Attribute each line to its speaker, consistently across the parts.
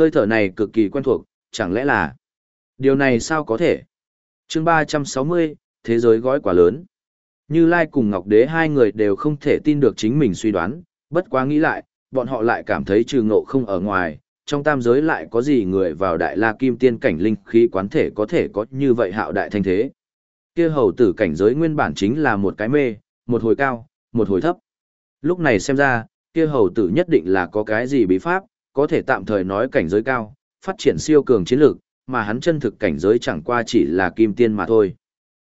Speaker 1: Hơi thở này cực kỳ quen thuộc, chẳng lẽ là... Điều này sao có thể? chương 360, thế giới gói quả lớn. Như Lai cùng Ngọc Đế hai người đều không thể tin được chính mình suy đoán, bất quá nghĩ lại, bọn họ lại cảm thấy trừ ngộ không ở ngoài, trong tam giới lại có gì người vào đại la kim tiên cảnh linh khí quán thể có thể có như vậy hạo đại thanh thế. Kia hầu tử cảnh giới nguyên bản chính là một cái mê, một hồi cao, một hồi thấp. Lúc này xem ra, kia hầu tử nhất định là có cái gì bí pháp, có thể tạm thời nói cảnh giới cao, phát triển siêu cường chiến lược, mà hắn chân thực cảnh giới chẳng qua chỉ là kim tiên mà thôi.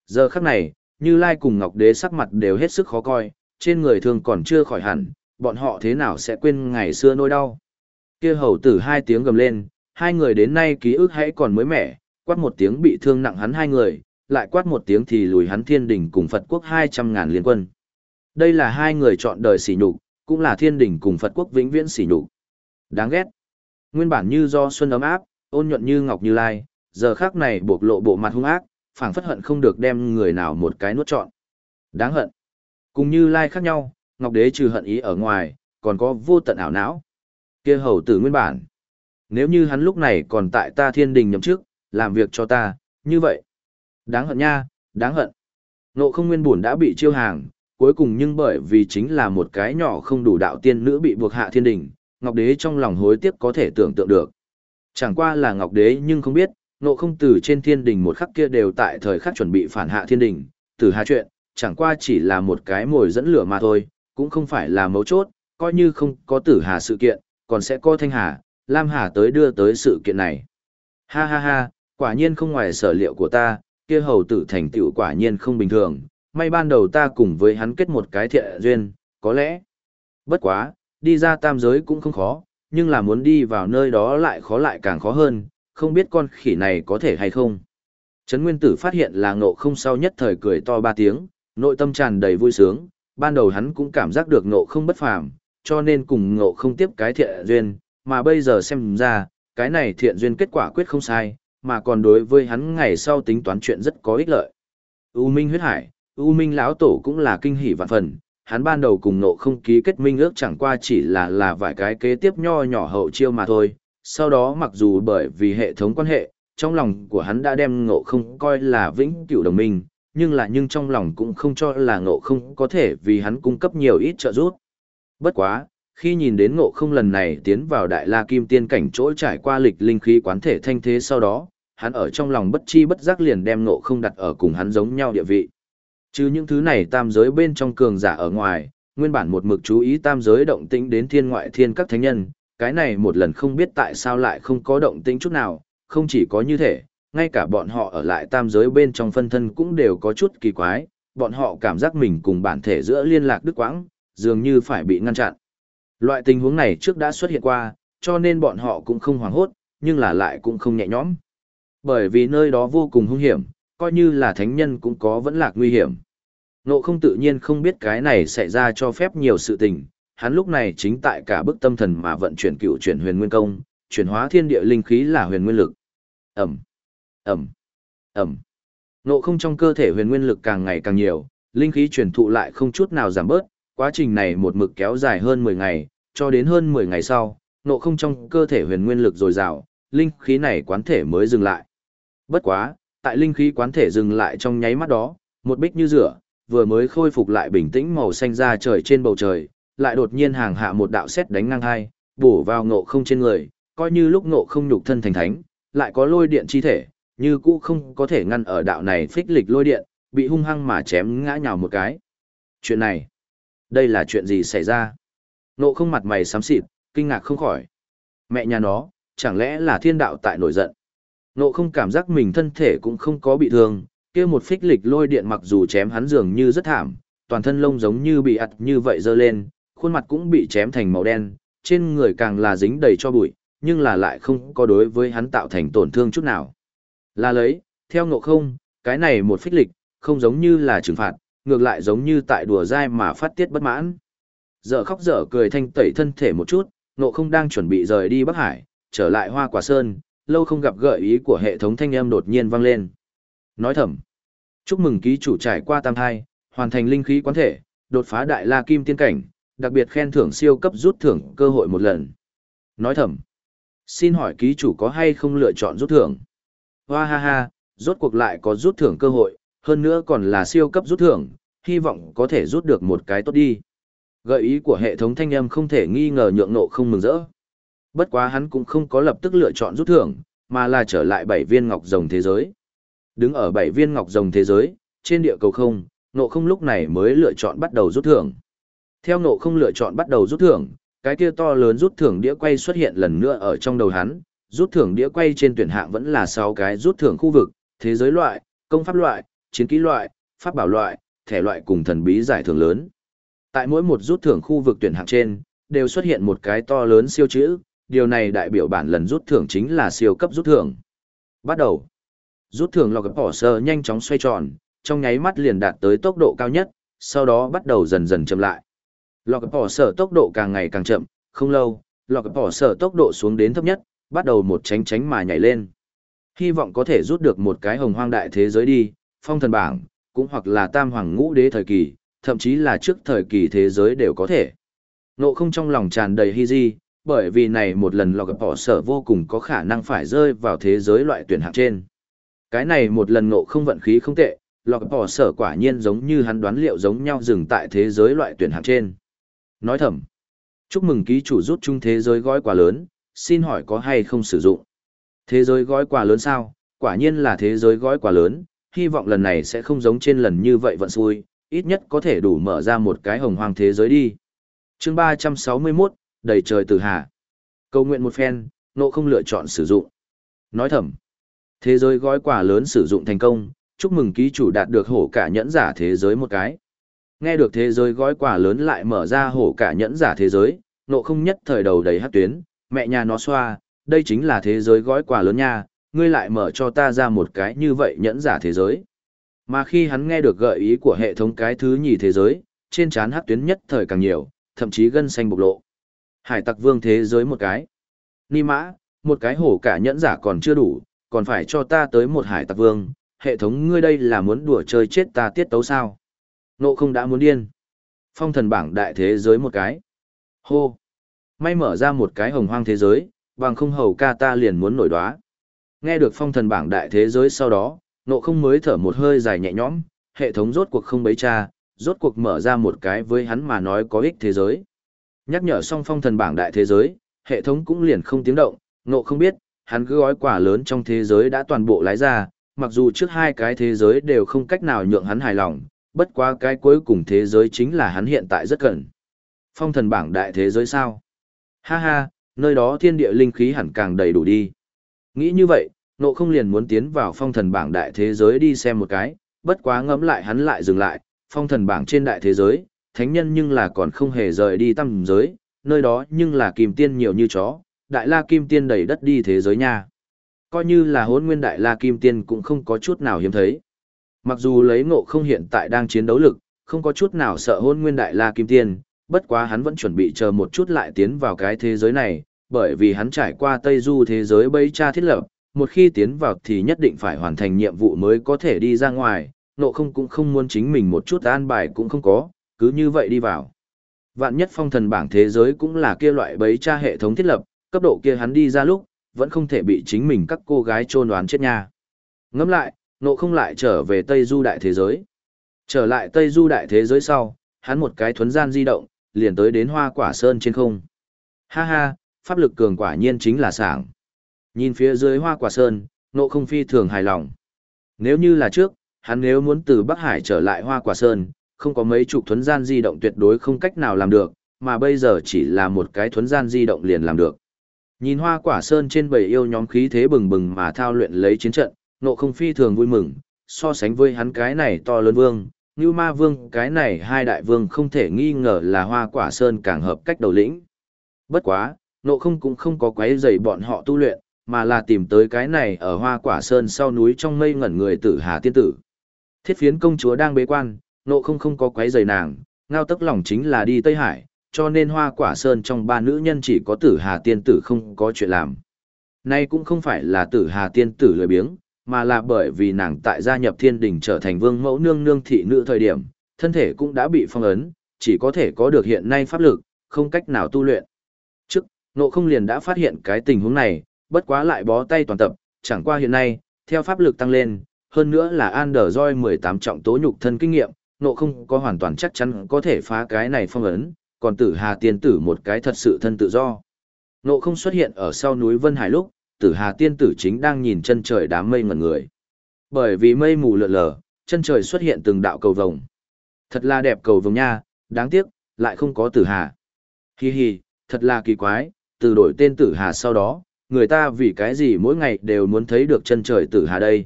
Speaker 1: Giờ khắc này, Như Lai cùng Ngọc Đế sắc mặt đều hết sức khó coi, trên người thường còn chưa khỏi hẳn, bọn họ thế nào sẽ quên ngày xưa nỗi đau. Kia hầu tử hai tiếng gầm lên, hai người đến nay ký ức hãy còn mới mẻ, quát một tiếng bị thương nặng hắn hai người, lại quát một tiếng thì lùi hắn thiên đỉnh cùng Phật quốc hai trăm ngàn liên quân. Đây là hai người chọn đời sỉ nhục, cũng là thiên đỉnh cùng Phật quốc vĩnh viễn sỉ nhục. Đáng ghét. Nguyên bản như do xuân ấm áp, ôn nhuận như ngọc như lai, giờ khác này buộc lộ bộ mặt hung ác, phảng phất hận không được đem người nào một cái nuốt trọn. Đáng hận. Cùng như lai khác nhau, ngọc đế trừ hận ý ở ngoài, còn có vô tận ảo não. kia hầu tử nguyên bản. Nếu như hắn lúc này còn tại ta thiên đình nhậm chức, làm việc cho ta, như vậy. Đáng hận nha, đáng hận. Nộ không nguyên buồn đã bị chiêu hàng, cuối cùng nhưng bởi vì chính là một cái nhỏ không đủ đạo tiên nữ bị buộc hạ thiên đình, Ngọc Đế trong lòng hối tiếc có thể tưởng tượng được. Chẳng qua là Ngọc Đế nhưng không biết, nộ không từ trên thiên đình một khắc kia đều tại thời khắc chuẩn bị phản hạ thiên đình, từ hà chuyện, chẳng qua chỉ là một cái mồi dẫn lửa mà thôi, cũng không phải là mấu chốt, coi như không có tử hà sự kiện, còn sẽ có thanh hà, Lam Hà tới đưa tới sự kiện này. Ha ha ha, quả nhiên không ngoài sở liệu của ta, kia hầu tử thành tựu quả nhiên không bình thường, may ban đầu ta cùng với hắn kết một cái thiện duyên, có lẽ. Bất quá, đi ra tam giới cũng không khó, nhưng là muốn đi vào nơi đó lại khó lại càng khó hơn, không biết con khỉ này có thể hay không. Trấn Nguyên Tử phát hiện là ngộ không sau nhất thời cười to ba tiếng, nội tâm tràn đầy vui sướng, ban đầu hắn cũng cảm giác được ngộ không bất phàm, cho nên cùng ngộ không tiếp cái thiện duyên, mà bây giờ xem ra, cái này thiện duyên kết quả quyết không sai, mà còn đối với hắn ngày sau tính toán chuyện rất có ích lợi. U Minh huyết hải, U Minh lão tổ cũng là kinh hỉ vạn phần, hắn ban đầu cùng nộ không ký kết minh ước chẳng qua chỉ là là vài cái kế tiếp nho nhỏ hậu chiêu mà thôi. Sau đó mặc dù bởi vì hệ thống quan hệ, trong lòng của hắn đã đem ngộ không coi là vĩnh cửu đồng minh, nhưng là nhưng trong lòng cũng không cho là ngộ không có thể vì hắn cung cấp nhiều ít trợ giúp. Bất quá, khi nhìn đến ngộ không lần này tiến vào đại la kim tiên cảnh chỗ trải qua lịch linh khí quán thể thanh thế sau đó, hắn ở trong lòng bất chi bất giác liền đem ngộ không đặt ở cùng hắn giống nhau địa vị. Chứ những thứ này tam giới bên trong cường giả ở ngoài, nguyên bản một mực chú ý tam giới động tĩnh đến thiên ngoại thiên các thánh nhân, cái này một lần không biết tại sao lại không có động tĩnh chút nào, không chỉ có như thế, ngay cả bọn họ ở lại tam giới bên trong phân thân cũng đều có chút kỳ quái, bọn họ cảm giác mình cùng bản thể giữa liên lạc đứt quãng, dường như phải bị ngăn chặn. Loại tình huống này trước đã xuất hiện qua, cho nên bọn họ cũng không hoảng hốt, nhưng là lại cũng không nhẹ nhõm. Bởi vì nơi đó vô cùng hung hiểm, coi như là thánh nhân cũng có vẫn lạc nguy hiểm. Nộ không tự nhiên không biết cái này sẽ ra cho phép nhiều sự tình, hắn lúc này chính tại cả bức tâm thần mà vận chuyển cựu chuyển huyền nguyên công, chuyển hóa thiên địa linh khí là huyền nguyên lực. Ẩm, Ẩm, Ẩm. Nộ không trong cơ thể huyền nguyên lực càng ngày càng nhiều, linh khí truyền thụ lại không chút nào giảm bớt, quá trình này một mực kéo dài hơn 10 ngày, cho đến hơn 10 ngày sau, nộ không trong cơ thể huyền nguyên lực dồi dào, linh khí này quán thể mới dừng lại. Bất quá, tại linh khí quán thể dừng lại trong nháy mắt đó, một bích như rửa, vừa mới khôi phục lại bình tĩnh màu xanh ra trời trên bầu trời, lại đột nhiên hàng hạ một đạo xét đánh ngang hai, bổ vào ngộ không trên người, coi như lúc ngộ không nhục thân thành thánh, lại có lôi điện chi thể, như cũ không có thể ngăn ở đạo này phích lịch lôi điện, bị hung hăng mà chém ngã nhào một cái. Chuyện này, đây là chuyện gì xảy ra? Ngộ không mặt mày xám xịt, kinh ngạc không khỏi. Mẹ nhà nó, chẳng lẽ là thiên đạo tại nổi giận? Ngộ không cảm giác mình thân thể cũng không có bị thương, kia một phích lịch lôi điện mặc dù chém hắn dường như rất thảm, toàn thân lông giống như bị ặt như vậy dơ lên, khuôn mặt cũng bị chém thành màu đen, trên người càng là dính đầy cho bụi, nhưng là lại không có đối với hắn tạo thành tổn thương chút nào. Là lấy, theo ngộ không, cái này một phích lịch, không giống như là trừng phạt, ngược lại giống như tại đùa dai mà phát tiết bất mãn. Giờ khóc dở cười thanh tẩy thân thể một chút, ngộ không đang chuẩn bị rời đi Bắc Hải, trở lại Hoa Quả Sơn, lâu không gặp gợi ý của hệ thống thanh âm đột nhiên vang lên. Nói thầm, Chúc mừng ký chủ trải qua tam thai, hoàn thành linh khí quán thể, đột phá đại la kim tiên cảnh, đặc biệt khen thưởng siêu cấp rút thưởng cơ hội một lần. Nói thầm. Xin hỏi ký chủ có hay không lựa chọn rút thưởng? Hoa ha ha, rốt cuộc lại có rút thưởng cơ hội, hơn nữa còn là siêu cấp rút thưởng, hy vọng có thể rút được một cái tốt đi. Gợi ý của hệ thống thanh âm không thể nghi ngờ nhượng nộ không mừng rỡ. Bất quá hắn cũng không có lập tức lựa chọn rút thưởng, mà là trở lại bảy viên ngọc rồng thế giới. Đứng ở bảy viên ngọc rồng thế giới, trên địa cầu không, nộ không lúc này mới lựa chọn bắt đầu rút thưởng. Theo nộ không lựa chọn bắt đầu rút thưởng, cái kia to lớn rút thưởng đĩa quay xuất hiện lần nữa ở trong đầu hắn, rút thưởng đĩa quay trên tuyển hạng vẫn là 6 cái rút thưởng khu vực, thế giới loại, công pháp loại, chiến kỹ loại, pháp bảo loại, thẻ loại cùng thần bí giải thưởng lớn. Tại mỗi một rút thưởng khu vực tuyển hạng trên, đều xuất hiện một cái to lớn siêu chữ, điều này đại biểu bản lần rút thưởng chính là siêu cấp rút thưởng. Bắt đầu. Rút thưởng lò gặp bỏ sơ nhanh chóng xoay tròn, trong nháy mắt liền đạt tới tốc độ cao nhất, sau đó bắt đầu dần dần chậm lại. Lò gặp bỏ sở tốc độ càng ngày càng chậm, không lâu, lò gặp bỏ sở tốc độ xuống đến thấp nhất, bắt đầu một tránh tránh mà nhảy lên. Hy vọng có thể rút được một cái hồng hoang đại thế giới đi, phong thần bảng, cũng hoặc là tam hoàng ngũ đế thời kỳ, thậm chí là trước thời kỳ thế giới đều có thể. Nộ không trong lòng tràn đầy hy di, bởi vì này một lần lọc bỏ sở vô cùng có khả năng phải rơi vào thế giới loại tuyển hạng trên. Cái này một lần nộ không vận khí không tệ, lọc bỏ sở quả nhiên giống như hắn đoán liệu giống nhau dừng tại thế giới loại tuyển hạng trên. Nói thầm, chúc mừng ký chủ rút chung thế giới gói quà lớn, xin hỏi có hay không sử dụng. Thế giới gói quà lớn sao, quả nhiên là thế giới gói quà lớn, hy vọng lần này sẽ không giống trên lần như vậy vận xui, ít nhất có thể đủ mở ra một cái hồng hoang thế giới đi. chương 361, đầy trời tử hạ. Cầu nguyện một phen, nộ không lựa chọn sử dụng. Nói thầm, thế giới gói quà lớn sử dụng thành công, chúc mừng ký chủ đạt được hổ cả nhẫn giả thế giới một cái. Nghe được thế giới gói quà lớn lại mở ra hổ cả nhẫn giả thế giới, nộ không nhất thời đầu đầy hát tuyến, mẹ nhà nó xoa, đây chính là thế giới gói quà lớn nha, ngươi lại mở cho ta ra một cái như vậy nhẫn giả thế giới. Mà khi hắn nghe được gợi ý của hệ thống cái thứ nhì thế giới, trên trán hát tuyến nhất thời càng nhiều, thậm chí gân xanh bộc lộ. Hải tặc vương thế giới một cái. Ni mã, một cái hổ cả nhẫn giả còn chưa đủ, còn phải cho ta tới một hải tặc vương, hệ thống ngươi đây là muốn đùa chơi chết ta tiết tấu sao. Nộ không đã muốn điên. Phong thần bảng đại thế giới một cái. Hô. May mở ra một cái hồng hoang thế giới, bằng không hầu ca ta liền muốn nổi đoá. Nghe được phong thần bảng đại thế giới sau đó, nộ không mới thở một hơi dài nhẹ nhõm, hệ thống rốt cuộc không bấy cha, rốt cuộc mở ra một cái với hắn mà nói có ích thế giới. Nhắc nhở xong phong thần bảng đại thế giới, hệ thống cũng liền không tiếng động, nộ không biết, hắn cứ gói quả lớn trong thế giới đã toàn bộ lái ra, mặc dù trước hai cái thế giới đều không cách nào nhượng hắn hài lòng, bất quá cái cuối cùng thế giới chính là hắn hiện tại rất cần. Phong thần bảng đại thế giới sao? Ha ha, nơi đó thiên địa linh khí hẳn càng đầy đủ đi. Nghĩ như vậy, nộ không liền muốn tiến vào phong thần bảng đại thế giới đi xem một cái, bất quá ngẫm lại hắn lại dừng lại, phong thần bảng trên đại thế giới, thánh nhân nhưng là còn không hề rời đi tâm giới, nơi đó nhưng là kim tiên nhiều như chó, đại la kim tiên đầy đất đi thế giới nha. Coi như là hốn nguyên đại la kim tiên cũng không có chút nào hiếm thấy. Mặc dù lấy ngộ không hiện tại đang chiến đấu lực, không có chút nào sợ hôn nguyên đại la kim tiên, bất quá hắn vẫn chuẩn bị chờ một chút lại tiến vào cái thế giới này, bởi vì hắn trải qua Tây Du thế giới bấy cha thiết lập, một khi tiến vào thì nhất định phải hoàn thành nhiệm vụ mới có thể đi ra ngoài, nộ không cũng không muốn chính mình một chút an bài cũng không có, cứ như vậy đi vào. Vạn nhất phong thần bảng thế giới cũng là kia loại bấy cha hệ thống thiết lập, cấp độ kia hắn đi ra lúc, vẫn không thể bị chính mình các cô gái trôn đoán chết nha. Ngẫm lại, nộ không lại trở về Tây Du đại thế giới. Trở lại Tây Du đại thế giới sau, hắn một cái thuấn gian di động, liền tới đến hoa quả sơn trên không. Ha ha, pháp lực cường quả nhiên chính là sảng. Nhìn phía dưới hoa quả sơn, nộ không phi thường hài lòng. Nếu như là trước, hắn nếu muốn từ Bắc Hải trở lại hoa quả sơn, không có mấy chục thuấn gian di động tuyệt đối không cách nào làm được, mà bây giờ chỉ là một cái thuấn gian di động liền làm được. Nhìn hoa quả sơn trên bầy yêu nhóm khí thế bừng bừng mà thao luyện lấy chiến trận, nộ không phi thường vui mừng, so sánh với hắn cái này to lớn vương, như ma vương cái này hai đại vương không thể nghi ngờ là hoa quả sơn càng hợp cách đầu lĩnh. Bất quá, nộ không cũng không có quấy dày bọn họ tu luyện, mà là tìm tới cái này ở hoa quả sơn sau núi trong mây ngẩn người tử hà tiên tử. Thiết phiến công chúa đang bế quan, nộ không không có quấy rầy nàng, ngao tức lòng chính là đi Tây Hải, cho nên hoa quả sơn trong ba nữ nhân chỉ có tử hà tiên tử không có chuyện làm. Nay cũng không phải là tử hà tiên tử lười biếng, mà là bởi vì nàng tại gia nhập thiên đình trở thành vương mẫu nương nương thị nữ thời điểm, thân thể cũng đã bị phong ấn, chỉ có thể có được hiện nay pháp lực, không cách nào tu luyện. Trước, Nộ không liền đã phát hiện cái tình huống này, bất quá lại bó tay toàn tập, chẳng qua hiện nay, theo pháp lực tăng lên, hơn nữa là An Đờ Anderjoy 18 trọng tố nhục thân kinh nghiệm, nộ không có hoàn toàn chắc chắn có thể phá cái này phong ấn, còn tử hà tiên tử một cái thật sự thân tự do. Nộ không xuất hiện ở sau núi Vân Hải lúc, tử hà tiên tử chính đang nhìn chân trời đám mây ngẩn người. Bởi vì mây mù lượn lờ, chân trời xuất hiện từng đạo cầu vồng. Thật là đẹp cầu vồng nha, đáng tiếc, lại không có tử hà. Hi hi, thật là kỳ quái, từ đổi tên tử hà sau đó, người ta vì cái gì mỗi ngày đều muốn thấy được chân trời tử hà đây.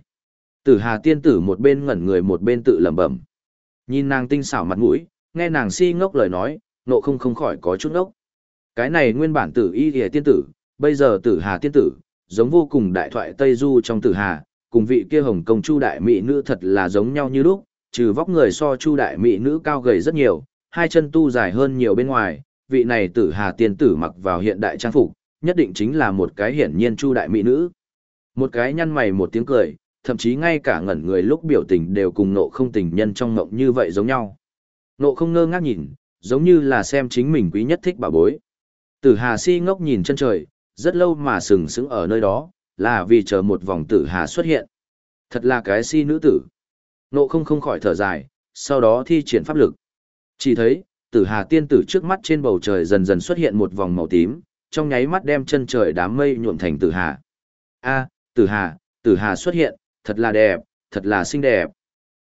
Speaker 1: Tử hà tiên tử một bên ngẩn người một bên tự lẩm bẩm. Nhìn nàng tinh xảo mặt mũi, nghe nàng si ngốc lời nói, nộ không không khỏi có chút ngốc. Cái này nguyên bản tử y hề tiên tử, bây giờ tử hà tiên tử, giống vô cùng đại thoại Tây Du trong tử hà, cùng vị kia hồng công chu đại mỹ nữ thật là giống nhau như lúc, trừ vóc người so chu đại mỹ nữ cao gầy rất nhiều, hai chân tu dài hơn nhiều bên ngoài, vị này tử hà tiên tử mặc vào hiện đại trang phục, nhất định chính là một cái hiển nhiên chu đại mỹ nữ. Một cái nhăn mày một tiếng cười, thậm chí ngay cả ngẩn người lúc biểu tình đều cùng nộ không tình nhân trong ngộng như vậy giống nhau. Nộ không ngơ ngác nhìn, giống như là xem chính mình quý nhất thích bà bối. Tử hà si ngốc nhìn chân trời, rất lâu mà sừng sững ở nơi đó, là vì chờ một vòng tử hà xuất hiện. Thật là cái si nữ tử. Nộ không không khỏi thở dài, sau đó thi triển pháp lực. Chỉ thấy, tử hà tiên tử trước mắt trên bầu trời dần dần xuất hiện một vòng màu tím, trong nháy mắt đem chân trời đám mây nhuộm thành tử hà. A, tử hà, tử hà xuất hiện, thật là đẹp, thật là xinh đẹp.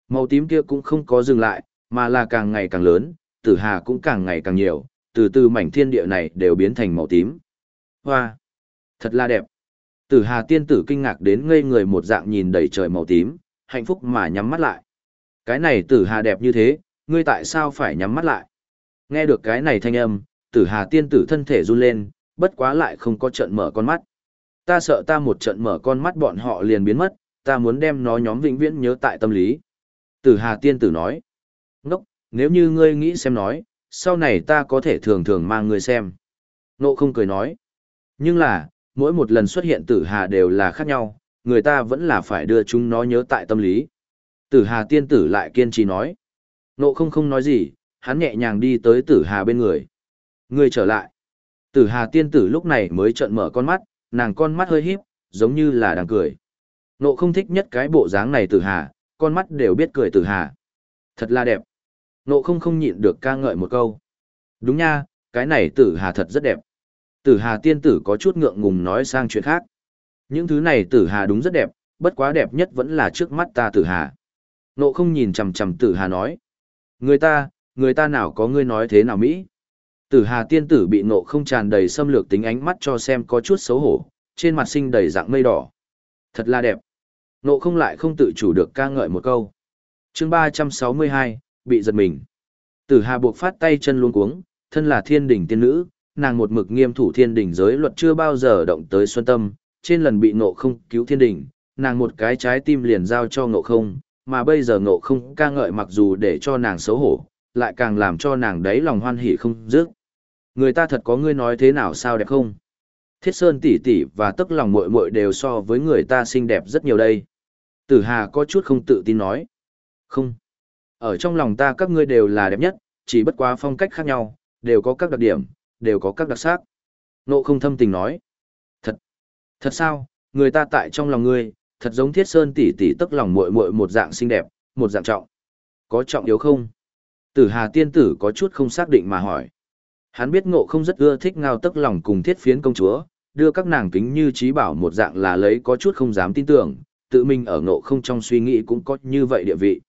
Speaker 1: Màu tím kia cũng không có dừng lại, mà là càng ngày càng lớn, tử hà cũng càng ngày càng nhiều, từ từ mảnh thiên địa này đều biến thành màu tím. Hoa! Thật là đẹp! Tử hà tiên tử kinh ngạc đến ngây người một dạng nhìn đầy trời màu tím, hạnh phúc mà nhắm mắt lại. Cái này tử hà đẹp như thế, ngươi tại sao phải nhắm mắt lại? Nghe được cái này thanh âm, tử hà tiên tử thân thể run lên, bất quá lại không có trận mở con mắt. Ta sợ ta một trận mở con mắt bọn họ liền biến mất, ta muốn đem nó nhóm vĩnh viễn nhớ tại tâm lý. Tử hà tiên tử nói. Ngốc, nếu như ngươi nghĩ xem nói, sau này ta có thể thường thường mang ngươi xem. Nộ không cười nói. Nhưng là, mỗi một lần xuất hiện tử hà đều là khác nhau, người ta vẫn là phải đưa chúng nó nhớ tại tâm lý. Tử hà tiên tử lại kiên trì nói. Nộ không không nói gì, hắn nhẹ nhàng đi tới tử hà bên người. Ngươi trở lại. Tử hà tiên tử lúc này mới trợn mở con mắt, nàng con mắt hơi híp, giống như là đang cười. Nộ không thích nhất cái bộ dáng này tử hà, con mắt đều biết cười tử hà. Thật là đẹp. Nộ không không nhịn được ca ngợi một câu. Đúng nha, cái này tử hà thật rất đẹp. Tử hà tiên tử có chút ngượng ngùng nói sang chuyện khác. Những thứ này tử hà đúng rất đẹp, bất quá đẹp nhất vẫn là trước mắt ta tử hà. Nộ không nhìn chằm chằm tử hà nói. Người ta, người ta nào có ngươi nói thế nào Mỹ? Tử hà tiên tử bị nộ không tràn đầy xâm lược tính ánh mắt cho xem có chút xấu hổ, trên mặt sinh đầy dạng mây đỏ. Thật là đẹp. Nộ không lại không tự chủ được ca ngợi một câu. chương ba trăm sáu mươi hai bị giật mình. Tử Hà buộc phát tay chân luống cuống, thân là thiên đỉnh tiên nữ, nàng một mực nghiêm thủ thiên đỉnh giới luật chưa bao giờ động tới xuân tâm, trên lần bị ngộ không cứu thiên đỉnh, nàng một cái trái tim liền giao cho ngộ không, mà bây giờ ngộ không ca ngợi mặc dù để cho nàng xấu hổ, lại càng làm cho nàng đấy lòng hoan hỉ không dứt. Người ta thật có ngươi nói thế nào sao đẹp không? Thiết Sơn tỷ tỷ và tức lòng muội muội đều so với người ta xinh đẹp rất nhiều đây. Tử Hà có chút không tự tin nói. Không. Ở trong lòng ta các ngươi đều là đẹp nhất, chỉ bất quá phong cách khác nhau, đều có các đặc điểm, đều có các đặc sắc. Nộ không thâm tình nói. Thật. Thật sao, người ta tại trong lòng ngươi, thật giống thiết sơn tỷ tỷ tức lòng muội muội một dạng xinh đẹp, một dạng trọng. Có trọng yếu không? Tử Hà tiên tử có chút không xác định mà hỏi. Hắn biết ngộ không rất ưa thích ngao tức lòng cùng thiết phiến công chúa, đưa các nàng kính như trí bảo một dạng là lấy có chút không dám tin tưởng, tự mình ở ngộ không trong suy nghĩ cũng có như vậy địa vị.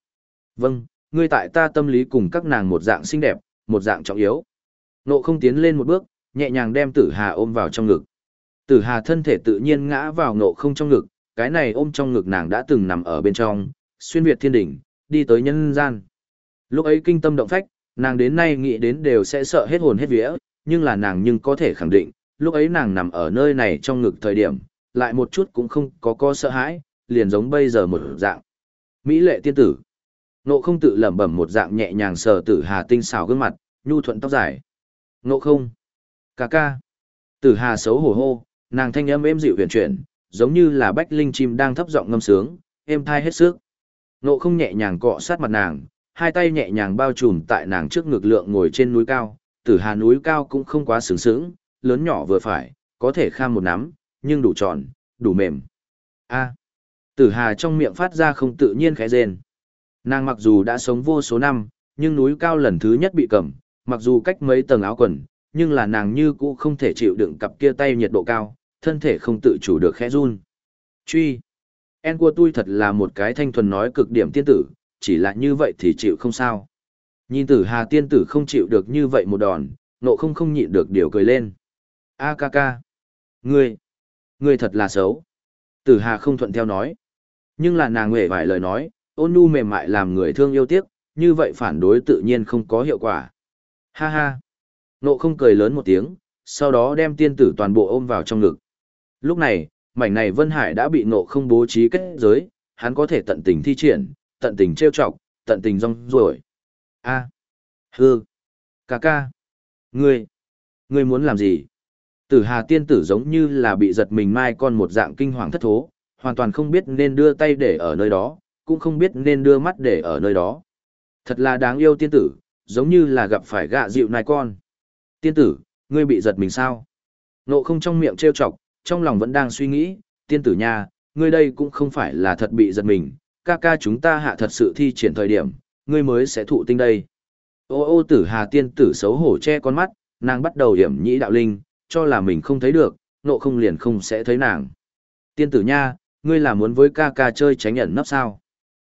Speaker 1: Vâng, ngươi tại ta tâm lý cùng các nàng một dạng xinh đẹp, một dạng trọng yếu. Ngộ không tiến lên một bước, nhẹ nhàng đem tử hà ôm vào trong ngực. Tử hà thân thể tự nhiên ngã vào ngộ không trong ngực, cái này ôm trong ngực nàng đã từng nằm ở bên trong, xuyên việt thiên đỉnh, đi tới nhân gian. Lúc ấy kinh tâm động phách, nàng đến nay nghĩ đến đều sẽ sợ hết hồn hết vía, nhưng là nàng nhưng có thể khẳng định, lúc ấy nàng nằm ở nơi này trong ngực thời điểm, lại một chút cũng không có co sợ hãi, liền giống bây giờ một dạng. Mỹ lệ tiên tử. Nộ không tự lẩm bẩm một dạng nhẹ nhàng sờ tử hà tinh xào gương mặt, nhu thuận tóc dài. Nộ không. Cà ca. Tử hà xấu hổ hô, nàng thanh âm êm dịu huyền chuyển, giống như là bách linh chim đang thấp giọng ngâm sướng, êm thai hết sức. Nộ không nhẹ nhàng cọ sát mặt nàng, hai tay nhẹ nhàng bao trùm tại nàng trước ngực lượng ngồi trên núi cao, tử hà núi cao cũng không quá sướng sướng, lớn nhỏ vừa phải, có thể kham một nắm, nhưng đủ tròn, đủ mềm. A. Tử Hà trong miệng phát ra không tự nhiên khẽ rên. Nàng mặc dù đã sống vô số năm, nhưng núi cao lần thứ nhất bị cầm, mặc dù cách mấy tầng áo quần, nhưng là nàng như cũ không thể chịu đựng cặp kia tay nhiệt độ cao, thân thể không tự chủ được khẽ run. Truy. En của tôi thật là một cái thanh thuần nói cực điểm tiên tử, chỉ là như vậy thì chịu không sao. Nhìn tử hà tiên tử không chịu được như vậy một đòn, nộ không không nhịn được điều cười lên. A ca ca. Ngươi. Ngươi thật là xấu. Tử hà không thuận theo nói. Nhưng là nàng huệ vài lời nói, ôn nhu mềm mại làm người thương yêu tiếc, như vậy phản đối tự nhiên không có hiệu quả. Ha ha. Nộ không cười lớn một tiếng, sau đó đem tiên tử toàn bộ ôm vào trong ngực. Lúc này, mảnh này Vân Hải đã bị nộ không bố trí kết giới, hắn có thể tận tình thi triển, tận tình trêu chọc, tận tình rong ruổi. A. Hư. Ca ca. Ngươi. Ngươi muốn làm gì? Tử Hà tiên tử giống như là bị giật mình mai con một dạng kinh hoàng thất thố, hoàn toàn không biết nên đưa tay để ở nơi đó, cũng không biết nên đưa mắt để ở nơi đó. Thật là đáng yêu tiên tử, giống như là gặp phải gạ dịu nai con. Tiên tử, ngươi bị giật mình sao? Nộ không trong miệng trêu chọc, trong lòng vẫn đang suy nghĩ, tiên tử nha, ngươi đây cũng không phải là thật bị giật mình, ca ca chúng ta hạ thật sự thi triển thời điểm, ngươi mới sẽ thụ tinh đây. Ô ô tử hà tiên tử xấu hổ che con mắt, nàng bắt đầu hiểm nhĩ đạo linh, cho là mình không thấy được, nộ không liền không sẽ thấy nàng. Tiên tử nha, ngươi là muốn với ca ca chơi tránh ẩn nấp sao?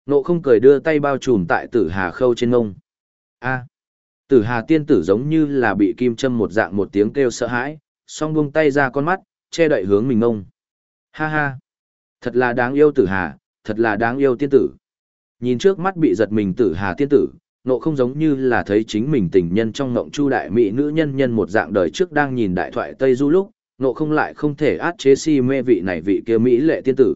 Speaker 1: Nộ không cười đưa tay bao trùm tại tử hà khâu trên ngông. a tử hà tiên tử giống như là bị kim châm một dạng một tiếng kêu sợ hãi, song buông tay ra con mắt, che đậy hướng mình ngông. Ha ha! Thật là đáng yêu tử hà, thật là đáng yêu tiên tử. Nhìn trước mắt bị giật mình tử hà tiên tử, nộ không giống như là thấy chính mình tình nhân trong ngộng chu đại mỹ nữ nhân nhân một dạng đời trước đang nhìn đại thoại Tây Du lúc, nộ không lại không thể át chế si mê vị này vị kia mỹ lệ tiên tử.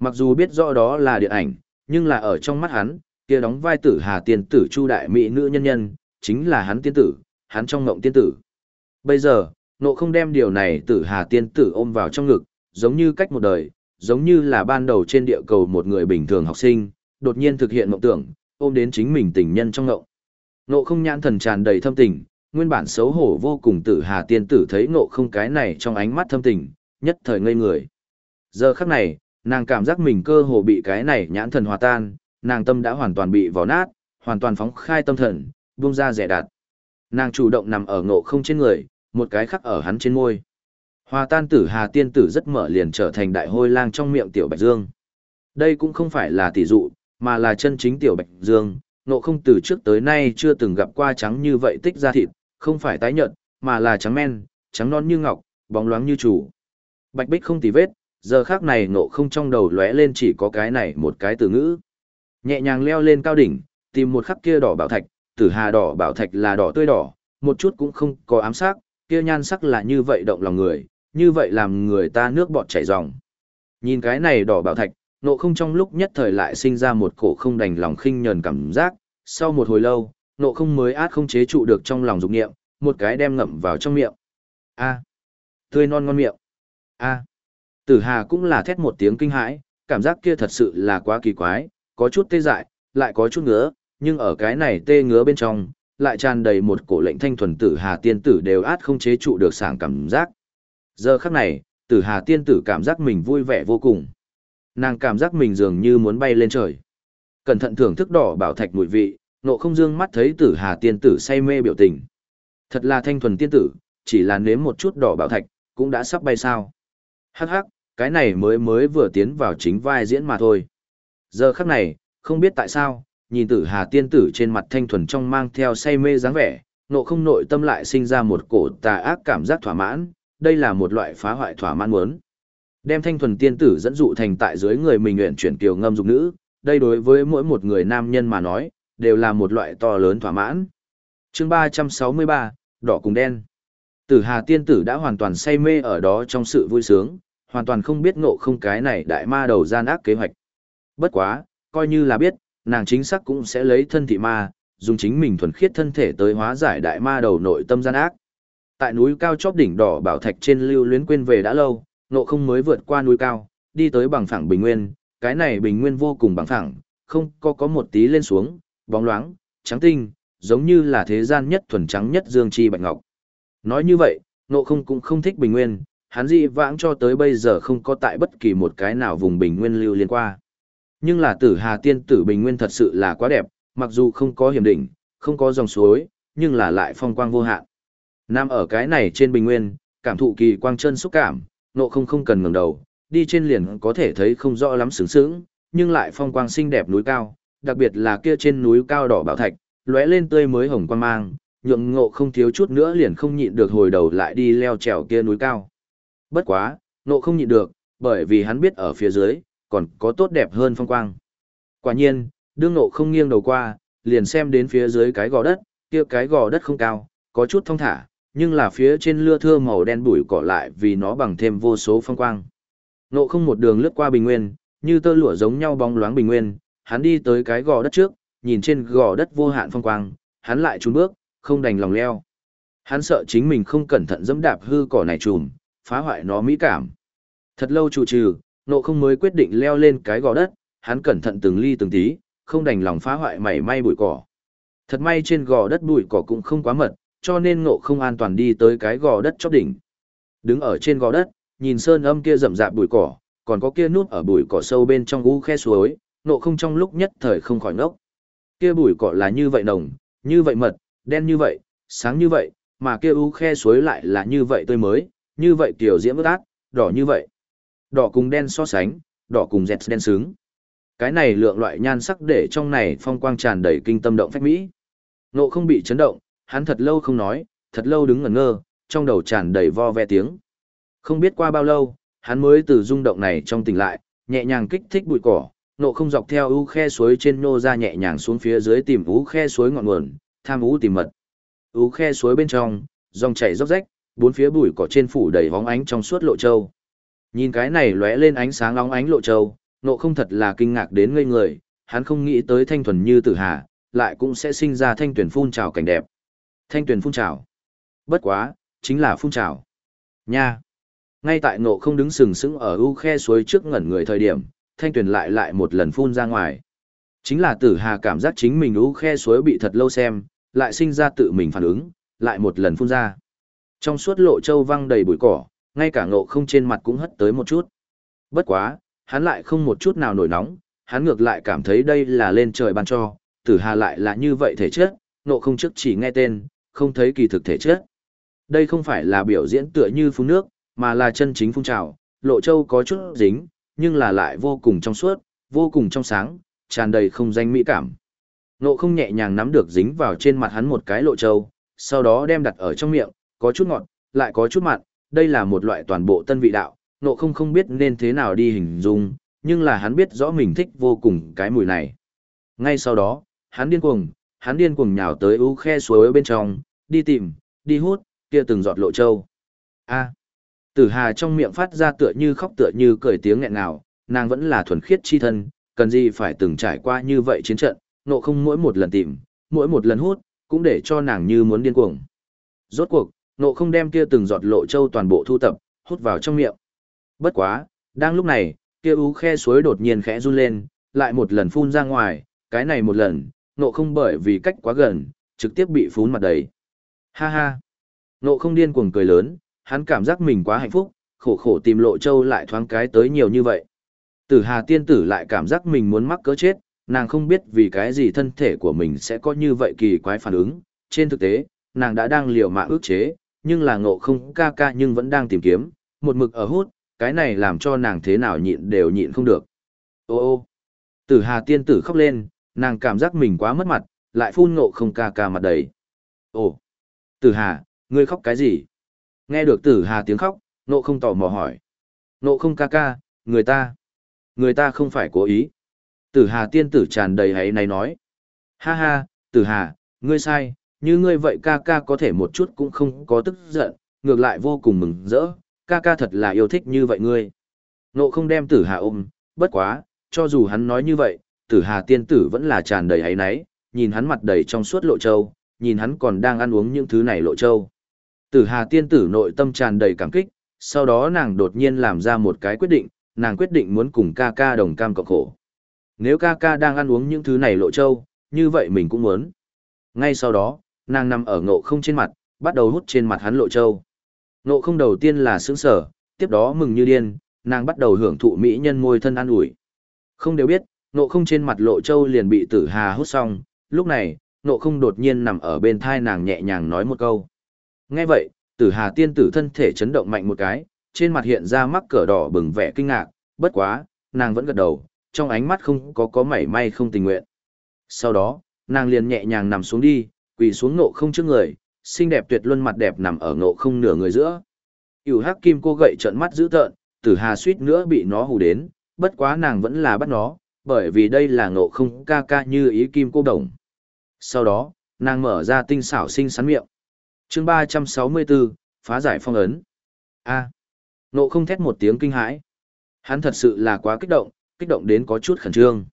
Speaker 1: Mặc dù biết rõ đó là điện ảnh, nhưng là ở trong mắt hắn, kia đóng vai tử hà tiên tử chu đại mỹ nữ nhân nhân, chính là hắn tiên tử, hắn trong ngộng tiên tử. Bây giờ, nộ không đem điều này tử hà tiên tử ôm vào trong ngực, giống như cách một đời, giống như là ban đầu trên địa cầu một người bình thường học sinh, đột nhiên thực hiện mộng tưởng, ôm đến chính mình tình nhân trong ngộng. Nộ không nhãn thần tràn đầy thâm tình, nguyên bản xấu hổ vô cùng tử hà tiên tử thấy nộ không cái này trong ánh mắt thâm tình, nhất thời ngây người. Giờ khắc này, nàng cảm giác mình cơ hồ bị cái này nhãn thần hòa tan, nàng tâm đã hoàn toàn bị vò nát, hoàn toàn phóng khai tâm thần, buông ra rẻ đạt. Nàng chủ động nằm ở ngộ không trên người, một cái khắc ở hắn trên môi. Hòa tan tử hà tiên tử rất mở liền trở thành đại hôi lang trong miệng tiểu bạch dương. Đây cũng không phải là tỷ dụ, mà là chân chính tiểu bạch dương, nộ không từ trước tới nay chưa từng gặp qua trắng như vậy tích ra thịt, không phải tái nhợt, mà là trắng men, trắng non như ngọc, bóng loáng như chủ. Bạch bích không tì vết, giờ khác này nộ không trong đầu lóe lên chỉ có cái này một cái từ ngữ. Nhẹ nhàng leo lên cao đỉnh, tìm một khắc kia đỏ bảo thạch, tử hà đỏ bảo thạch là đỏ tươi đỏ, một chút cũng không có ám sắc, kia nhan sắc là như vậy động lòng người, như vậy làm người ta nước bọt chảy ròng. Nhìn cái này đỏ bảo thạch, nộ không trong lúc nhất thời lại sinh ra một cổ không đành lòng khinh nhờn cảm giác, sau một hồi lâu, nộ không mới át không chế trụ được trong lòng dục niệm, một cái đem ngậm vào trong miệng. A. Tươi non ngon miệng. A. Tử Hà cũng là thét một tiếng kinh hãi, cảm giác kia thật sự là quá kỳ quái, có chút tê dại, lại có chút ngứa, nhưng ở cái này tê ngứa bên trong, lại tràn đầy một cổ lệnh thanh thuần Tử Hà tiên tử đều át không chế trụ được sảng cảm giác. Giờ khắc này, Tử Hà tiên tử cảm giác mình vui vẻ vô cùng. Nàng cảm giác mình dường như muốn bay lên trời. Cẩn thận thưởng thức đỏ bảo thạch mùi vị, nộ không dương mắt thấy Tử Hà tiên tử say mê biểu tình. Thật là thanh thuần tiên tử, chỉ là nếm một chút đỏ bảo thạch, cũng đã sắp bay sao. Hắc hắc, cái này mới mới vừa tiến vào chính vai diễn mà thôi. Giờ khắc này, không biết tại sao, nhìn tử hà tiên tử trên mặt thanh thuần trong mang theo say mê dáng vẻ, nộ không nội tâm lại sinh ra một cổ tà ác cảm giác thỏa mãn, đây là một loại phá hoại thỏa mãn muốn. Đem thanh thuần tiên tử dẫn dụ thành tại dưới người mình nguyện chuyển kiều ngâm dục nữ, đây đối với mỗi một người nam nhân mà nói, đều là một loại to lớn thỏa mãn. chương 363, đỏ cùng đen. Tử hà tiên tử đã hoàn toàn say mê ở đó trong sự vui sướng, hoàn toàn không biết ngộ không cái này đại ma đầu gian ác kế hoạch. Bất quá, coi như là biết, nàng chính xác cũng sẽ lấy thân thị ma, dùng chính mình thuần khiết thân thể tới hóa giải đại ma đầu nội tâm gian ác. Tại núi cao chóp đỉnh đỏ bảo thạch trên lưu luyến quên về đã lâu, nộ không mới vượt qua núi cao, đi tới bằng phẳng bình nguyên, cái này bình nguyên vô cùng bằng phẳng, không có có một tí lên xuống, bóng loáng, trắng tinh, giống như là thế gian nhất thuần trắng nhất dương chi bạch ngọc. Nói như vậy, nộ không cũng không thích bình nguyên, hắn dị vãng cho tới bây giờ không có tại bất kỳ một cái nào vùng bình nguyên lưu liên qua. Nhưng là tử hà tiên tử bình nguyên thật sự là quá đẹp, mặc dù không có hiểm đỉnh, không có dòng suối, nhưng là lại phong quang vô hạn. Nam ở cái này trên bình nguyên, cảm thụ kỳ quang chân xúc cảm, nộ không không cần ngẩng đầu, đi trên liền có thể thấy không rõ lắm sướng sướng, nhưng lại phong quang xinh đẹp núi cao, đặc biệt là kia trên núi cao đỏ bảo thạch, lóe lên tươi mới hồng quang mang, nhượng ngộ không thiếu chút nữa liền không nhịn được hồi đầu lại đi leo trèo kia núi cao. Bất quá, ngộ không nhịn được, bởi vì hắn biết ở phía dưới, còn có tốt đẹp hơn phong quang. Quả nhiên, đương ngộ không nghiêng đầu qua, liền xem đến phía dưới cái gò đất, kia cái gò đất không cao, có chút thông thả, nhưng là phía trên lưa thưa màu đen bụi cỏ lại vì nó bằng thêm vô số phong quang. Ngộ không một đường lướt qua bình nguyên, như tơ lụa giống nhau bóng loáng bình nguyên, hắn đi tới cái gò đất trước, nhìn trên gò đất vô hạn phong quang, hắn lại trốn bước, không đành lòng leo. Hắn sợ chính mình không cẩn thận dẫm đạp hư cỏ này trùm, phá hoại nó mỹ cảm. Thật lâu trụ trừ, nộ không mới quyết định leo lên cái gò đất, hắn cẩn thận từng ly từng tí, không đành lòng phá hoại mảy may bụi cỏ. Thật may trên gò đất bụi cỏ cũng không quá mật, cho nên ngộ không an toàn đi tới cái gò đất chóp đỉnh. Đứng ở trên gò đất, nhìn sơn âm kia rậm rạp bụi cỏ, còn có kia nút ở bụi cỏ sâu bên trong u khe suối, ngộ không trong lúc nhất thời không khỏi ngốc. Kia bụi cỏ là như vậy nồng, như vậy mật, đen như vậy, sáng như vậy, mà kia u khe suối lại là như vậy tươi mới, như vậy kiểu diễm ước ác, đỏ như vậy. Đỏ cùng đen so sánh, đỏ cùng dẹt đen sướng. Cái này lượng loại nhan sắc để trong này phong quang tràn đầy kinh tâm động phách mỹ. Nộ không bị chấn động, hắn thật lâu không nói, thật lâu đứng ngẩn ngơ, trong đầu tràn đầy vo ve tiếng. Không biết qua bao lâu, hắn mới từ rung động này trong tỉnh lại, nhẹ nhàng kích thích bụi cỏ, nộ không dọc theo u khe suối trên nô ra nhẹ nhàng xuống phía dưới tìm u khe suối ngọn nguồn, tham u tìm mật. U khe suối bên trong, dòng chảy róc rách, bốn phía bụi cỏ trên phủ đầy bóng ánh trong suốt lộ châu. Nhìn cái này lóe lên ánh sáng óng ánh lộ châu, nộ không thật là kinh ngạc đến ngây người, hắn không nghĩ tới thanh thuần như tử hà, lại cũng sẽ sinh ra thanh tuyển phun trào cảnh đẹp. Thanh tuyển phun trào. Bất quá, chính là phun trào. Nha. Ngay tại Ngộ không đứng sừng sững ở u khe suối trước ngẩn người thời điểm, thanh tuyển lại lại một lần phun ra ngoài. Chính là tử hà cảm giác chính mình u khe suối bị thật lâu xem, lại sinh ra tự mình phản ứng, lại một lần phun ra. Trong suốt lộ châu văng đầy bụi cỏ, ngay cả ngộ không trên mặt cũng hất tới một chút. Bất quá, hắn lại không một chút nào nổi nóng, hắn ngược lại cảm thấy đây là lên trời ban cho, tử hà lại là như vậy thể chất, ngộ không trước chỉ nghe tên, không thấy kỳ thực thể chất. Đây không phải là biểu diễn tựa như phun nước, mà là chân chính phun trào, lộ châu có chút dính, nhưng là lại vô cùng trong suốt, vô cùng trong sáng, tràn đầy không danh mỹ cảm. Nộ không nhẹ nhàng nắm được dính vào trên mặt hắn một cái lộ châu, sau đó đem đặt ở trong miệng, có chút ngọt, lại có chút mặn, đây là một loại toàn bộ tân vị đạo, nộ không không biết nên thế nào đi hình dung, nhưng là hắn biết rõ mình thích vô cùng cái mùi này. Ngay sau đó, hắn điên cuồng, hắn điên cuồng nhào tới ú khe suối bên trong, đi tìm, đi hút, kia từng giọt lộ châu. A. Tử Hà trong miệng phát ra tựa như khóc tựa như cười tiếng nghẹn ngào, nàng vẫn là thuần khiết chi thân, cần gì phải từng trải qua như vậy chiến trận, nộ không mỗi một lần tìm, mỗi một lần hút, cũng để cho nàng như muốn điên cuồng. Rốt cuộc, nộ không đem kia từng giọt lộ châu toàn bộ thu tập, hút vào trong miệng. Bất quá, đang lúc này, kia ú khe suối đột nhiên khẽ run lên, lại một lần phun ra ngoài, cái này một lần, nộ không bởi vì cách quá gần, trực tiếp bị phun mặt đầy. Ha ha! Nộ không điên cuồng cười lớn, hắn cảm giác mình quá hạnh phúc, khổ khổ tìm lộ châu lại thoáng cái tới nhiều như vậy. Tử hà tiên tử lại cảm giác mình muốn mắc cỡ chết, nàng không biết vì cái gì thân thể của mình sẽ có như vậy kỳ quái phản ứng. Trên thực tế, nàng đã đang liều mạng ước chế, nhưng là ngộ không ca ca nhưng vẫn đang tìm kiếm, một mực ở hút, cái này làm cho nàng thế nào nhịn đều nhịn không được. Ô ô, tử hà tiên tử khóc lên, nàng cảm giác mình quá mất mặt, lại phun ngộ không ca ca mặt đầy. Ồ, tử hà, ngươi khóc cái gì? Nghe được tử hà tiếng khóc, ngộ không tò mò hỏi. Ngộ không ca ca, người ta, người ta không phải cố ý. Tử hà tiên tử tràn đầy hãy này nói. Ha ha, tử hà, ngươi sai, như ngươi vậy ca ca có thể một chút cũng không có tức giận, ngược lại vô cùng mừng rỡ, ca ca thật là yêu thích như vậy ngươi. Nộ không đem tử hà ôm, bất quá, cho dù hắn nói như vậy, tử hà tiên tử vẫn là tràn đầy áy náy, nhìn hắn mặt đầy trong suốt lộ châu, nhìn hắn còn đang ăn uống những thứ này lộ châu. Tử hà tiên tử nội tâm tràn đầy cảm kích, sau đó nàng đột nhiên làm ra một cái quyết định, nàng quyết định muốn cùng ca ca đồng cam cộng khổ. Nếu ca ca đang ăn uống những thứ này lộ châu, như vậy mình cũng muốn. Ngay sau đó, nàng nằm ở ngộ không trên mặt, bắt đầu hút trên mặt hắn lộ châu. Nộ không đầu tiên là sướng sở, tiếp đó mừng như điên, nàng bắt đầu hưởng thụ mỹ nhân môi thân ăn ủi. Không đều biết, nộ không trên mặt lộ châu liền bị tử hà hút xong, lúc này, nộ không đột nhiên nằm ở bên thai nàng nhẹ nhàng nói một câu. Nghe vậy, tử hà tiên tử thân thể chấn động mạnh một cái, trên mặt hiện ra mắc cỡ đỏ bừng vẻ kinh ngạc, bất quá, nàng vẫn gật đầu, trong ánh mắt không có có mảy may không tình nguyện. Sau đó, nàng liền nhẹ nhàng nằm xuống đi, quỳ xuống nộ không trước người, xinh đẹp tuyệt luân mặt đẹp nằm ở nộ không nửa người giữa. Yêu hắc kim cô gậy trợn mắt dữ tợn, tử hà suýt nữa bị nó hù đến, bất quá nàng vẫn là bắt nó, bởi vì đây là nộ không ca ca như ý kim cô đồng. Sau đó, nàng mở ra tinh xảo xinh xắn miệng. chương 364, phá giải phong ấn. A. nộ không thét một tiếng kinh hãi. Hắn thật sự là quá kích động, kích động đến có chút khẩn trương.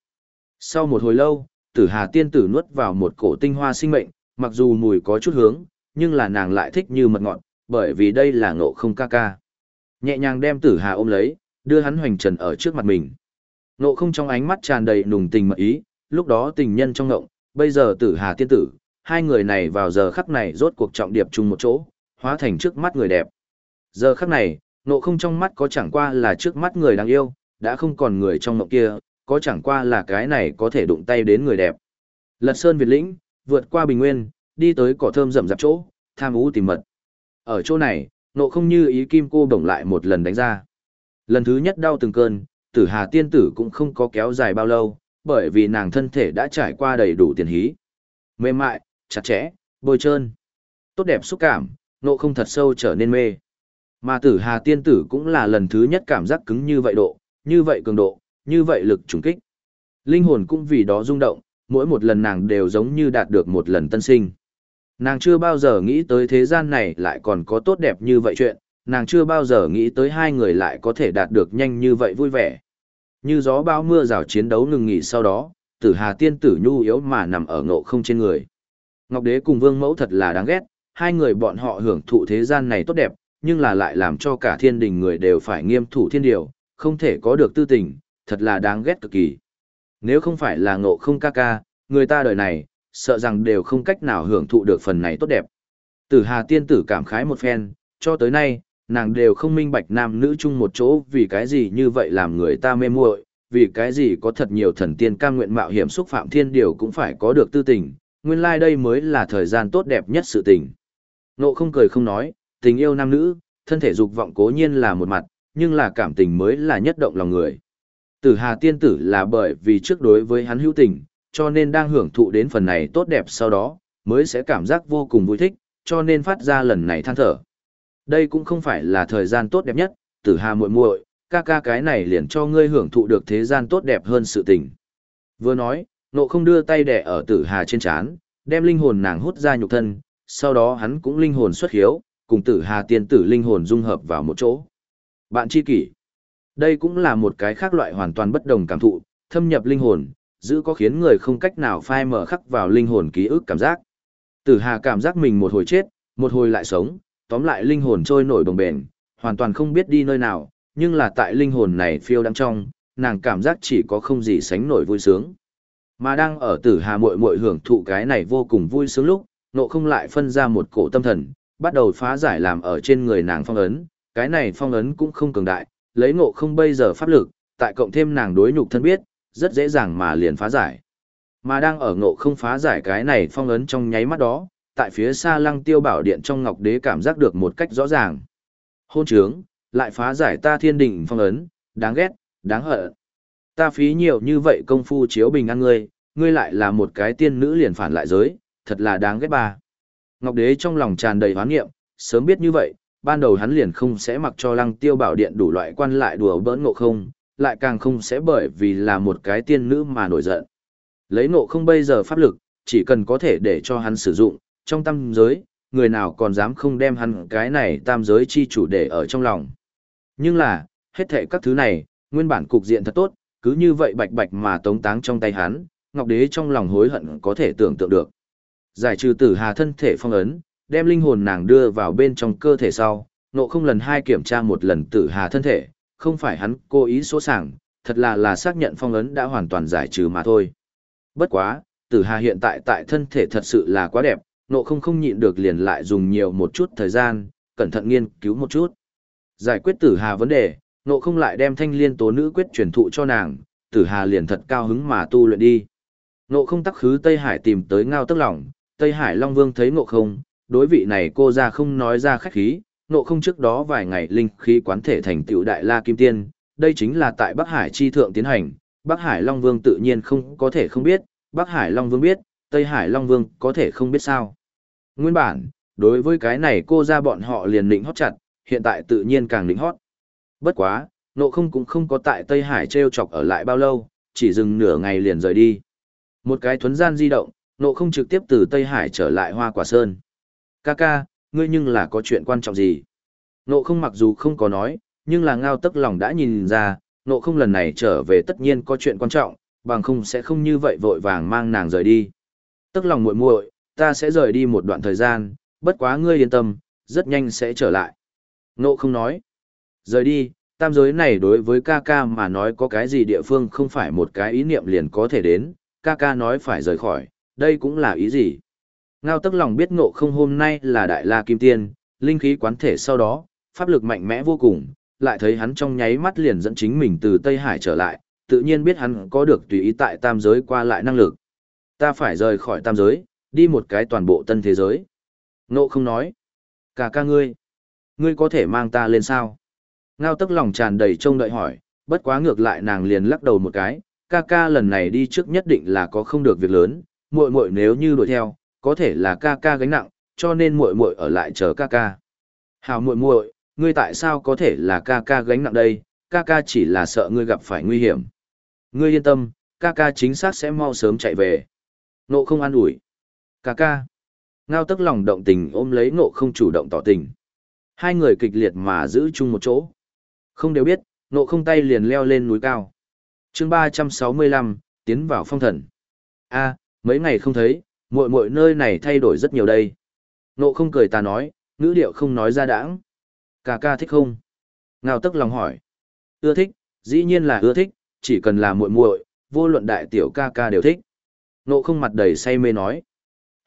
Speaker 1: Sau một hồi lâu, tử hà tiên tử nuốt vào một cổ tinh hoa sinh mệnh, mặc dù mùi có chút hướng, nhưng là nàng lại thích như mật ngọt, bởi vì đây là ngộ không ca ca. Nhẹ nhàng đem tử hà ôm lấy, đưa hắn hoành trần ở trước mặt mình. Ngộ không trong ánh mắt tràn đầy nùng tình mật ý, lúc đó tình nhân trong ngộng, bây giờ tử hà tiên tử, hai người này vào giờ khắc này rốt cuộc trọng điệp chung một chỗ, hóa thành trước mắt người đẹp. Giờ khắc này, ngộ không trong mắt có chẳng qua là trước mắt người đáng yêu, đã không còn người trong ngộng kia, có chẳng qua là cái này có thể đụng tay đến người đẹp. Lật sơn Việt lĩnh, vượt qua bình nguyên, đi tới cỏ thơm rậm rạp chỗ, tham ú tìm mật. Ở chỗ này, nộ không như ý kim cô đồng lại một lần đánh ra. Lần thứ nhất đau từng cơn, tử hà tiên tử cũng không có kéo dài bao lâu, bởi vì nàng thân thể đã trải qua đầy đủ tiền hí. Mềm mại, chặt chẽ, bôi trơn. Tốt đẹp xúc cảm, nộ không thật sâu trở nên mê. Mà tử hà tiên tử cũng là lần thứ nhất cảm giác cứng như vậy độ, như vậy cường độ, như vậy lực trùng kích. Linh hồn cũng vì đó rung động, mỗi một lần nàng đều giống như đạt được một lần tân sinh. Nàng chưa bao giờ nghĩ tới thế gian này lại còn có tốt đẹp như vậy chuyện, nàng chưa bao giờ nghĩ tới hai người lại có thể đạt được nhanh như vậy vui vẻ. Như gió bao mưa rào chiến đấu ngừng nghỉ sau đó, tử hà tiên tử nhu yếu mà nằm ở ngộ không trên người. Ngọc đế cùng vương mẫu thật là đáng ghét, hai người bọn họ hưởng thụ thế gian này tốt đẹp, nhưng là lại làm cho cả thiên đình người đều phải nghiêm thủ thiên điều, không thể có được tư tình, thật là đáng ghét cực kỳ. Nếu không phải là ngộ không ca ca, người ta đời này, sợ rằng đều không cách nào hưởng thụ được phần này tốt đẹp. Tử Hà tiên tử cảm khái một phen, cho tới nay, nàng đều không minh bạch nam nữ chung một chỗ vì cái gì như vậy làm người ta mê muội, vì cái gì có thật nhiều thần tiên cam nguyện mạo hiểm xúc phạm thiên điều cũng phải có được tư tình, nguyên lai like đây mới là thời gian tốt đẹp nhất sự tình. Nộ không cười không nói, tình yêu nam nữ, thân thể dục vọng cố nhiên là một mặt, nhưng là cảm tình mới là nhất động lòng người. Tử Hà tiên tử là bởi vì trước đối với hắn hữu tình, cho nên đang hưởng thụ đến phần này tốt đẹp sau đó, mới sẽ cảm giác vô cùng vui thích, cho nên phát ra lần này than thở. Đây cũng không phải là thời gian tốt đẹp nhất, tử hà muội muội, ca ca cái này liền cho ngươi hưởng thụ được thế gian tốt đẹp hơn sự tình. Vừa nói, nộ không đưa tay đẻ ở tử hà trên chán, đem linh hồn nàng hút ra nhục thân, sau đó hắn cũng linh hồn xuất hiếu, cùng tử hà tiên tử linh hồn dung hợp vào một chỗ. Bạn chi kỷ. Đây cũng là một cái khác loại hoàn toàn bất đồng cảm thụ, thâm nhập linh hồn, giữ có khiến người không cách nào phai mở khắc vào linh hồn ký ức cảm giác. Tử Hà cảm giác mình một hồi chết, một hồi lại sống, tóm lại linh hồn trôi nổi bồng bềnh hoàn toàn không biết đi nơi nào, nhưng là tại linh hồn này phiêu đang trong, nàng cảm giác chỉ có không gì sánh nổi vui sướng. Mà đang ở Tử Hà muội muội hưởng thụ cái này vô cùng vui sướng lúc, nộ không lại phân ra một cổ tâm thần, bắt đầu phá giải làm ở trên người nàng phong ấn, cái này phong ấn cũng không cường đại, lấy ngộ không bây giờ pháp lực, tại cộng thêm nàng đối nhục thân biết, rất dễ dàng mà liền phá giải. Mà đang ở ngộ không phá giải cái này phong ấn trong nháy mắt đó, tại phía xa lăng tiêu bảo điện trong ngọc đế cảm giác được một cách rõ ràng. Hôn trướng, lại phá giải ta thiên đỉnh phong ấn, đáng ghét, đáng hận. Ta phí nhiều như vậy công phu chiếu bình ăn ngươi, ngươi lại là một cái tiên nữ liền phản lại giới, thật là đáng ghét bà. Ngọc đế trong lòng tràn đầy hoán nghiệm, sớm biết như vậy, ban đầu hắn liền không sẽ mặc cho lăng tiêu bảo điện đủ loại quan lại đùa bỡn ngộ không, lại càng không sẽ bởi vì là một cái tiên nữ mà nổi giận. Lấy ngộ không bây giờ pháp lực, chỉ cần có thể để cho hắn sử dụng, trong tam giới, người nào còn dám không đem hắn cái này tam giới chi chủ để ở trong lòng. Nhưng là, hết thệ các thứ này, nguyên bản cục diện thật tốt, cứ như vậy bạch bạch mà tống táng trong tay hắn, Ngọc Đế trong lòng hối hận có thể tưởng tượng được. Giải trừ tử hà thân thể phong ấn, đem linh hồn nàng đưa vào bên trong cơ thể sau, nộ không lần hai kiểm tra một lần tử hà thân thể, không phải hắn cố ý số sảng, thật là là xác nhận phong ấn đã hoàn toàn giải trừ mà thôi. Bất quá, tử hà hiện tại tại thân thể thật sự là quá đẹp, nộ không không nhịn được liền lại dùng nhiều một chút thời gian, cẩn thận nghiên cứu một chút. Giải quyết tử hà vấn đề, nộ không lại đem thanh liên tố nữ quyết truyền thụ cho nàng, tử hà liền thật cao hứng mà tu luyện đi. Nộ không tắc khứ Tây Hải tìm tới ngao tức lòng, Tây Hải Long Vương thấy nộ không, đối vị này cô ra không nói ra khách khí, nộ không trước đó vài ngày linh khí quán thể thành tựu đại la kim tiên, đây chính là tại Bắc Hải chi thượng tiến hành, Bắc Hải Long Vương tự nhiên không có thể không biết, Bắc Hải Long Vương biết, Tây Hải Long Vương có thể không biết sao. Nguyên bản, đối với cái này cô ra bọn họ liền định hót chặt, hiện tại tự nhiên càng định hót. Bất quá, nộ không cũng không có tại Tây Hải treo chọc ở lại bao lâu, chỉ dừng nửa ngày liền rời đi. Một cái thuấn gian di động, nộ không trực tiếp từ Tây Hải trở lại Hoa Quả Sơn. Kaka, ngươi nhưng là có chuyện quan trọng gì? Nộ không mặc dù không có nói, nhưng là ngao tức lòng đã nhìn ra, nộ không lần này trở về tất nhiên có chuyện quan trọng, bằng không sẽ không như vậy vội vàng mang nàng rời đi. Tức lòng muội muội, ta sẽ rời đi một đoạn thời gian, bất quá ngươi yên tâm, rất nhanh sẽ trở lại. Nộ không nói. Rời đi, tam giới này đối với ca ca mà nói có cái gì địa phương không phải một cái ý niệm liền có thể đến, ca ca nói phải rời khỏi, đây cũng là ý gì. Ngao tức lòng biết ngộ không hôm nay là đại la kim tiên, linh khí quán thể sau đó, pháp lực mạnh mẽ vô cùng, lại thấy hắn trong nháy mắt liền dẫn chính mình từ Tây Hải trở lại, tự nhiên biết hắn có được tùy ý tại tam giới qua lại năng lực. Ta phải rời khỏi tam giới, đi một cái toàn bộ tân thế giới. Ngộ không nói. Cả ca ngươi. Ngươi có thể mang ta lên sao? Ngao tức lòng tràn đầy trông đợi hỏi, bất quá ngược lại nàng liền lắc đầu một cái, ca ca lần này đi trước nhất định là có không được việc lớn, muội muội nếu như đuổi theo, có thể là ca ca gánh nặng, cho nên muội muội ở lại chờ ca ca. Hào muội muội, ngươi tại sao có thể là ca ca gánh nặng đây, ca ca chỉ là sợ ngươi gặp phải nguy hiểm. Ngươi yên tâm, ca ca chính xác sẽ mau sớm chạy về. Nộ không an ủi. Ca ca. Ngao tức lòng động tình ôm lấy nộ không chủ động tỏ tình. Hai người kịch liệt mà giữ chung một chỗ. Không đều biết, nộ không tay liền leo lên núi cao. chương ba trăm sáu mươi lăm tiến vào phong thần. a mấy ngày không thấy, muội muội nơi này thay đổi rất nhiều đây. Nộ không cười ta nói, ngữ điệu không nói ra đãng. Cà ca thích không? Ngao tức lòng hỏi. Ưa thích, dĩ nhiên là ưa thích, chỉ cần là muội muội, vô luận đại tiểu ca ca đều thích. Nộ không mặt đầy say mê nói.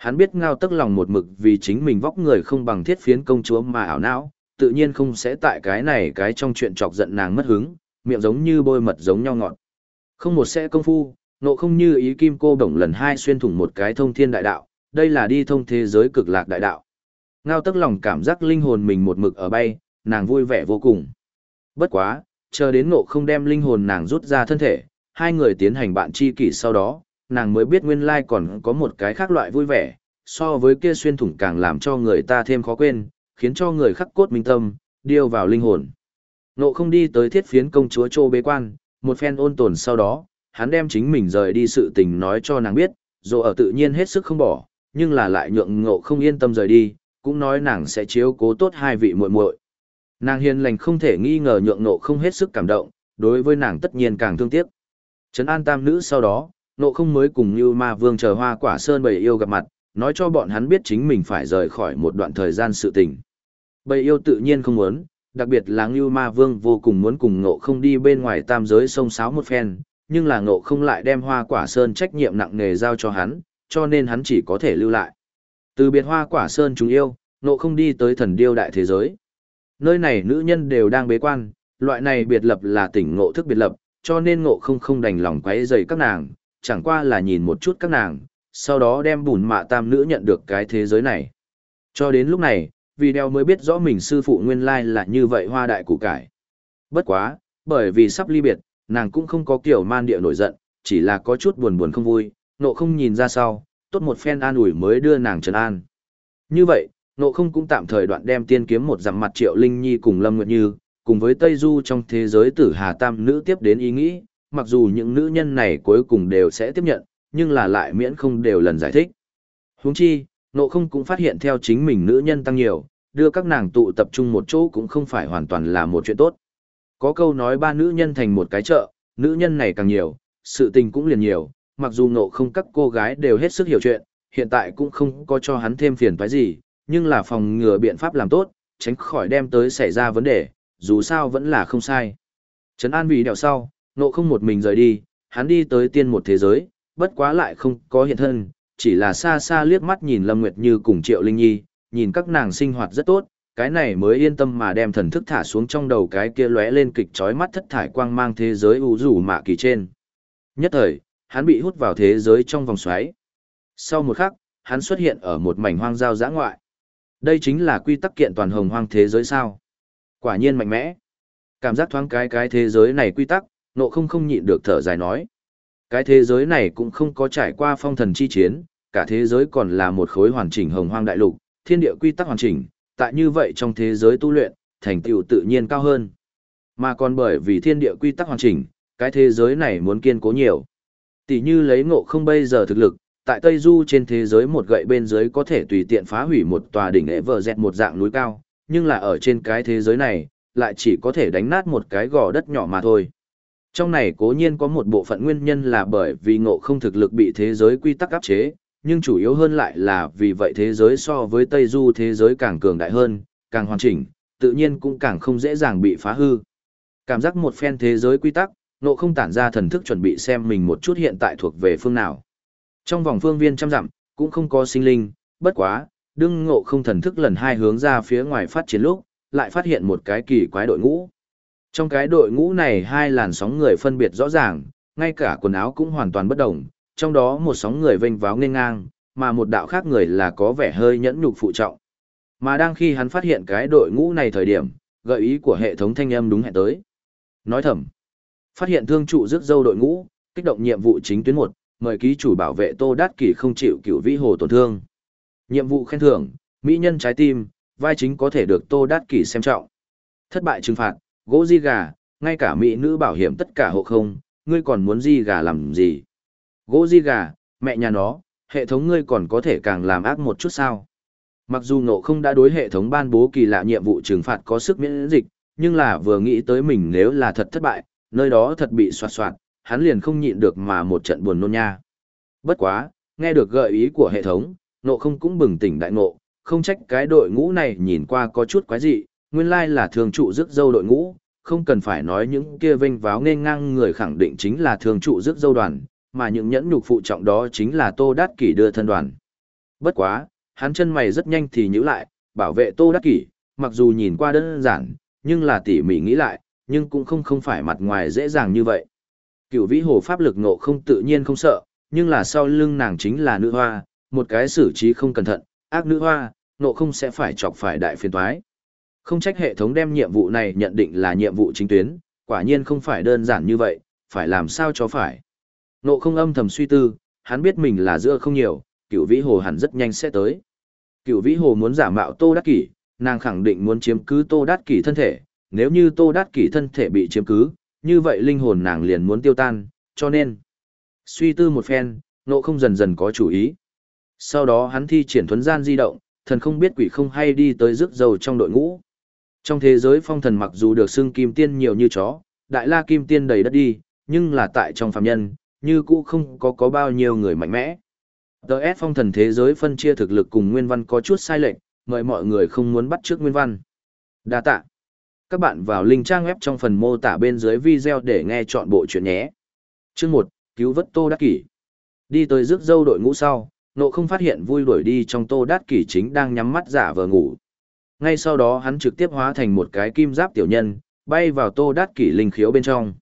Speaker 1: Hắn biết ngao tức lòng một mực vì chính mình vóc người không bằng thiết phiến công chúa mà ảo não, tự nhiên không sẽ tại cái này cái trong chuyện chọc giận nàng mất hứng, miệng giống như bôi mật giống nhau ngọt. Không một sẽ công phu, nộ không như ý kim cô đồng lần hai xuyên thủng một cái thông thiên đại đạo, đây là đi thông thế giới cực lạc đại đạo. Ngao tức lòng cảm giác linh hồn mình một mực ở bay, nàng vui vẻ vô cùng. Bất quá, chờ đến nộ không đem linh hồn nàng rút ra thân thể, hai người tiến hành bạn chi kỷ sau đó, nàng mới biết nguyên lai còn có một cái khác loại vui vẻ, so với kia xuyên thủng càng làm cho người ta thêm khó quên, khiến cho người khắc cốt minh tâm, điêu vào linh hồn. Nộ không đi tới thiết phiến công chúa Trô bế quan, một phen ôn tồn sau đó, hắn đem chính mình rời đi sự tình nói cho nàng biết, dù ở tự nhiên hết sức không bỏ, nhưng là lại nhượng ngộ không yên tâm rời đi, cũng nói nàng sẽ chiếu cố tốt hai vị muội muội. Nàng hiền lành không thể nghi ngờ nhượng ngộ không hết sức cảm động, đối với nàng tất nhiên càng thương tiếc. Trấn an tam nữ sau đó, Nộ không mới cùng như ma vương chờ hoa quả sơn bầy yêu gặp mặt, nói cho bọn hắn biết chính mình phải rời khỏi một đoạn thời gian sự tình. Bầy yêu tự nhiên không muốn, đặc biệt là Ngưu Ma Vương vô cùng muốn cùng ngộ không đi bên ngoài tam giới sông sáo một phen, nhưng là ngộ không lại đem hoa quả sơn trách nhiệm nặng nề giao cho hắn, cho nên hắn chỉ có thể lưu lại. Từ biệt hoa quả sơn chúng yêu, ngộ không đi tới thần điêu đại thế giới. Nơi này nữ nhân đều đang bế quan, loại này biệt lập là tỉnh ngộ thức biệt lập, cho nên ngộ không không đành lòng quấy rầy các nàng, chẳng qua là nhìn một chút các nàng, sau đó đem bùn mạ tam nữ nhận được cái thế giới này. Cho đến lúc này, vì đeo mới biết rõ mình sư phụ nguyên lai là như vậy hoa đại củ cải. Bất quá, bởi vì sắp ly biệt, nàng cũng không có kiểu man địa nổi giận, chỉ là có chút buồn buồn không vui, nộ không nhìn ra sau, tốt một phen an ủi mới đưa nàng trấn an. Như vậy, nộ không cũng tạm thời đoạn đem tiên kiếm một dặm mặt triệu linh nhi cùng lâm nguyệt như, cùng với Tây Du trong thế giới tử hà tam nữ tiếp đến ý nghĩ, mặc dù những nữ nhân này cuối cùng đều sẽ tiếp nhận, nhưng là lại miễn không đều lần giải thích. Huống chi, nộ không cũng phát hiện theo chính mình nữ nhân tăng nhiều, đưa các nàng tụ tập trung một chỗ cũng không phải hoàn toàn là một chuyện tốt. Có câu nói ba nữ nhân thành một cái chợ, nữ nhân này càng nhiều, sự tình cũng liền nhiều, mặc dù nộ không các cô gái đều hết sức hiểu chuyện, hiện tại cũng không có cho hắn thêm phiền toái gì, nhưng là phòng ngừa biện pháp làm tốt, tránh khỏi đem tới xảy ra vấn đề, dù sao vẫn là không sai. Trấn an bị đèo sau, nộ không một mình rời đi, hắn đi tới tiên một thế giới, bất quá lại không có hiện thân, chỉ là xa xa liếc mắt nhìn Lâm Nguyệt Như cùng Triệu Linh Nhi, nhìn các nàng sinh hoạt rất tốt, cái này mới yên tâm mà đem thần thức thả xuống trong đầu cái kia lóe lên kịch chói mắt thất thải quang mang thế giới u rủ mạ kỳ trên. Nhất thời, hắn bị hút vào thế giới trong vòng xoáy. Sau một khắc, hắn xuất hiện ở một mảnh hoang giao giã ngoại. Đây chính là quy tắc kiện toàn hồng hoang thế giới sao. Quả nhiên mạnh mẽ. Cảm giác thoáng cái cái thế giới này quy tắc, nộ không không nhịn được thở dài nói. Cái thế giới này cũng không có trải qua phong thần chi chiến, cả thế giới còn là một khối hoàn chỉnh hồng hoang đại lục, thiên địa quy tắc hoàn chỉnh, tại như vậy trong thế giới tu luyện, thành tựu tự nhiên cao hơn. Mà còn bởi vì thiên địa quy tắc hoàn chỉnh, cái thế giới này muốn kiên cố nhiều. Tỷ như lấy ngộ không bây giờ thực lực, tại Tây Du trên thế giới một gậy bên dưới có thể tùy tiện phá hủy một tòa đỉnh ế vờ dẹt một dạng núi cao, nhưng là ở trên cái thế giới này, lại chỉ có thể đánh nát một cái gò đất nhỏ mà thôi. Trong này cố nhiên có một bộ phận nguyên nhân là bởi vì ngộ không thực lực bị thế giới quy tắc áp chế, nhưng chủ yếu hơn lại là vì vậy thế giới so với Tây Du thế giới càng cường đại hơn, càng hoàn chỉnh, tự nhiên cũng càng không dễ dàng bị phá hư. Cảm giác một phen thế giới quy tắc, ngộ không tản ra thần thức chuẩn bị xem mình một chút hiện tại thuộc về phương nào. Trong vòng phương viên trăm dặm, cũng không có sinh linh, bất quá, đương ngộ không thần thức lần hai hướng ra phía ngoài phát triển lúc, lại phát hiện một cái kỳ quái đội ngũ. Trong cái đội ngũ này hai làn sóng người phân biệt rõ ràng, ngay cả quần áo cũng hoàn toàn bất đồng, trong đó một sóng người vênh váo nghênh ngang, mà một đạo khác người là có vẻ hơi nhẫn nhục phụ trọng. Mà đang khi hắn phát hiện cái đội ngũ này thời điểm, gợi ý của hệ thống thanh âm đúng hẹn tới. Nói thầm, phát hiện thương trụ rước dâu đội ngũ, kích động nhiệm vụ chính tuyến một, mời ký chủ bảo vệ Tô Đát Kỷ không chịu cửu vĩ hồ tổn thương. Nhiệm vụ khen thưởng, mỹ nhân trái tim, vai chính có thể được Tô Đát Kỷ xem trọng. Thất bại trừng phạt, gỗ di gà, ngay cả mỹ nữ bảo hiểm tất cả hộ không, ngươi còn muốn di gà làm gì? Gỗ di gà, mẹ nhà nó, hệ thống ngươi còn có thể càng làm ác một chút sao? Mặc dù nộ không đã đối hệ thống ban bố kỳ lạ nhiệm vụ trừng phạt có sức miễn dịch, nhưng là vừa nghĩ tới mình nếu là thật thất bại, nơi đó thật bị soạt soạt, hắn liền không nhịn được mà một trận buồn nôn nha. Bất quá, nghe được gợi ý của hệ thống, nộ không cũng bừng tỉnh đại ngộ, không trách cái đội ngũ này nhìn qua có chút quái dị, nguyên lai là thường trụ rước dâu đội ngũ, không cần phải nói những kia vinh váo nên ngang người khẳng định chính là thường trụ rước dâu đoàn, mà những nhẫn nhục phụ trọng đó chính là Tô Đát Kỷ đưa thân đoàn. Bất quá, hắn chân mày rất nhanh thì nhíu lại, bảo vệ Tô Đát Kỷ, mặc dù nhìn qua đơn giản, nhưng là tỉ mỉ nghĩ lại, nhưng cũng không không phải mặt ngoài dễ dàng như vậy. Cựu vĩ hồ pháp lực ngộ không tự nhiên không sợ, nhưng là sau lưng nàng chính là nữ hoa, một cái xử trí không cẩn thận, ác nữ hoa, ngộ không sẽ phải chọc phải đại phiền toái. Không trách hệ thống đem nhiệm vụ này nhận định là nhiệm vụ chính tuyến, quả nhiên không phải đơn giản như vậy, phải làm sao cho phải. Nộ không âm thầm suy tư, hắn biết mình là giữa không nhiều, cựu vĩ hồ hẳn rất nhanh sẽ tới. Cựu vĩ hồ muốn giả mạo tô đắc kỷ, nàng khẳng định muốn chiếm cứ tô đắc kỷ thân thể, nếu như tô đắc kỷ thân thể bị chiếm cứ, như vậy linh hồn nàng liền muốn tiêu tan, cho nên. Suy tư một phen, nộ không dần dần có chủ ý. Sau đó hắn thi triển thuấn gian di động, thần không biết quỷ không hay đi tới rước dầu trong đội ngũ. Trong thế giới phong thần mặc dù được xưng kim tiên nhiều như chó, đại la kim tiên đầy đất đi, nhưng là tại trong phàm nhân, như cũ không có có bao nhiêu người mạnh mẽ. Tờ ép phong thần thế giới phân chia thực lực cùng nguyên văn có chút sai lệch, mời mọi người không muốn bắt trước nguyên văn. Đa tạ. Các bạn vào link trang web trong phần mô tả bên dưới video để nghe chọn bộ chuyện nhé. Chương 1, cứu vớt Tô Đắc Kỷ. Đi tới rước dâu đội ngũ sau, nộ không phát hiện vui đuổi đi trong Tô Đắc Kỷ chính đang nhắm mắt giả vờ ngủ. Ngay sau đó hắn trực tiếp hóa thành một cái kim giáp tiểu nhân, bay vào Tô đát Kỷ linh khiếu bên trong.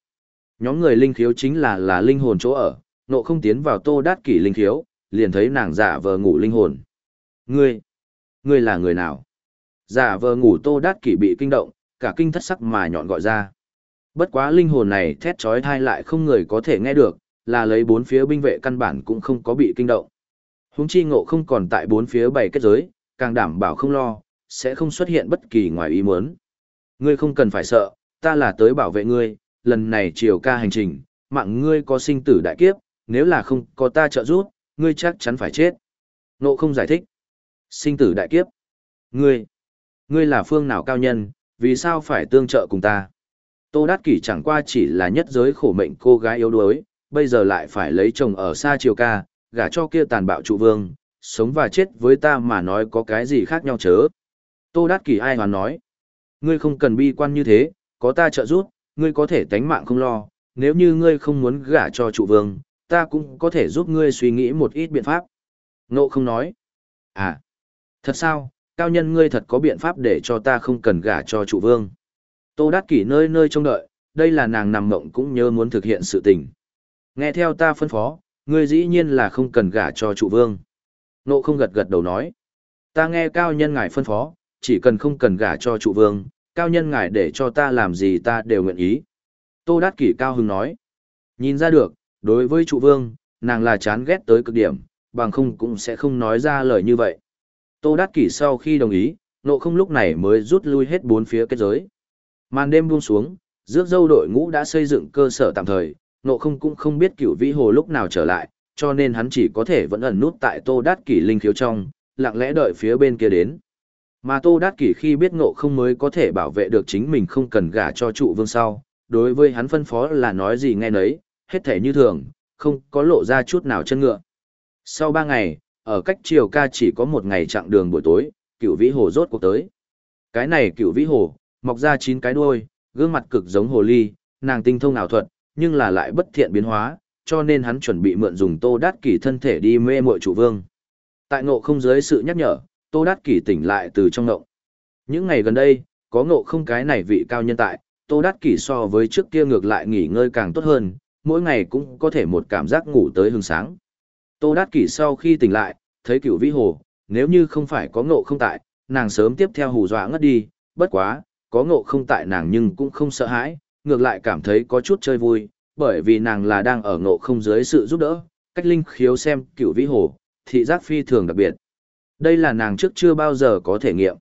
Speaker 1: Nhóm người linh khiếu chính là là linh hồn chỗ ở, nộ không tiến vào Tô đát Kỷ linh khiếu, liền thấy nàng giả vờ ngủ linh hồn. Ngươi, ngươi là người nào? Giả vờ ngủ Tô đát Kỷ bị kinh động, cả kinh thất sắc mà nhọn gọi ra. Bất quá linh hồn này thét trói thai lại không người có thể nghe được, là lấy bốn phía binh vệ căn bản cũng không có bị kinh động. Húng chi ngộ không còn tại bốn phía bảy kết giới, càng đảm bảo không lo, sẽ không xuất hiện bất kỳ ngoài ý muốn. Ngươi không cần phải sợ, ta là tới bảo vệ ngươi, lần này chiều ca hành trình, mạng ngươi có sinh tử đại kiếp, nếu là không có ta trợ giúp, ngươi chắc chắn phải chết. nộ không giải thích. Sinh tử đại kiếp. Ngươi, ngươi là phương nào cao nhân, vì sao phải tương trợ cùng ta? Tô Đát Kỷ chẳng qua chỉ là nhất giới khổ mệnh cô gái yếu đuối, bây giờ lại phải lấy chồng ở xa triều ca, gả cho kia tàn bạo trụ vương, sống và chết với ta mà nói có cái gì khác nhau chớ. Tô Đát Kỳ ai hoàn nói, ngươi không cần bi quan như thế, có ta trợ giúp, ngươi có thể tánh mạng không lo, nếu như ngươi không muốn gả cho trụ vương, ta cũng có thể giúp ngươi suy nghĩ một ít biện pháp. Ngộ không nói, à, thật sao, cao nhân ngươi thật có biện pháp để cho ta không cần gả cho trụ vương. Tô Đát Kỳ nơi nơi trông đợi, đây là nàng nằm mộng cũng nhớ muốn thực hiện sự tình. Nghe theo ta phân phó, ngươi dĩ nhiên là không cần gả cho trụ vương. Nộ không gật gật đầu nói. Ta nghe cao nhân ngài phân phó, chỉ cần không cần gả cho trụ vương, cao nhân ngài để cho ta làm gì ta đều nguyện ý. Tô Đát Kỷ cao hứng nói. Nhìn ra được, đối với trụ vương, nàng là chán ghét tới cực điểm, bằng không cũng sẽ không nói ra lời như vậy. Tô Đát Kỷ sau khi đồng ý, nộ không lúc này mới rút lui hết bốn phía kết giới. Màn đêm buông xuống, rước dâu đội ngũ đã xây dựng cơ sở tạm thời, nộ không cũng không biết cửu vĩ hồ lúc nào trở lại, cho nên hắn chỉ có thể vẫn ẩn nút tại Tô Đát Kỷ linh khiếu trong, lặng lẽ đợi phía bên kia đến. Mà Tô Đát Kỷ khi biết ngộ không mới có thể bảo vệ được chính mình không cần gả cho trụ vương sau, đối với hắn phân phó là nói gì nghe nấy, hết thể như thường, không có lộ ra chút nào chân ngựa. Sau ba ngày, ở cách chiều ca chỉ có một ngày chặng đường buổi tối, cựu vĩ hồ rốt cuộc tới. Cái này cựu vĩ hồ, mọc ra chín cái đuôi, gương mặt cực giống hồ ly, nàng tinh thông ảo thuật, nhưng là lại bất thiện biến hóa, cho nên hắn chuẩn bị mượn dùng tô đát kỷ thân thể đi mê mội chủ vương. Tại ngộ không dưới sự nhắc nhở, tô đát kỷ tỉnh lại từ trong ngộng. Những ngày gần đây, có ngộ không cái này vị cao nhân tại, tô đát kỷ so với trước kia ngược lại nghỉ ngơi càng tốt hơn, mỗi ngày cũng có thể một cảm giác ngủ tới hương sáng. Tô Đát Kỷ sau khi tỉnh lại, thấy cửu vĩ hồ, nếu như không phải có ngộ không tại, nàng sớm tiếp theo hù dọa ngất đi, bất quá, có ngộ không tại nàng nhưng cũng không sợ hãi, ngược lại cảm thấy có chút chơi vui, bởi vì nàng là đang ở ngộ không dưới sự giúp đỡ, cách linh khiếu xem cửu vĩ hồ, thị giác phi thường đặc biệt. Đây là nàng trước chưa bao giờ có thể nghiệm.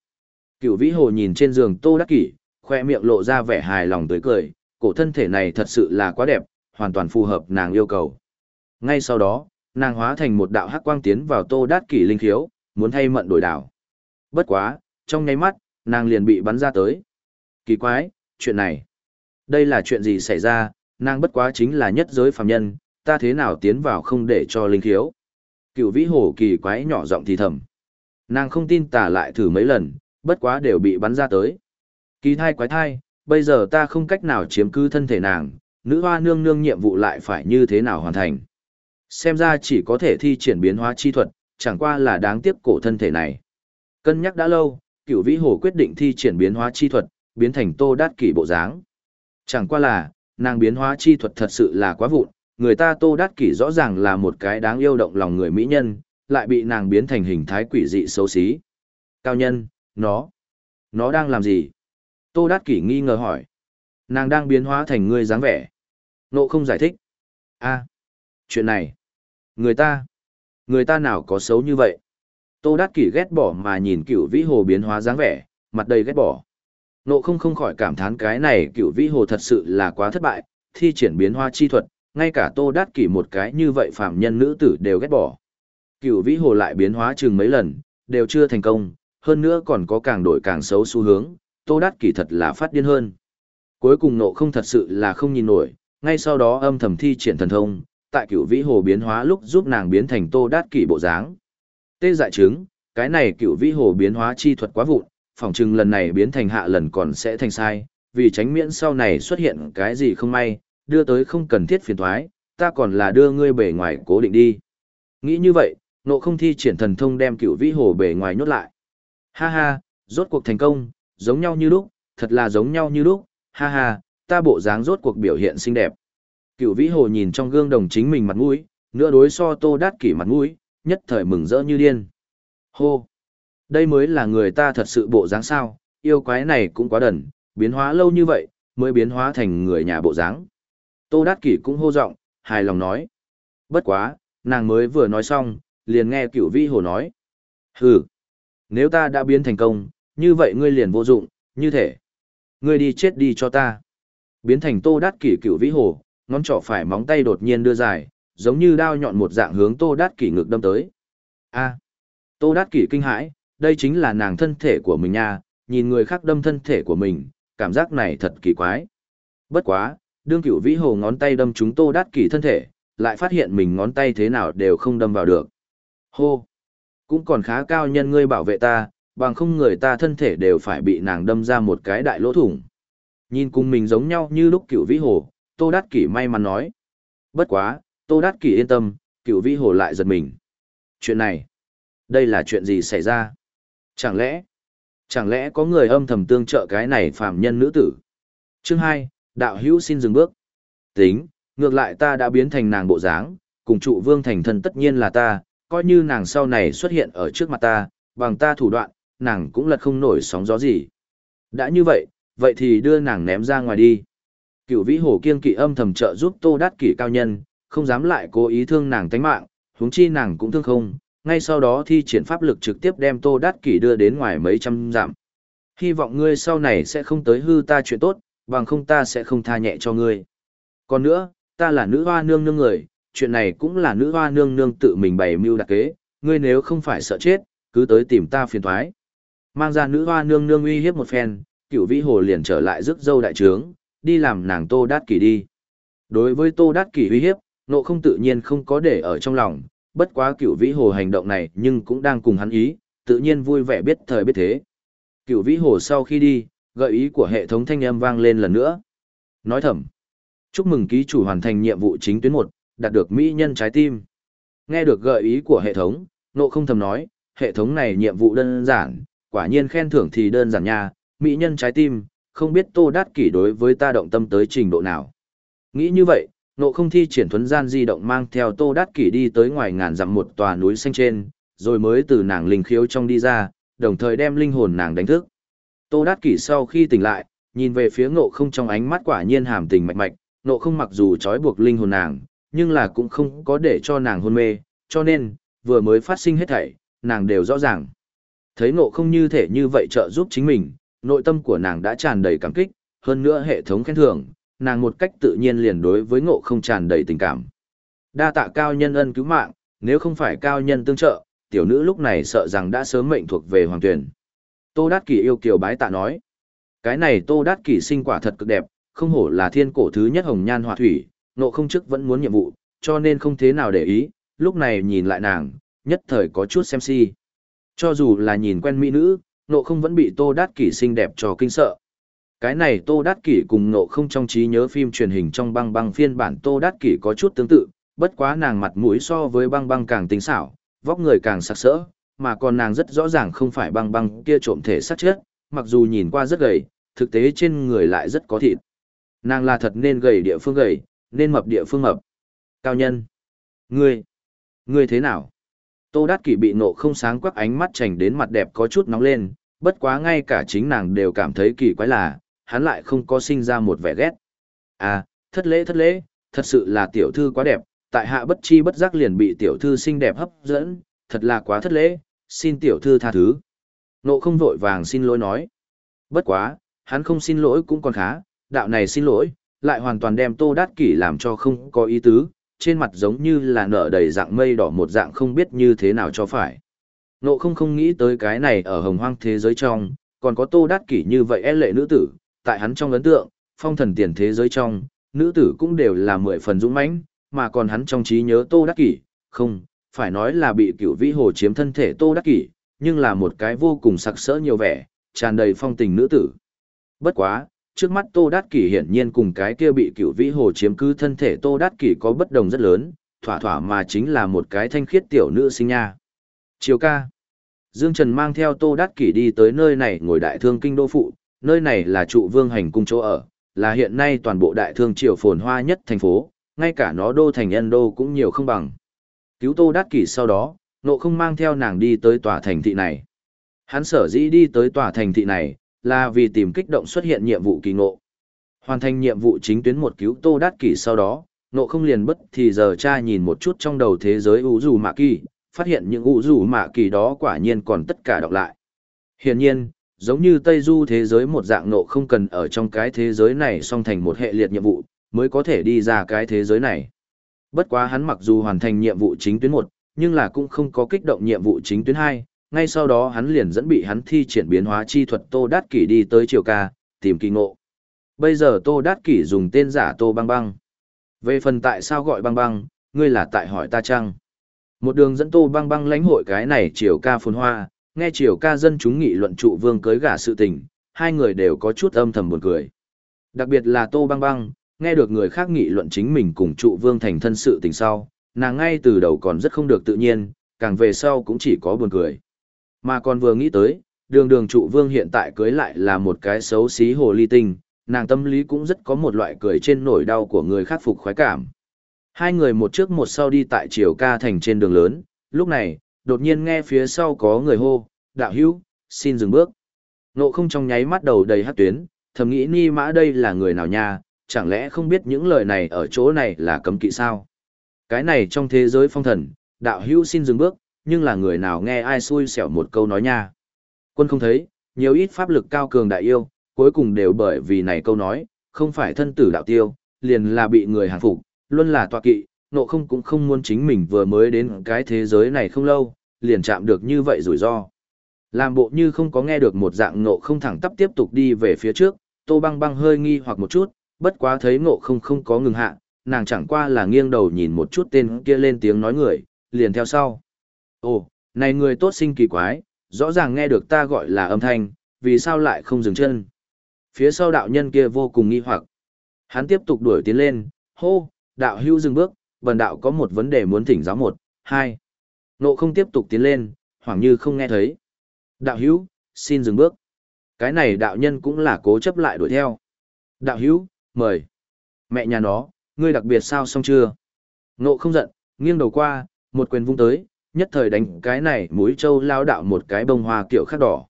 Speaker 1: Cựu vĩ hồ nhìn trên giường Tô Đắc Kỷ, khoe miệng lộ ra vẻ hài lòng tới cười, cổ thân thể này thật sự là quá đẹp, hoàn toàn phù hợp nàng yêu cầu. Ngay sau đó, nàng hóa thành một đạo hắc quang tiến vào Tô Đát Kỷ linh khiếu, muốn thay mận đổi đảo. Bất quá, trong nháy mắt, nàng liền bị bắn ra tới. Kỳ quái, chuyện này, đây là chuyện gì xảy ra, nàng bất quá chính là nhất giới phàm nhân, ta thế nào tiến vào không để cho linh khiếu. Cựu vĩ hồ kỳ quái nhỏ giọng thì thầm. Nàng không tin tả lại thử mấy lần, bất quá đều bị bắn ra tới. Kỳ thai quái thai, bây giờ ta không cách nào chiếm cứ thân thể nàng, nữ hoa nương nương nhiệm vụ lại phải như thế nào hoàn thành. Xem ra chỉ có thể thi triển biến hóa chi thuật, chẳng qua là đáng tiếc cổ thân thể này. Cân nhắc đã lâu, cửu vĩ hồ quyết định thi triển biến hóa chi thuật, biến thành tô đát kỷ bộ dáng. Chẳng qua là, nàng biến hóa chi thuật thật sự là quá vụn, người ta tô đát kỷ rõ ràng là một cái đáng yêu động lòng người mỹ nhân, lại bị nàng biến thành hình thái quỷ dị xấu xí. Cao nhân, nó, nó đang làm gì? Tô đát kỷ nghi ngờ hỏi. Nàng đang biến hóa thành người dáng vẻ. Nộ không giải thích. a chuyện này, người ta, người ta nào có xấu như vậy? Tô Đát Kỷ ghét bỏ mà nhìn cựu vĩ hồ biến hóa dáng vẻ, mặt đầy ghét bỏ. Nộ không không khỏi cảm thán cái này cựu vĩ hồ thật sự là quá thất bại, thi triển biến hóa chi thuật, ngay cả Tô Đát Kỷ một cái như vậy phạm nhân nữ tử đều ghét bỏ. Cựu vĩ hồ lại biến hóa chừng mấy lần, đều chưa thành công, hơn nữa còn có càng đổi càng xấu xu hướng, Tô Đát kỳ thật là phát điên hơn. Cuối cùng nộ không thật sự là không nhìn nổi, ngay sau đó âm thầm thi triển thần thông, tại cựu vĩ hồ biến hóa lúc giúp nàng biến thành tô đát kỳ bộ dáng. Tê dại chứng, cái này cựu vĩ hồ biến hóa chi thuật quá vụn, phỏng chừng lần này biến thành hạ lần còn sẽ thành sai, vì tránh miễn sau này xuất hiện cái gì không may, đưa tới không cần thiết phiền thoái, ta còn là đưa ngươi bể ngoài cố định đi. Nghĩ như vậy, nộ không thi triển thần thông đem cửu vĩ hồ bể ngoài nhốt lại. Ha ha, rốt cuộc thành công, giống nhau như lúc, thật là giống nhau như lúc, ha ha, ta bộ dáng rốt cuộc biểu hiện xinh đẹp. Cựu vĩ hồ nhìn trong gương đồng chính mình mặt mũi, nửa đối so tô đát kỷ mặt mũi, nhất thời mừng rỡ như điên. Hô! Đây mới là người ta thật sự bộ dáng sao, yêu quái này cũng quá đần, biến hóa lâu như vậy, mới biến hóa thành người nhà bộ dáng. Tô đát kỷ cũng hô giọng, hài lòng nói. Bất quá, nàng mới vừa nói xong, liền nghe cựu vĩ hồ nói. Hừ! Nếu ta đã biến thành công, như vậy ngươi liền vô dụng, như thể. Ngươi đi chết đi cho ta. Biến thành tô đát kỷ cựu vĩ hồ, ngón trỏ phải móng tay đột nhiên đưa dài, giống như đao nhọn một dạng hướng Tô Đát Kỷ ngực đâm tới. A. Tô Đát Kỷ kinh hãi, đây chính là nàng thân thể của mình nha, nhìn người khác đâm thân thể của mình, cảm giác này thật kỳ quái. Bất quá, đương cửu vĩ hồ ngón tay đâm chúng Tô Đát Kỷ thân thể, lại phát hiện mình ngón tay thế nào đều không đâm vào được. Hô. Cũng còn khá cao nhân ngươi bảo vệ ta, bằng không người ta thân thể đều phải bị nàng đâm ra một cái đại lỗ thủng. Nhìn cùng mình giống nhau như lúc cửu vĩ hồ, Tô Đát Kỷ may mắn nói. Bất quá, Tô Đát Kỷ yên tâm, cựu vĩ hồ lại giật mình. Chuyện này, đây là chuyện gì xảy ra? Chẳng lẽ, chẳng lẽ có người âm thầm tương trợ cái này phàm nhân nữ tử? Chương 2, đạo hữu xin dừng bước. Tính, ngược lại ta đã biến thành nàng bộ dáng, cùng trụ vương thành thân tất nhiên là ta, coi như nàng sau này xuất hiện ở trước mặt ta, bằng ta thủ đoạn, nàng cũng lật không nổi sóng gió gì. Đã như vậy, vậy thì đưa nàng ném ra ngoài đi. Cựu vĩ hồ kiên kỵ âm thầm trợ giúp tô đát kỷ cao nhân, không dám lại cố ý thương nàng tánh mạng, huống chi nàng cũng thương không, ngay sau đó thi triển pháp lực trực tiếp đem tô đát kỷ đưa đến ngoài mấy trăm dặm. Hy vọng ngươi sau này sẽ không tới hư ta chuyện tốt, bằng không ta sẽ không tha nhẹ cho ngươi. Còn nữa, ta là nữ hoa nương nương người, chuyện này cũng là nữ hoa nương nương tự mình bày mưu đặc kế, ngươi nếu không phải sợ chết, cứ tới tìm ta phiền thoái. Mang ra nữ hoa nương nương uy hiếp một phen, cựu vĩ hồ liền trở lại rước dâu đại trướng, đi làm nàng tô đát kỷ đi. Đối với tô đát kỷ uy hiếp, nộ không tự nhiên không có để ở trong lòng, bất quá cựu vĩ hồ hành động này nhưng cũng đang cùng hắn ý, tự nhiên vui vẻ biết thời biết thế. Cựu vĩ hồ sau khi đi, gợi ý của hệ thống thanh âm vang lên lần nữa. Nói thầm, chúc mừng ký chủ hoàn thành nhiệm vụ chính tuyến 1, đạt được mỹ nhân trái tim. Nghe được gợi ý của hệ thống, nộ không thầm nói, hệ thống này nhiệm vụ đơn giản, quả nhiên khen thưởng thì đơn giản nha, mỹ nhân trái tim, không biết tô đát kỷ đối với ta động tâm tới trình độ nào. Nghĩ như vậy, nộ không thi triển thuấn gian di động mang theo tô đát kỷ đi tới ngoài ngàn dặm một tòa núi xanh trên, rồi mới từ nàng linh khiếu trong đi ra, đồng thời đem linh hồn nàng đánh thức. Tô đát kỷ sau khi tỉnh lại, nhìn về phía ngộ không trong ánh mắt quả nhiên hàm tình mạch mạch, ngộ không mặc dù trói buộc linh hồn nàng, nhưng là cũng không có để cho nàng hôn mê, cho nên, vừa mới phát sinh hết thảy, nàng đều rõ ràng. Thấy ngộ không như thể như vậy trợ giúp chính mình, nội tâm của nàng đã tràn đầy cảm kích, hơn nữa hệ thống khen thưởng, nàng một cách tự nhiên liền đối với ngộ không tràn đầy tình cảm. Đa tạ cao nhân ân cứu mạng, nếu không phải cao nhân tương trợ, tiểu nữ lúc này sợ rằng đã sớm mệnh thuộc về hoàng tuyển. Tô Đát Kỷ yêu kiều bái tạ nói. Cái này Tô Đát Kỷ sinh quả thật cực đẹp, không hổ là thiên cổ thứ nhất hồng nhan họa thủy, nộ không chức vẫn muốn nhiệm vụ, cho nên không thế nào để ý, lúc này nhìn lại nàng, nhất thời có chút xem si. Cho dù là nhìn quen mỹ nữ, nộ không vẫn bị Tô Đát Kỷ xinh đẹp cho kinh sợ. Cái này Tô Đát Kỷ cùng nộ không trong trí nhớ phim truyền hình trong băng băng phiên bản Tô Đát Kỷ có chút tương tự, bất quá nàng mặt mũi so với băng băng càng tinh xảo, vóc người càng sặc sỡ, mà còn nàng rất rõ ràng không phải băng băng kia trộm thể sắc chết, mặc dù nhìn qua rất gầy, thực tế trên người lại rất có thịt. Nàng là thật nên gầy địa phương gầy, nên mập địa phương mập. Cao nhân. Ngươi. Ngươi thế nào? Tô Đát Kỷ bị nộ không sáng quắc ánh mắt chảnh đến mặt đẹp có chút nóng lên, bất quá ngay cả chính nàng đều cảm thấy kỳ quái là, hắn lại không có sinh ra một vẻ ghét. À, thất lễ thất lễ, thật sự là tiểu thư quá đẹp, tại hạ bất chi bất giác liền bị tiểu thư xinh đẹp hấp dẫn, thật là quá thất lễ, xin tiểu thư tha thứ. Nộ không vội vàng xin lỗi nói. Bất quá, hắn không xin lỗi cũng còn khá, đạo này xin lỗi, lại hoàn toàn đem tô đát kỷ làm cho không có ý tứ, trên mặt giống như là nở đầy dạng mây đỏ một dạng không biết như thế nào cho phải. Nộ không không nghĩ tới cái này ở hồng hoang thế giới trong, còn có tô đát kỷ như vậy e lệ nữ tử, tại hắn trong ấn tượng, phong thần tiền thế giới trong, nữ tử cũng đều là mười phần dũng mãnh, mà còn hắn trong trí nhớ tô đắc kỷ, không, phải nói là bị cựu vĩ hồ chiếm thân thể tô đắc kỷ, nhưng là một cái vô cùng sặc sỡ nhiều vẻ, tràn đầy phong tình nữ tử. Bất quá, trước mắt tô đát kỷ hiển nhiên cùng cái kia bị cựu vĩ hồ chiếm cứ thân thể tô đát kỷ có bất đồng rất lớn, thỏa thỏa mà chính là một cái thanh khiết tiểu nữ sinh nha. Chiều ca. Dương Trần mang theo Tô Đát Kỷ đi tới nơi này ngồi đại thương kinh đô phụ, nơi này là trụ vương hành cung chỗ ở, là hiện nay toàn bộ đại thương triều phồn hoa nhất thành phố, ngay cả nó đô thành nhân đô cũng nhiều không bằng. Cứu Tô Đát Kỷ sau đó, nộ không mang theo nàng đi tới tòa thành thị này. Hắn sở dĩ đi tới tòa thành thị này, là vì tìm kích động xuất hiện nhiệm vụ kỳ ngộ. Hoàn thành nhiệm vụ chính tuyến một cứu Tô Đát Kỷ sau đó, nộ không liền bất thì giờ cha nhìn một chút trong đầu thế giới ủ rủ mạ kỳ, phát hiện những ủ rủ mạ kỳ đó quả nhiên còn tất cả đọc lại. Hiển nhiên, giống như Tây Du thế giới một dạng nộ không cần ở trong cái thế giới này song thành một hệ liệt nhiệm vụ, mới có thể đi ra cái thế giới này. Bất quá hắn mặc dù hoàn thành nhiệm vụ chính tuyến 1, nhưng là cũng không có kích động nhiệm vụ chính tuyến 2, ngay sau đó hắn liền dẫn bị hắn thi triển biến hóa chi thuật Tô Đát Kỷ đi tới Triều Ca, tìm kỳ ngộ. Bây giờ Tô Đát Kỷ dùng tên giả Tô Băng Băng. Về phần tại sao gọi Băng Băng, ngươi là tại hỏi ta chăng? Một đường dẫn Tô Băng Băng lãnh hội cái này Triều Ca phồn hoa, nghe Triều Ca dân chúng nghị luận trụ vương cưới gả sự tình, hai người đều có chút âm thầm buồn cười. Đặc biệt là Tô Băng Băng, nghe được người khác nghị luận chính mình cùng trụ vương thành thân sự tình sau, nàng ngay từ đầu còn rất không được tự nhiên, càng về sau cũng chỉ có buồn cười. Mà còn vừa nghĩ tới, đường đường trụ vương hiện tại cưới lại là một cái xấu xí hồ ly tinh, nàng tâm lý cũng rất có một loại cười trên nỗi đau của người khắc phục khoái cảm. Hai người một trước một sau đi tại chiều ca thành trên đường lớn, lúc này, đột nhiên nghe phía sau có người hô, đạo hữu, xin dừng bước. Nộ không trong nháy mắt đầu đầy hát tuyến, thầm nghĩ ni mã đây là người nào nha, chẳng lẽ không biết những lời này ở chỗ này là cấm kỵ sao? Cái này trong thế giới phong thần, đạo hữu xin dừng bước, nhưng là người nào nghe ai xui xẻo một câu nói nha. Quân không thấy, nhiều ít pháp lực cao cường đại yêu, cuối cùng đều bởi vì này câu nói, không phải thân tử đạo tiêu, liền là bị người hàng phục, luôn là tọa kỵ, nộ không cũng không muốn chính mình vừa mới đến cái thế giới này không lâu, liền chạm được như vậy rủi ro. Làm bộ như không có nghe được một dạng nộ không thẳng tắp tiếp tục đi về phía trước, tô băng băng hơi nghi hoặc một chút, bất quá thấy nộ không không có ngừng hạ, nàng chẳng qua là nghiêng đầu nhìn một chút tên kia lên tiếng nói người, liền theo sau. Ồ, này người tốt sinh kỳ quái, rõ ràng nghe được ta gọi là âm thanh, vì sao lại không dừng chân. Phía sau đạo nhân kia vô cùng nghi hoặc. Hắn tiếp tục đuổi tiến lên, hô, đạo hưu dừng bước, bần đạo có một vấn đề muốn thỉnh giáo một, hai. Nộ không tiếp tục tiến lên, hoảng như không nghe thấy. Đạo hữu, xin dừng bước. Cái này đạo nhân cũng là cố chấp lại đuổi theo. Đạo hữu, mời. Mẹ nhà nó, ngươi đặc biệt sao xong chưa? Nộ không giận, nghiêng đầu qua, một quyền vung tới, nhất thời đánh cái này mũi trâu lao đạo một cái bông hoa kiểu khắc đỏ.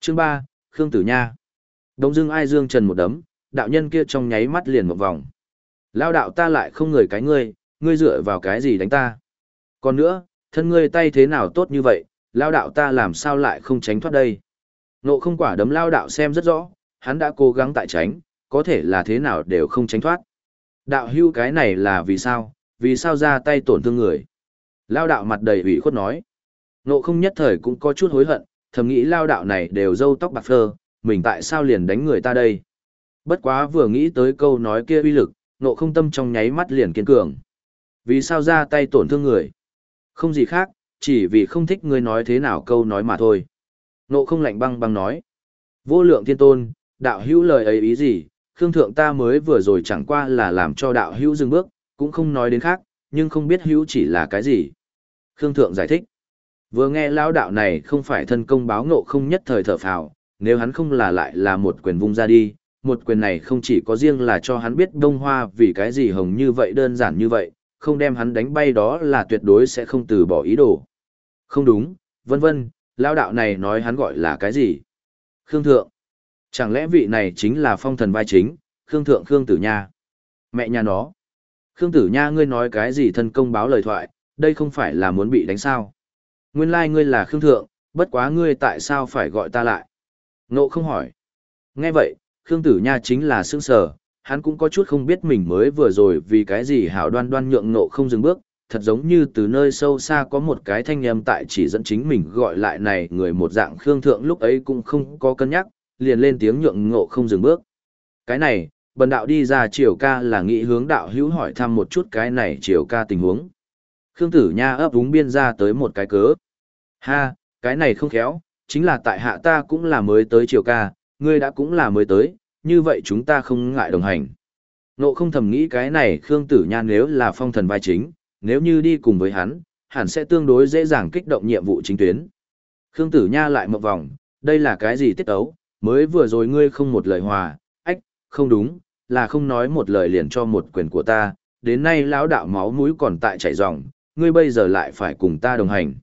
Speaker 1: Chương ba Khương Tử Nha. Đông Dương ai dương trần một đấm, đạo nhân kia trong nháy mắt liền một vòng. Lao đạo ta lại không người cái ngươi, ngươi dựa vào cái gì đánh ta. Còn nữa, thân ngươi tay thế nào tốt như vậy, lao đạo ta làm sao lại không tránh thoát đây. Nộ không quả đấm lao đạo xem rất rõ, hắn đã cố gắng tại tránh, có thể là thế nào đều không tránh thoát. Đạo hưu cái này là vì sao, vì sao ra tay tổn thương người. Lao đạo mặt đầy ủy khuất nói. Nộ không nhất thời cũng có chút hối hận, thầm nghĩ lao đạo này đều râu tóc bạc phơ, mình tại sao liền đánh người ta đây. Bất quá vừa nghĩ tới câu nói kia uy lực, nộ không tâm trong nháy mắt liền kiên cường. Vì sao ra tay tổn thương người? Không gì khác, chỉ vì không thích ngươi nói thế nào câu nói mà thôi. Nộ không lạnh băng băng nói. Vô lượng thiên tôn, đạo hữu lời ấy ý gì, Khương Thượng ta mới vừa rồi chẳng qua là làm cho đạo hữu dừng bước, cũng không nói đến khác, nhưng không biết hữu chỉ là cái gì. Khương Thượng giải thích. Vừa nghe lão đạo này không phải thân công báo ngộ không nhất thời thở phào, nếu hắn không là lại là một quyền vung ra đi, một quyền này không chỉ có riêng là cho hắn biết đông hoa vì cái gì hồng như vậy đơn giản như vậy, không đem hắn đánh bay đó là tuyệt đối sẽ không từ bỏ ý đồ. Không đúng, vân vân, lão đạo này nói hắn gọi là cái gì? Khương Thượng. Chẳng lẽ vị này chính là phong thần vai chính, Khương Thượng Khương Tử Nha? Mẹ nhà nó. Khương Tử Nha ngươi nói cái gì thân công báo lời thoại, đây không phải là muốn bị đánh sao? Nguyên lai like ngươi là Khương Thượng, bất quá ngươi tại sao phải gọi ta lại? Ngộ không hỏi. Nghe vậy, Khương Tử Nha chính là sững sờ, hắn cũng có chút không biết mình mới vừa rồi vì cái gì hảo đoan đoan nhượng ngộ không dừng bước, thật giống như từ nơi sâu xa có một cái thanh âm tại chỉ dẫn chính mình gọi lại này người một dạng Khương Thượng lúc ấy cũng không có cân nhắc, liền lên tiếng nhượng ngộ không dừng bước. Cái này, bần đạo đi ra triều ca là nghĩ hướng đạo hữu hỏi thăm một chút cái này triều ca tình huống. Khương Tử Nha ấp úng biên ra tới một cái cớ. Ha, cái này không khéo, chính là tại hạ ta cũng là mới tới triều ca, ngươi đã cũng là mới tới, như vậy chúng ta không ngại đồng hành. Nộ không thầm nghĩ cái này Khương Tử Nha nếu là phong thần vai chính, nếu như đi cùng với hắn, hẳn sẽ tương đối dễ dàng kích động nhiệm vụ chính tuyến. Khương Tử Nha lại một vòng, đây là cái gì tiết ấu, mới vừa rồi ngươi không một lời hòa, không đúng, là không nói một lời liền cho một quyền của ta, đến nay lão đạo máu mũi còn tại chảy ròng, ngươi bây giờ lại phải cùng ta đồng hành.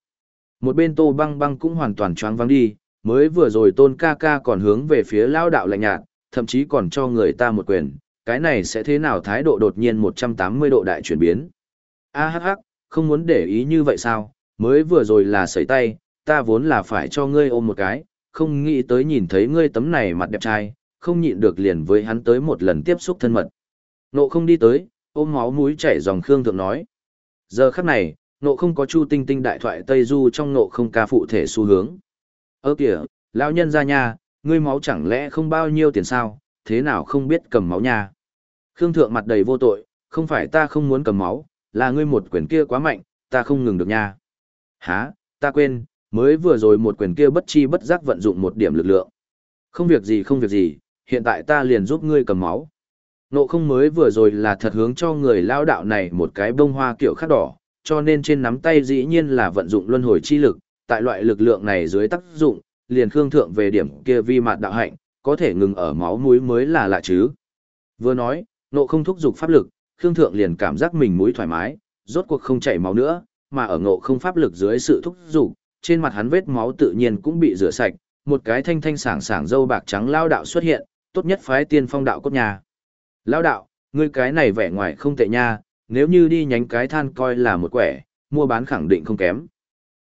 Speaker 1: Một bên tô băng băng cũng hoàn toàn choáng vắng đi, mới vừa rồi tôn ca ca còn hướng về phía lão đạo lạnh nhạt, thậm chí còn cho người ta một quyền, cái này sẽ thế nào thái độ đột nhiên 180 độ đại chuyển biến. A hắc hắc, không muốn để ý như vậy sao, mới vừa rồi là sẩy tay, ta vốn là phải cho ngươi ôm một cái, không nghĩ tới nhìn thấy ngươi tấm này mặt đẹp trai, không nhịn được liền với hắn tới một lần tiếp xúc thân mật. Nộ không đi tới, ôm máu mũi chảy dòng Khương Thượng nói. Giờ khắc này, nộ không có chu tinh tinh đại thoại Tây Du trong nộ không ca phụ thể xu hướng. Ơ kìa, lão nhân ra nhà, ngươi máu chẳng lẽ không bao nhiêu tiền sao, thế nào không biết cầm máu nha. Khương Thượng mặt đầy vô tội, không phải ta không muốn cầm máu, là ngươi một quyền kia quá mạnh, ta không ngừng được nha. Hả, ta quên, mới vừa rồi một quyền kia bất chi bất giác vận dụng một điểm lực lượng. Không việc gì không việc gì, hiện tại ta liền giúp ngươi cầm máu. Nộ không mới vừa rồi là thật hướng cho người lao đạo này một cái bông hoa kiểu khắc đỏ, cho nên trên nắm tay dĩ nhiên là vận dụng luân hồi chi lực, tại loại lực lượng này dưới tác dụng, liền Khương Thượng về điểm kia vi mạt đạo hạnh, có thể ngừng ở máu mũi mới là lạ chứ. Vừa nói, nộ không thúc giục pháp lực, Khương Thượng liền cảm giác mình mũi thoải mái, rốt cuộc không chảy máu nữa, mà ở ngộ không pháp lực dưới sự thúc giục, trên mặt hắn vết máu tự nhiên cũng bị rửa sạch, một cái thanh thanh sảng sảng dâu bạc trắng lao đạo xuất hiện, tốt nhất phái tiên phong đạo cốt nhà. Lao đạo, ngươi cái này vẻ ngoài không tệ nha, nếu như đi nhánh cái than coi là một quẻ, mua bán khẳng định không kém.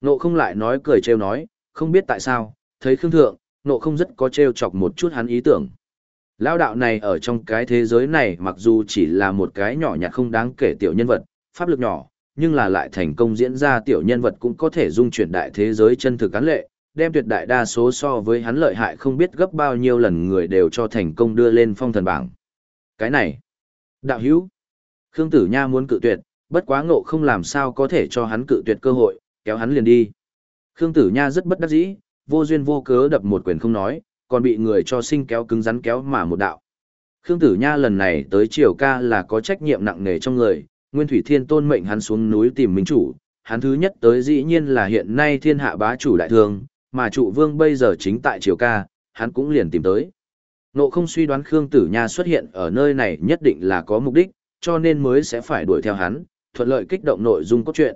Speaker 1: Nộ không lại nói cười trêu nói, không biết tại sao, thấy Khương Thượng, nộ không rất có trêu chọc một chút hắn ý tưởng. Lao đạo này ở trong cái thế giới này mặc dù chỉ là một cái nhỏ nhặt không đáng kể tiểu nhân vật, pháp lực nhỏ, nhưng là lại thành công diễn ra tiểu nhân vật cũng có thể dung chuyển đại thế giới chân thực cán lệ, đem tuyệt đại đa số so với hắn lợi hại không biết gấp bao nhiêu lần người đều cho thành công đưa lên phong thần bảng. Cái này, đạo hữu, Khương Tử Nha muốn cự tuyệt, bất quá ngộ không làm sao có thể cho hắn cự tuyệt cơ hội, kéo hắn liền đi. Khương Tử Nha rất bất đắc dĩ, vô duyên vô cớ đập một quyền không nói, còn bị người cho sinh kéo cứng rắn kéo mà một đạo. Khương Tử Nha lần này tới triều ca là có trách nhiệm nặng nề trong người, Nguyên Thủy Thiên tôn mệnh hắn xuống núi tìm minh chủ, hắn thứ nhất tới dĩ nhiên là hiện nay thiên hạ bá chủ đại thương, mà trụ vương bây giờ chính tại triều ca, hắn cũng liền tìm tới. Nộ không suy đoán Khương Tử Nha xuất hiện ở nơi này nhất định là có mục đích, cho nên mới sẽ phải đuổi theo hắn, thuận lợi kích động nội dung cốt truyện.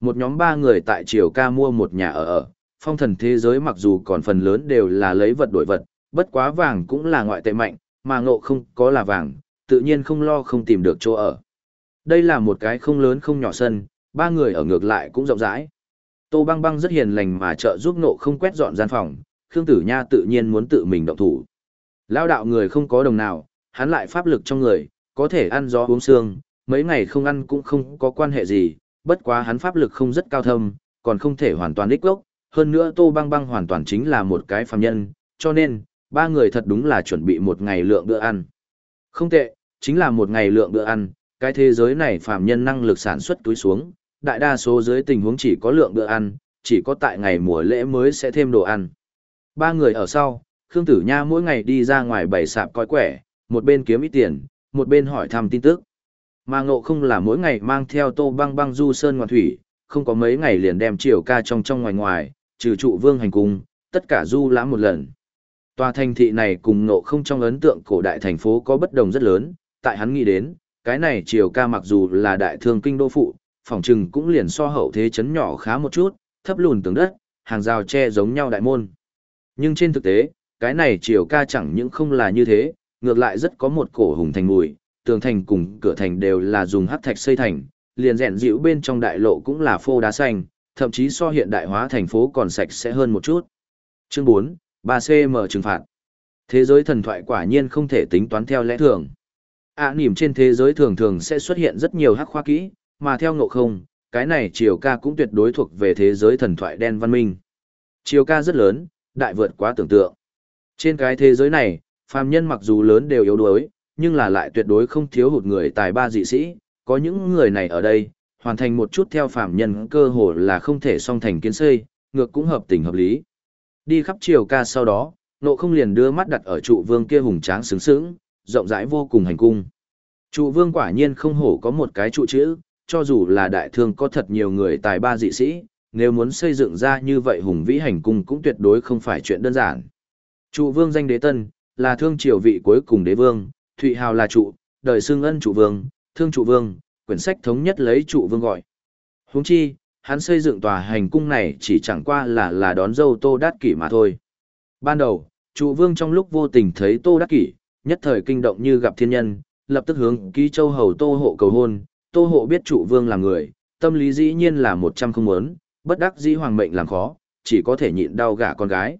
Speaker 1: Một nhóm ba người tại triều ca mua một nhà ở ở, phong thần thế giới mặc dù còn phần lớn đều là lấy vật đổi vật, bất quá vàng cũng là ngoại tệ mạnh, mà ngộ không có là vàng, tự nhiên không lo không tìm được chỗ ở. Đây là một cái không lớn không nhỏ sân, ba người ở ngược lại cũng rộng rãi. Tô băng băng rất hiền lành mà trợ giúp nộ không quét dọn gian phòng, Khương Tử Nha tự nhiên muốn tự mình động thủ. Lao đạo người không có đồng nào, hắn lại pháp lực trong người, có thể ăn gió uống xương, mấy ngày không ăn cũng không có quan hệ gì, bất quá hắn pháp lực không rất cao thâm, còn không thể hoàn toàn đích gốc, hơn nữa Tô Băng Băng hoàn toàn chính là một cái phàm nhân, cho nên, ba người thật đúng là chuẩn bị một ngày lượng bữa ăn. Không tệ, chính là một ngày lượng bữa ăn, cái thế giới này phàm nhân năng lực sản xuất túi xuống, đại đa số dưới tình huống chỉ có lượng bữa ăn, chỉ có tại ngày mùa lễ mới sẽ thêm đồ ăn. Ba người ở sau, Khương Tử Nha mỗi ngày đi ra ngoài bày sạp coi quẻ, một bên kiếm ít tiền, một bên hỏi thăm tin tức. Mà ngộ không là mỗi ngày mang theo tô băng băng du sơn ngoạn thủy, không có mấy ngày liền đem triều ca trong trong ngoài ngoài, trừ trụ vương hành cung, tất cả du lãm một lần. Tòa thành thị này cùng ngộ không trong ấn tượng cổ đại thành phố có bất đồng rất lớn, tại hắn nghĩ đến, cái này triều ca mặc dù là đại thương kinh đô phụ, phòng trừng cũng liền so hậu thế chấn nhỏ khá một chút, thấp lùn tường đất, hàng rào tre giống nhau đại môn. Nhưng trên thực tế, cái này triều ca chẳng những không là như thế, ngược lại rất có một cổ hùng thành mùi, tường thành cùng cửa thành đều là dùng hắc thạch xây thành, liền rèn dịu bên trong đại lộ cũng là phô đá xanh, thậm chí so hiện đại hóa thành phố còn sạch sẽ hơn một chút. Chương 4, 3CM trừng phạt. Thế giới thần thoại quả nhiên không thể tính toán theo lẽ thường. À niềm trên thế giới thường thường sẽ xuất hiện rất nhiều hắc khoa kỹ, mà theo ngộ không, cái này chiều ca cũng tuyệt đối thuộc về thế giới thần thoại đen văn minh. Chiều ca rất lớn, đại vượt quá tưởng tượng. Trên cái thế giới này, phàm nhân mặc dù lớn đều yếu đuối, nhưng là lại tuyệt đối không thiếu hụt người tài ba dị sĩ, có những người này ở đây, hoàn thành một chút theo phàm nhân cơ hồ là không thể song thành kiến xây, ngược cũng hợp tình hợp lý. Đi khắp chiều ca sau đó, nộ không liền đưa mắt đặt ở trụ vương kia hùng tráng sướng sướng, rộng rãi vô cùng hành cung. Trụ vương quả nhiên không hổ có một cái trụ chữ, cho dù là đại thương có thật nhiều người tài ba dị sĩ, nếu muốn xây dựng ra như vậy hùng vĩ hành cung cũng tuyệt đối không phải chuyện đơn giản. Trụ vương danh đế tân, là thương triều vị cuối cùng đế vương, Thụy Hào là trụ, đời xương ân trụ vương, thương trụ vương, quyển sách thống nhất lấy trụ vương gọi. Huống chi, hắn xây dựng tòa hành cung này chỉ chẳng qua là là đón dâu Tô Đát Kỷ mà thôi. Ban đầu, trụ vương trong lúc vô tình thấy Tô Đát Kỷ, nhất thời kinh động như gặp thiên nhân, lập tức hướng ký châu hầu Tô Hộ cầu hôn, Tô Hộ biết trụ vương là người, tâm lý dĩ nhiên là một trăm không muốn, bất đắc dĩ hoàng mệnh làm khó, chỉ có thể nhịn đau gả con gái.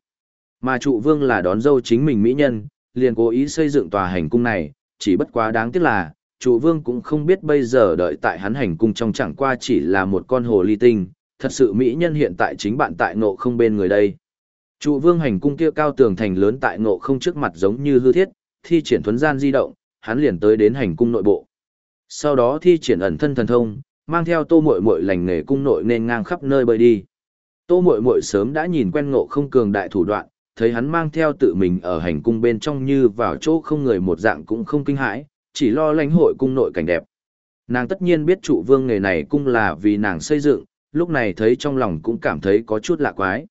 Speaker 1: Mà trụ vương là đón dâu chính mình mỹ nhân, liền cố ý xây dựng tòa hành cung này, chỉ bất quá đáng tiếc là, trụ vương cũng không biết bây giờ đợi tại hắn hành cung trong chẳng qua chỉ là một con hồ ly tinh, thật sự mỹ nhân hiện tại chính bạn tại ngộ không bên người đây. Trụ vương hành cung kia cao tường thành lớn tại ngộ không trước mặt giống như hư thiết, thi triển thuấn gian di động, hắn liền tới đến hành cung nội bộ. Sau đó thi triển ẩn thân thần thông, mang theo tô muội muội lành nghề cung nội nên ngang khắp nơi bơi đi. Tô muội muội sớm đã nhìn quen ngộ không cường đại thủ đoạn, thấy hắn mang theo tự mình ở hành cung bên trong như vào chỗ không người một dạng cũng không kinh hãi, chỉ lo lãnh hội cung nội cảnh đẹp. Nàng tất nhiên biết trụ vương nghề này cung là vì nàng xây dựng, lúc này thấy trong lòng cũng cảm thấy có chút lạ quái.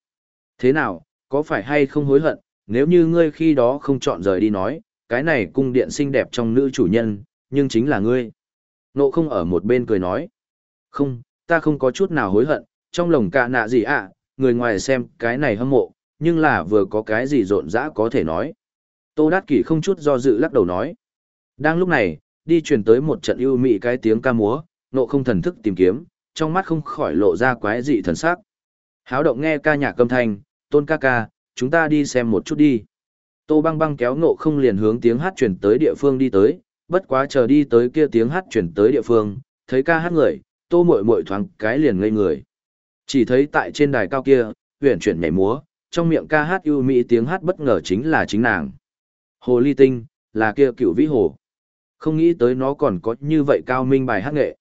Speaker 1: Thế nào, có phải hay không hối hận, nếu như ngươi khi đó không chọn rời đi nói, cái này cung điện xinh đẹp trong nữ chủ nhân, nhưng chính là ngươi. Nộ không ở một bên cười nói. Không, ta không có chút nào hối hận, trong lòng cả nạ gì ạ, người ngoài xem cái này hâm mộ, nhưng là vừa có cái gì rộn rã có thể nói. Tô Đát Kỷ không chút do dự lắc đầu nói. Đang lúc này, đi truyền tới một trận ưu mị cái tiếng ca múa, nộ không thần thức tìm kiếm, trong mắt không khỏi lộ ra quái dị thần sắc. Háo động nghe ca nhạc âm thanh, tôn ca ca, chúng ta đi xem một chút đi. Tô băng băng kéo nộ không liền hướng tiếng hát chuyển tới địa phương đi tới, bất quá chờ đi tới kia tiếng hát chuyển tới địa phương, thấy ca hát người, tô muội muội thoáng cái liền ngây người. Chỉ thấy tại trên đài cao kia, huyền chuyển nhảy múa, trong miệng ca hát yêu mỹ tiếng hát bất ngờ chính là chính nàng. Hồ ly tinh, là kia cựu vĩ hồ. Không nghĩ tới nó còn có như vậy cao minh bài hát nghệ.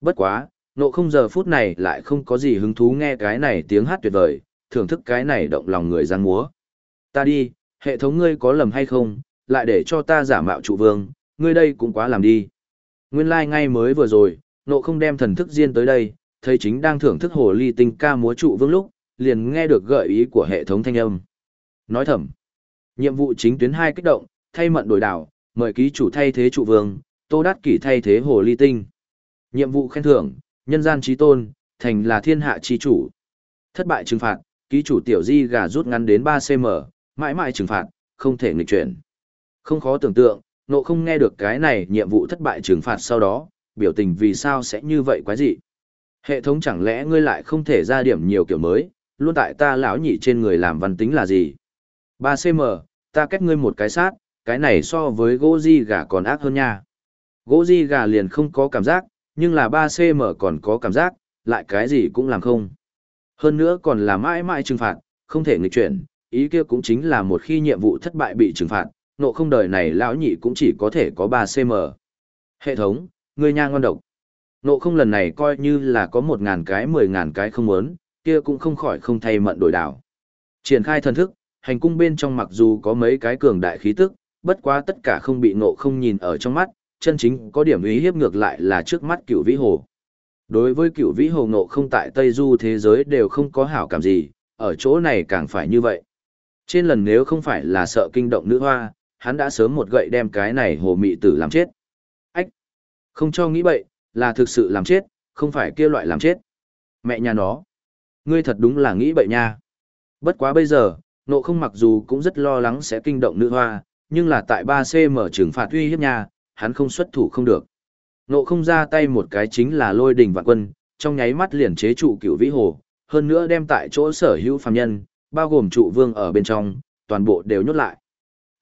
Speaker 1: Bất quá, nộ không giờ phút này lại không có gì hứng thú nghe cái này tiếng hát tuyệt vời, thưởng thức cái này động lòng người giang múa. Ta đi, hệ thống ngươi có lầm hay không, lại để cho ta giả mạo trụ vương, ngươi đây cũng quá làm đi. Nguyên lai like ngay mới vừa rồi, nộ không đem thần thức riêng tới đây, thấy chính đang thưởng thức hồ ly tinh ca múa trụ vương lúc, liền nghe được gợi ý của hệ thống thanh âm. Nói thầm, nhiệm vụ chính tuyến hai kích động, thay mận đổi đảo, mời ký chủ thay thế trụ vương, tô đát kỷ thay thế hồ ly tinh. Nhiệm vụ khen thưởng, nhân gian trí tôn, thành là thiên hạ chi chủ. Thất bại trừng phạt, ký chủ tiểu di gà rút ngắn đến 3cm, mãi mãi trừng phạt, không thể nghịch chuyển. Không khó tưởng tượng, nộ không nghe được cái này nhiệm vụ thất bại trừng phạt sau đó, biểu tình vì sao sẽ như vậy quái dị. Hệ thống chẳng lẽ ngươi lại không thể ra điểm nhiều kiểu mới, luôn tại ta lão nhị trên người làm văn tính là gì? 3cm, ta kết ngươi một cái sát, cái này so với gỗ di gà còn ác hơn nha. Gỗ di gà liền không có cảm giác, nhưng là 3cm còn có cảm giác, lại cái gì cũng làm không. Hơn nữa còn là mãi mãi trừng phạt, không thể nghịch chuyển, ý kia cũng chính là một khi nhiệm vụ thất bại bị trừng phạt, nộ không đời này lão nhị cũng chỉ có thể có 3cm. Hệ thống, ngươi nha ngon độc. Nộ không lần này coi như là có 1.000 cái 10.000 cái không muốn, kia cũng không khỏi không thay mận đổi đảo. Triển khai thần thức, hành cung bên trong mặc dù có mấy cái cường đại khí tức, bất quá tất cả không bị nộ không nhìn ở trong mắt, chân chính có điểm ý hiếp ngược lại là trước mắt cựu vĩ hồ. Đối với cựu vĩ hồ nộ không tại Tây Du thế giới đều không có hảo cảm gì, ở chỗ này càng phải như vậy. Trên lần nếu không phải là sợ kinh động nữ hoa, hắn đã sớm một gậy đem cái này hồ mị tử làm chết. Ách! Không cho nghĩ bậy, là thực sự làm chết, không phải kia loại làm chết. Mẹ nhà nó! Ngươi thật đúng là nghĩ bậy nha. Bất quá bây giờ, nộ không mặc dù cũng rất lo lắng sẽ kinh động nữ hoa, nhưng là tại 3C trừng phạt uy hiếp nha, hắn không xuất thủ không được. Nộ không ra tay một cái chính là lôi đình vạn quân, trong nháy mắt liền chế trụ cửu vĩ hồ, hơn nữa đem tại chỗ sở hữu phàm nhân, bao gồm trụ vương ở bên trong, toàn bộ đều nhốt lại.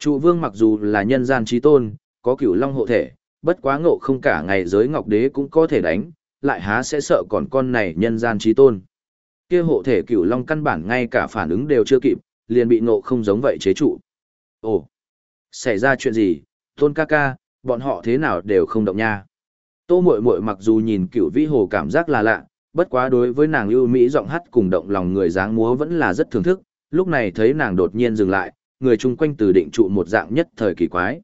Speaker 1: Trụ vương mặc dù là nhân gian trí tôn, có cửu long hộ thể, bất quá ngộ không cả ngày giới ngọc đế cũng có thể đánh, lại há sẽ sợ còn con này nhân gian trí tôn. Kia hộ thể cửu long căn bản ngay cả phản ứng đều chưa kịp, liền bị ngộ không giống vậy chế trụ. Ồ, xảy ra chuyện gì, tôn ca ca, bọn họ thế nào đều không động nha. Tô muội muội mặc dù nhìn cửu vĩ hồ cảm giác là lạ, bất quá đối với nàng ưu mỹ giọng hát cùng động lòng người dáng múa vẫn là rất thưởng thức, lúc này thấy nàng đột nhiên dừng lại, người chung quanh từ định trụ một dạng nhất thời kỳ quái.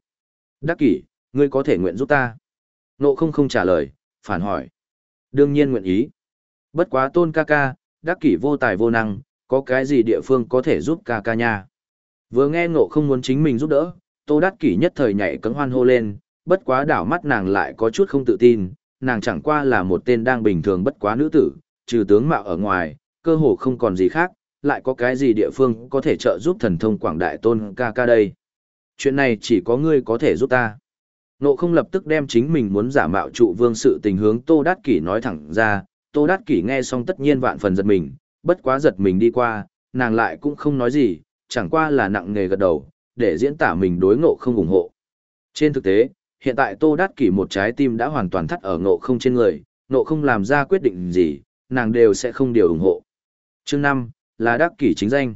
Speaker 1: Đắc kỷ, ngươi có thể nguyện giúp ta? Nộ không không trả lời, phản hỏi. Đương nhiên nguyện ý. Bất quá tôn ca ca, đắc kỷ vô tài vô năng, có cái gì địa phương có thể giúp ca ca nha. Vừa nghe ngộ không muốn chính mình giúp đỡ, tô đắc kỷ nhất thời nhảy cấm hoan hô lên, bất quá đảo mắt nàng lại có chút không tự tin, nàng chẳng qua là một tên đang bình thường bất quá nữ tử, trừ tướng mạo ở ngoài, cơ hồ không còn gì khác, lại có cái gì địa phương có thể trợ giúp thần thông quảng đại tôn ca ca đây. Chuyện này chỉ có ngươi có thể giúp ta. Nộ không lập tức đem chính mình muốn giả mạo trụ vương sự tình hướng Tô Đát Kỷ nói thẳng ra, Tô Đát Kỷ nghe xong tất nhiên vạn phần giật mình, bất quá giật mình đi qua, nàng lại cũng không nói gì, chẳng qua là nặng nghề gật đầu, để diễn tả mình đối ngộ không ủng hộ. Trên thực tế, hiện tại Tô Đát Kỷ một trái tim đã hoàn toàn thắt ở ngộ không trên người, ngộ không làm ra quyết định gì, nàng đều sẽ không điều ủng hộ. Chương 5, là đắc Kỷ chính danh.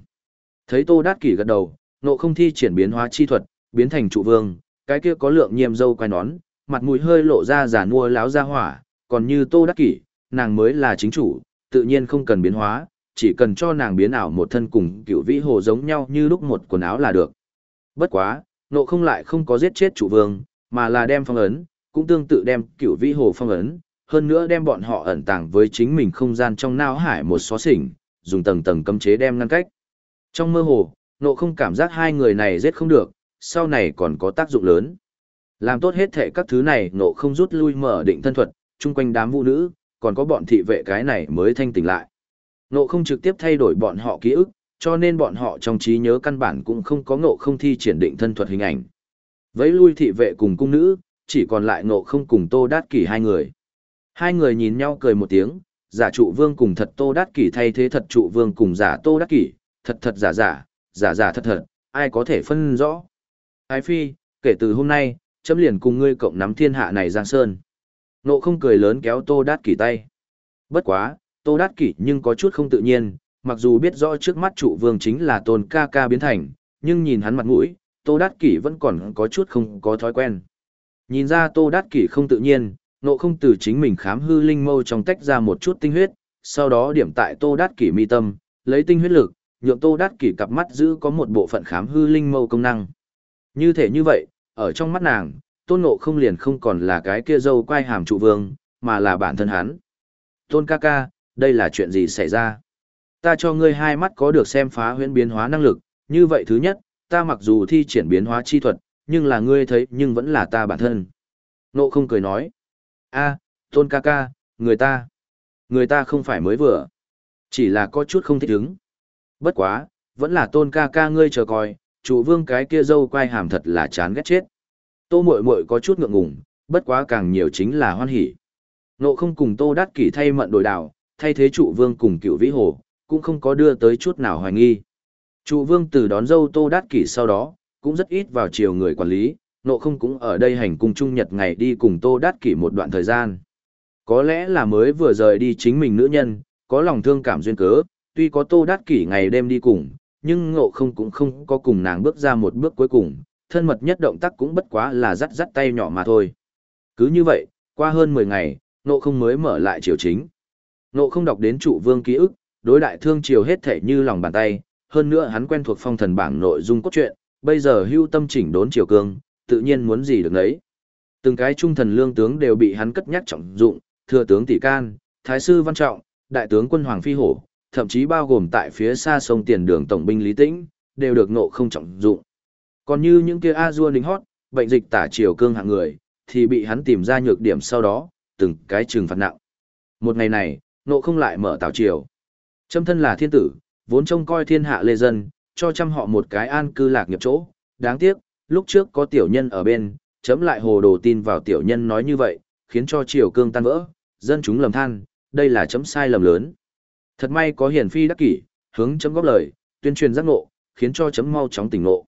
Speaker 1: Thấy Tô đắc Kỷ gật đầu, nộ không thi triển biến hóa chi thuật, biến thành trụ vương, cái kia có lượng nhiệm dâu quai nón, mặt mũi hơi lộ ra giả nuôi láo ra hỏa, còn như Tô Đắc Kỷ, nàng mới là chính chủ, tự nhiên không cần biến hóa, chỉ cần cho nàng biến ảo một thân cùng cựu vĩ hồ giống nhau như lúc một quần áo là được. Bất quá, nộ không lại không có giết chết trụ vương, mà là đem phong ấn, cũng tương tự đem cựu vĩ hồ phong ấn, hơn nữa đem bọn họ ẩn tàng với chính mình không gian trong nao hải một xó xỉnh, dùng tầng tầng cấm chế đem ngăn cách. Trong mơ hồ, nộ không cảm giác hai người này giết không được, sau này còn có tác dụng lớn. Làm tốt hết thể các thứ này nộ không rút lui mở định thân thuật, chung quanh đám vũ nữ, còn có bọn thị vệ cái này mới thanh tỉnh lại. Nộ không trực tiếp thay đổi bọn họ ký ức, cho nên bọn họ trong trí nhớ căn bản cũng không có ngộ không thi triển định thân thuật hình ảnh. Vẫy lui thị vệ cùng cung nữ, chỉ còn lại ngộ không cùng tô đát kỷ hai người. Hai người nhìn nhau cười một tiếng, giả trụ vương cùng thật tô đát kỷ thay thế thật trụ vương cùng giả tô đát kỷ, thật thật giả giả, giả giả thật thật, ai có thể phân rõ. Ái phi, kể từ hôm nay, chấm liền cùng ngươi cộng nắm thiên hạ này giang sơn. Nộ không cười lớn kéo tô đát kỷ tay. Bất quá, tô đát kỷ nhưng có chút không tự nhiên, mặc dù biết rõ trước mắt trụ vương chính là tôn ca ca biến thành, nhưng nhìn hắn mặt mũi, tô đát kỷ vẫn còn có chút không có thói quen. Nhìn ra tô đát kỷ không tự nhiên, nộ không từ chính mình khám hư linh mâu trong tách ra một chút tinh huyết, sau đó điểm tại tô đát kỷ mi tâm, lấy tinh huyết lực, nhượng tô đát kỷ cặp mắt giữ có một bộ phận khám hư linh mâu công năng. Như thể như vậy, ở trong mắt nàng, tôn nộ không liền không còn là cái kia dâu quai hàm trụ vương, mà là bản thân hắn. Tôn ca ca, đây là chuyện gì xảy ra? Ta cho ngươi hai mắt có được xem phá huyễn biến hóa năng lực, như vậy thứ nhất, ta mặc dù thi triển biến hóa chi thuật, nhưng là ngươi thấy nhưng vẫn là ta bản thân. Nộ không cười nói a tôn ca ca, người ta. Người ta không phải mới vừa. Chỉ là có chút không thích ứng. Bất quá, vẫn là tôn ca ca ngươi chờ coi, chủ vương cái kia dâu quai hàm thật là chán ghét chết. Tô muội muội có chút ngượng ngùng, bất quá càng nhiều chính là hoan hỉ. Nộ không cùng tô đắc kỷ thay mận đổi đảo, thay thế trụ vương cùng cựu vĩ hồ, cũng không có đưa tới chút nào hoài nghi. Trụ vương từ đón dâu tô đắc kỷ sau đó, cũng rất ít vào chiều người quản lý, nộ không cũng ở đây hành cung trung nhật ngày đi cùng tô Đát kỷ một đoạn thời gian. Có lẽ là mới vừa rời đi chính mình nữ nhân, có lòng thương cảm duyên cớ, tuy có tô Đát kỷ ngày đêm đi cùng, nhưng ngộ không cũng không có cùng nàng bước ra một bước cuối cùng, thân mật nhất động tác cũng bất quá là dắt dắt tay nhỏ mà thôi. Cứ như vậy, qua hơn 10 ngày, ngộ không mới mở lại triều chính. Ngộ không đọc đến trụ vương ký ức, đối đại thương triều hết thể như lòng bàn tay, hơn nữa hắn quen thuộc phong thần bảng nội dung cốt truyện, bây giờ hưu tâm chỉnh đốn triều cương, tự nhiên muốn gì được đấy. Từng cái trung thần lương tướng đều bị hắn cất nhắc trọng dụng, thừa tướng tỷ can, thái sư văn trọng, đại tướng quân hoàng phi hổ, thậm chí bao gồm tại phía xa sông tiền đường tổng binh Lý Tĩnh, đều được nộ không trọng dụng. Còn như những kia a dua đính hót, bệnh dịch tả triều cương hạng người, thì bị hắn tìm ra nhược điểm sau đó, từng cái trừng phạt nặng. Một ngày này, nộ không lại mở tảo triều. Trâm thân là thiên tử, vốn trông coi thiên hạ lê dân, cho trăm họ một cái an cư lạc nghiệp chỗ. Đáng tiếc, lúc trước có tiểu nhân ở bên, chấm lại hồ đồ tin vào tiểu nhân nói như vậy, khiến cho triều cương tan vỡ, dân chúng lầm than, đây là chấm sai lầm lớn. Thật may có hiền phi đắc kỷ, hướng chấm góp lời, tuyên truyền giác ngộ, khiến cho chấm mau chóng tỉnh ngộ.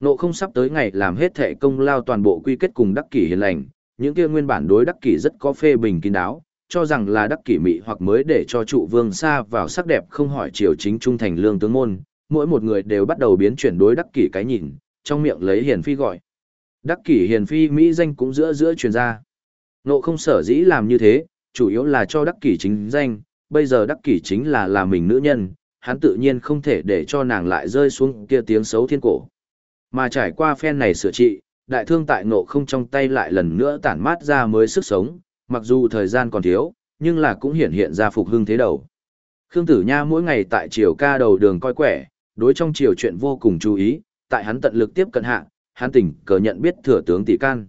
Speaker 1: Ngộ không sắp tới ngày làm hết thệ công lao toàn bộ quy kết cùng đắc kỷ hiền lành, những kia nguyên bản đối đắc kỷ rất có phê bình kín đáo, cho rằng là đắc kỷ mị hoặc mới để cho trụ vương xa vào sắc đẹp không hỏi triều chính trung thành lương tướng môn, mỗi một người đều bắt đầu biến chuyển đối đắc kỷ cái nhìn, trong miệng lấy hiền phi gọi. Đắc kỷ hiền phi Mỹ danh cũng giữa giữa truyền ra. Nộ không sở dĩ làm như thế, chủ yếu là cho đắc kỷ chính danh, bây giờ đắc kỷ chính là là mình nữ nhân, hắn tự nhiên không thể để cho nàng lại rơi xuống kia tiếng xấu thiên cổ. Mà trải qua phen này sửa trị, đại thương tại nộ không trong tay lại lần nữa tản mát ra mới sức sống, mặc dù thời gian còn thiếu, nhưng là cũng hiện hiện ra phục hưng thế đầu. Khương Tử Nha mỗi ngày tại triều ca đầu đường coi quẻ, đối trong triều chuyện vô cùng chú ý, tại hắn tận lực tiếp cận hạ, hắn tỉnh cờ nhận biết thừa tướng tỷ can.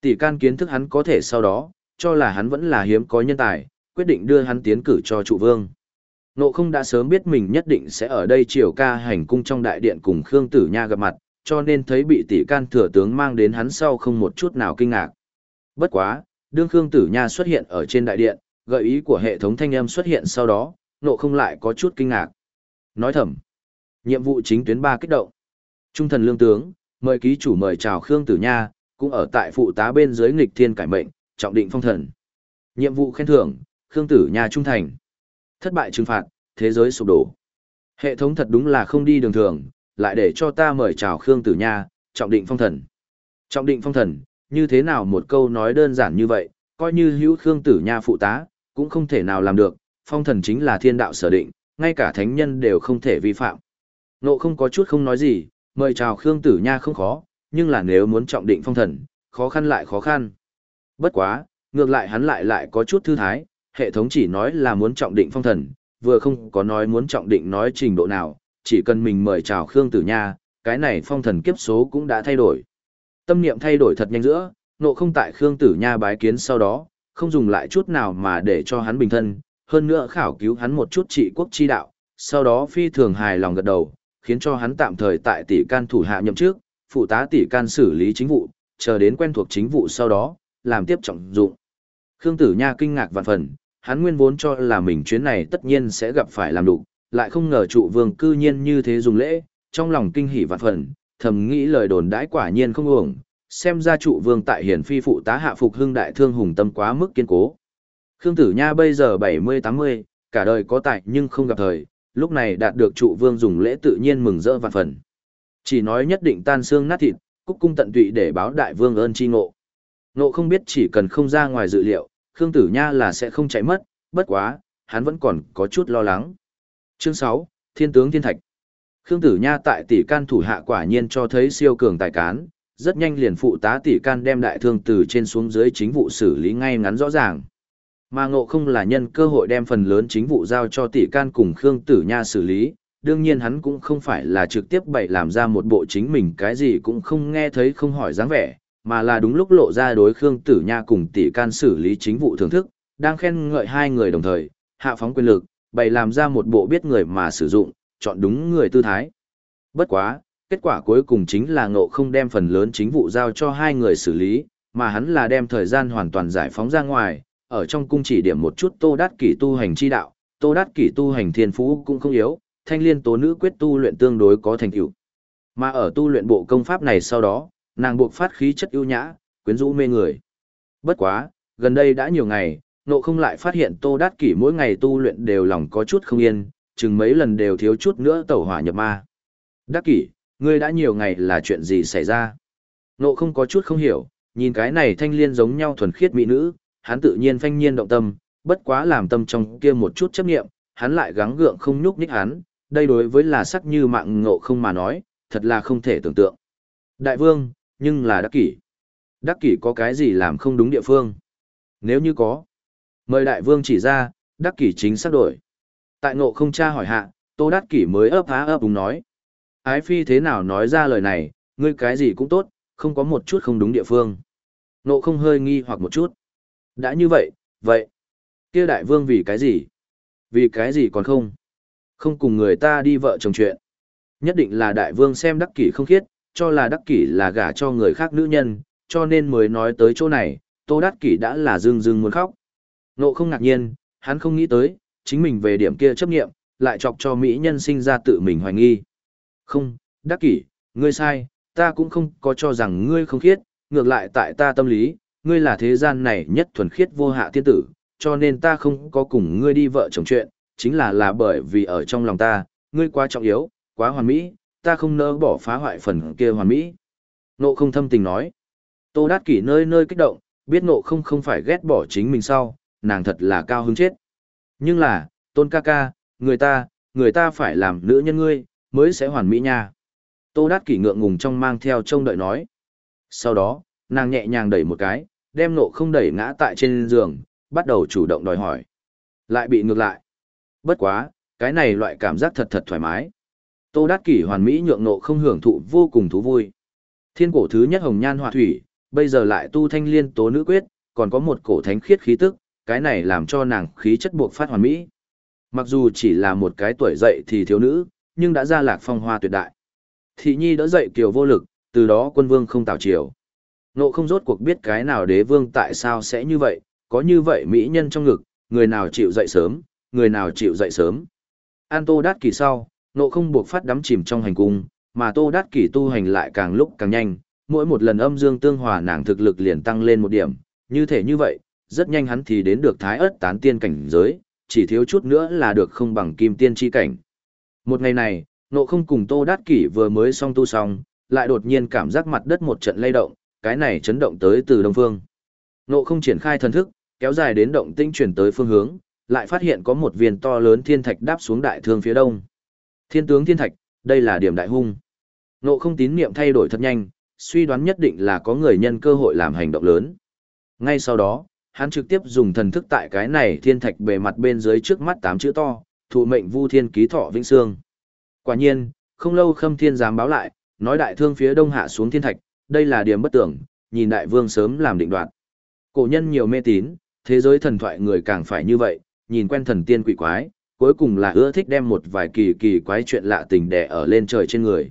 Speaker 1: Tỷ can kiến thức hắn có thể sau đó, cho là hắn vẫn là hiếm có nhân tài, quyết định đưa hắn tiến cử cho trụ vương. Nộ không đã sớm biết mình nhất định sẽ ở đây chiều ca hành cung trong đại điện cùng Khương Tử Nha gặp mặt, cho nên thấy bị tỷ can thừa tướng mang đến hắn sau không một chút nào kinh ngạc. Bất quá, đương Khương Tử Nha xuất hiện ở trên đại điện, gợi ý của hệ thống thanh âm xuất hiện sau đó, nộ không lại có chút kinh ngạc. Nói thầm, nhiệm vụ chính tuyến ba kích động. Trung thần lương tướng, mời ký chủ mời chào Khương Tử Nha, cũng ở tại phụ tá bên dưới nghịch thiên cải mệnh, trọng định phong thần. Nhiệm vụ khen thưởng, Khương Tử Nha trung thành. Thất bại trừng phạt, thế giới sụp đổ. Hệ thống thật đúng là không đi đường thường, lại để cho ta mời chào Khương Tử Nha, trọng định phong thần. Trọng định phong thần, như thế nào một câu nói đơn giản như vậy, coi như hữu Khương Tử Nha phụ tá, cũng không thể nào làm được, phong thần chính là thiên đạo sở định, ngay cả thánh nhân đều không thể vi phạm. Nộ không có chút không nói gì, mời chào Khương Tử Nha không khó, nhưng là nếu muốn trọng định phong thần, khó khăn lại khó khăn. Bất quá, ngược lại hắn lại lại có chút thư thái, hệ thống chỉ nói là muốn trọng định phong thần, vừa không có nói muốn trọng định nói trình độ nào, chỉ cần mình mời chào Khương Tử Nha, cái này phong thần kiếp số cũng đã thay đổi. Tâm niệm thay đổi thật nhanh giữa, nộ không tại Khương Tử Nha bái kiến sau đó, không dùng lại chút nào mà để cho hắn bình thân, hơn nữa khảo cứu hắn một chút trị quốc chi đạo, sau đó phi thường hài lòng gật đầu, khiến cho hắn tạm thời tại tỷ can thủ hạ nhậm trước, phụ tá tỷ can xử lý chính vụ, chờ đến quen thuộc chính vụ sau đó, làm tiếp trọng dụng. Khương Tử Nha kinh ngạc vạn phần, hắn nguyên vốn cho là mình chuyến này tất nhiên sẽ gặp phải làm đủ, lại không ngờ trụ vương cư nhiên như thế dùng lễ, trong lòng kinh hỉ vạn phần, thầm nghĩ lời đồn đãi quả nhiên không uổng, xem ra trụ vương tại hiển phi phụ tá hạ phục hưng đại thương hùng tâm quá mức kiên cố. Khương Tử Nha bây giờ 70-80, cả đời có tài nhưng không gặp thời, lúc này đạt được trụ vương dùng lễ tự nhiên mừng rỡ vạn phần. Chỉ nói nhất định tan xương nát thịt, cúc cung tận tụy để báo đại vương ơn chi ngộ. Ngộ không biết chỉ cần không ra ngoài dự liệu, Khương Tử Nha là sẽ không chạy mất, bất quá, hắn vẫn còn có chút lo lắng. Chương 6, Thiên tướng Thiên Thạch Khương Tử Nha tại tỷ can thủ hạ quả nhiên cho thấy siêu cường tài cán, rất nhanh liền phụ tá tỷ can đem đại thương từ trên xuống dưới chính vụ xử lý ngay ngắn rõ ràng. Mà ngộ không là nhân cơ hội đem phần lớn chính vụ giao cho tỷ can cùng Khương Tử Nha xử lý, đương nhiên hắn cũng không phải là trực tiếp bậy làm ra một bộ chính mình cái gì cũng không nghe thấy không hỏi dáng vẻ, mà là đúng lúc lộ ra đối Khương Tử Nha cùng tỷ can xử lý chính vụ thưởng thức, đang khen ngợi hai người đồng thời, hạ phóng quyền lực, bày làm ra một bộ biết người mà sử dụng, chọn đúng người tư thái. Bất quá, kết quả cuối cùng chính là ngộ không đem phần lớn chính vụ giao cho hai người xử lý, mà hắn là đem thời gian hoàn toàn giải phóng ra ngoài, ở trong cung chỉ điểm một chút tô đát kỷ tu hành chi đạo, tô đát kỷ tu hành thiên phú cũng không yếu, thanh liên tố nữ quyết tu luyện tương đối có thành tựu. Mà ở tu luyện bộ công pháp này sau đó, nàng buộc phát khí chất ưu nhã, quyến rũ mê người. Bất quá, gần đây đã nhiều ngày, nộ không lại phát hiện tô đát kỷ mỗi ngày tu luyện đều lòng có chút không yên, chừng mấy lần đều thiếu chút nữa tẩu hỏa nhập ma. Đát kỷ, ngươi đã nhiều ngày là chuyện gì xảy ra? Nộ không có chút không hiểu, nhìn cái này thanh liên giống nhau thuần khiết mỹ nữ, hắn tự nhiên phanh nhiên động tâm, bất quá làm tâm trong kia một chút chấp nghiệm, hắn lại gắng gượng không nhúc nhích hắn, đây đối với là sắc như mạng ngộ không mà nói, thật là không thể tưởng tượng. Đại vương, nhưng là đắc kỷ. Đắc kỷ có cái gì làm không đúng địa phương? Nếu như có, mời đại vương chỉ ra, đắc kỷ chính xác đổi. Tại ngộ không tra hỏi hạ, tô đắc kỷ mới ấp há ấp đúng nói. Ái phi thế nào nói ra lời này, ngươi cái gì cũng tốt, không có một chút không đúng địa phương. Ngộ không hơi nghi hoặc một chút. Đã như vậy, vậy, kia đại vương vì cái gì? Vì cái gì còn không? Không cùng người ta đi vợ chồng chuyện. Nhất định là đại vương xem đắc kỷ không khiết, cho là đắc kỷ là gả cho người khác nữ nhân, cho nên mới nói tới chỗ này, tô đắc kỷ đã là dương dương muốn khóc. Nộ không ngạc nhiên, hắn không nghĩ tới, chính mình về điểm kia chấp nghiệm, lại chọc cho mỹ nhân sinh ra tự mình hoài nghi. Không, đắc kỷ, ngươi sai, ta cũng không có cho rằng ngươi không khiết, ngược lại tại ta tâm lý, ngươi là thế gian này nhất thuần khiết vô hạ tiên tử, cho nên ta không có cùng ngươi đi vợ chồng chuyện, chính là là bởi vì ở trong lòng ta, ngươi quá trọng yếu, quá hoàn mỹ, ta không nỡ bỏ phá hoại phần kia hoàn mỹ. Nộ không thâm tình nói. Tô Đát Kỷ nơi nơi kích động, biết nộ không không phải ghét bỏ chính mình sau, nàng thật là cao hứng chết. Nhưng là, tôn ca ca, người ta, người ta phải làm nữ nhân ngươi, mới sẽ hoàn mỹ nha. Tô Đát Kỷ ngượng ngùng trong mang theo trông đợi nói. Sau đó, nàng nhẹ nhàng đẩy một cái, đem nộ không đẩy ngã tại trên giường, bắt đầu chủ động đòi hỏi. Lại bị ngược lại. Bất quá, cái này loại cảm giác thật thật thoải mái. Tô Đát Kỷ hoàn mỹ nhượng nộ không hưởng thụ vô cùng thú vui. Thiên cổ thứ nhất hồng nhan họa thủy, bây giờ lại tu thanh liên tố nữ quyết, còn có một cổ thánh khiết khí tức, cái này làm cho nàng khí chất buộc phát hoàn mỹ. Mặc dù chỉ là một cái tuổi dậy thì thiếu nữ, nhưng đã ra lạc phong hoa tuyệt đại. Thị nhi đỡ dậy kiều vô lực, từ đó quân vương không tạo chiều. Nộ không rốt cuộc biết cái nào đế vương tại sao sẽ như vậy, có như vậy mỹ nhân trong ngực, người nào chịu dậy sớm, người nào chịu dậy sớm. An Tô Đát Kỳ sau, nộ không buộc phát đắm chìm trong hành cung, mà Tô Đát Kỳ tu hành lại càng lúc càng nhanh, mỗi một lần âm dương tương hòa nàng thực lực liền tăng lên một điểm, như thể như vậy, rất nhanh hắn thì đến được thái ớt tán tiên cảnh giới, chỉ thiếu chút nữa là được không bằng kim tiên chi cảnh. Một ngày này, nộ không cùng Tô Đát Kỷ vừa mới xong tu xong, lại đột nhiên cảm giác mặt đất một trận lay động, cái này chấn động tới từ đông phương. Nộ không triển khai thần thức, kéo dài đến động tinh chuyển tới phương hướng, lại phát hiện có một viên to lớn thiên thạch đáp xuống đại thương phía đông. Thiên tướng thiên thạch, đây là điểm đại hung. Nộ không tín niệm thay đổi thật nhanh, suy đoán nhất định là có người nhân cơ hội làm hành động lớn. Ngay sau đó, hắn trực tiếp dùng thần thức tại cái này thiên thạch bề mặt bên dưới trước mắt tám chữ to, thụ mệnh vu thiên ký thọ vĩnh xương. Quả nhiên, không lâu Khâm Thiên dám báo lại, nói đại thương phía đông hạ xuống thiên thạch, đây là điểm bất tưởng, nhìn đại vương sớm làm định đoạt. Cổ nhân nhiều mê tín, thế giới thần thoại người càng phải như vậy, nhìn quen thần tiên quỷ quái, cuối cùng là ưa thích đem một vài kỳ kỳ quái chuyện lạ tình đè ở lên trời trên người.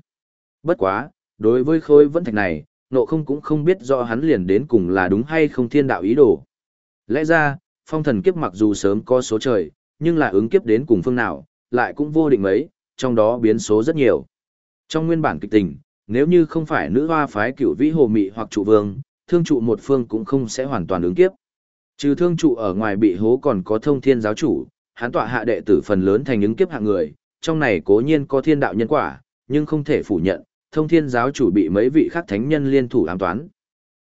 Speaker 1: Bất quá, đối với khối vẫn thạch này, nộ không cũng không biết rõ hắn liền đến cùng là đúng hay không thiên đạo ý đồ. Lẽ ra, phong thần kiếp mặc dù sớm có số trời, nhưng là ứng kiếp đến cùng phương nào, lại cũng vô định mấy, trong đó biến số rất nhiều. Trong nguyên bản kịch tình, nếu như không phải nữ hoa phái cựu vĩ hồ mị hoặc trụ vương, thương trụ một phương cũng không sẽ hoàn toàn ứng kiếp. Trừ thương trụ ở ngoài bị hố còn có thông thiên giáo chủ, hắn tọa hạ đệ tử phần lớn thành ứng kiếp hạng người, trong này cố nhiên có thiên đạo nhân quả, nhưng không thể phủ nhận, thông thiên giáo chủ bị mấy vị khác thánh nhân liên thủ ám toán.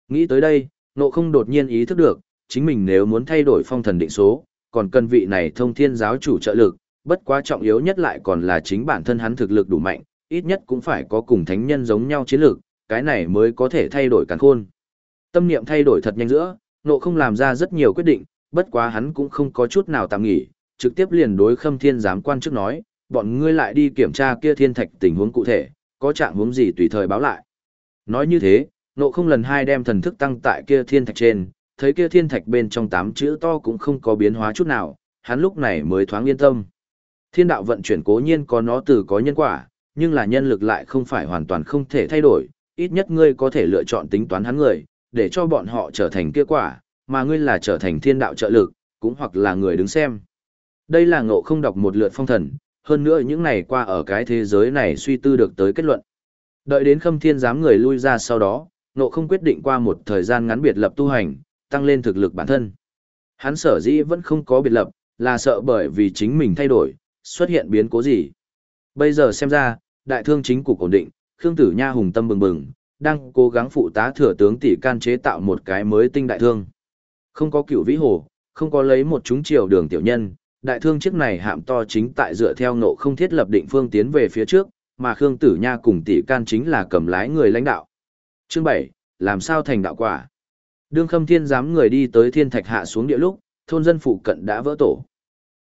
Speaker 1: Nghĩ tới đây, nộ không đột nhiên ý thức được, chính mình nếu muốn thay đổi phong thần định số, còn cần vị này thông thiên giáo chủ trợ lực, bất quá trọng yếu nhất lại còn là chính bản thân hắn thực lực đủ mạnh, ít nhất cũng phải có cùng thánh nhân giống nhau chiến lược, cái này mới có thể thay đổi càn khôn. Tâm niệm thay đổi thật nhanh giữa, nộ không làm ra rất nhiều quyết định, bất quá hắn cũng không có chút nào tạm nghỉ, trực tiếp liền đối khâm thiên giám quan trước nói, bọn ngươi lại đi kiểm tra kia thiên thạch tình huống cụ thể, có trạng huống gì tùy thời báo lại. Nói như thế, nộ không lần hai đem thần thức tăng tại kia thiên thạch trên, thấy kia thiên thạch bên trong tám chữ to cũng không có biến hóa chút nào, hắn lúc này mới thoáng yên tâm. Thiên đạo vận chuyển cố nhiên có nó từ có nhân quả, nhưng là nhân lực lại không phải hoàn toàn không thể thay đổi, ít nhất ngươi có thể lựa chọn tính toán hắn người, để cho bọn họ trở thành kết quả, mà ngươi là trở thành thiên đạo trợ lực, cũng hoặc là người đứng xem. Đây là ngộ không đọc một lượt phong thần, hơn nữa những ngày qua ở cái thế giới này suy tư được tới kết luận. Đợi đến khâm thiên giám người lui ra sau đó, ngộ không quyết định qua một thời gian ngắn biệt lập tu hành, tăng lên thực lực bản thân. Hắn sở dĩ vẫn không có biệt lập, là sợ bởi vì chính mình thay đổi, xuất hiện biến cố gì. Bây giờ xem ra, đại thương chính cục ổn định, Khương Tử Nha hùng tâm bừng bừng, đang cố gắng phụ tá thừa tướng tỷ can chế tạo một cái mới tinh đại thương. Không có cựu vĩ hồ, không có lấy một chúng triều đường tiểu nhân, đại thương chiếc này hạm to chính tại dựa theo nộ không thiết lập định phương tiến về phía trước, mà Khương Tử Nha cùng tỷ can chính là cầm lái người lãnh đạo. Chương 7, làm sao thành đạo quả? Đương Khâm Thiên giám người đi tới thiên thạch hạ xuống địa lúc, thôn dân phụ cận đã vỡ tổ.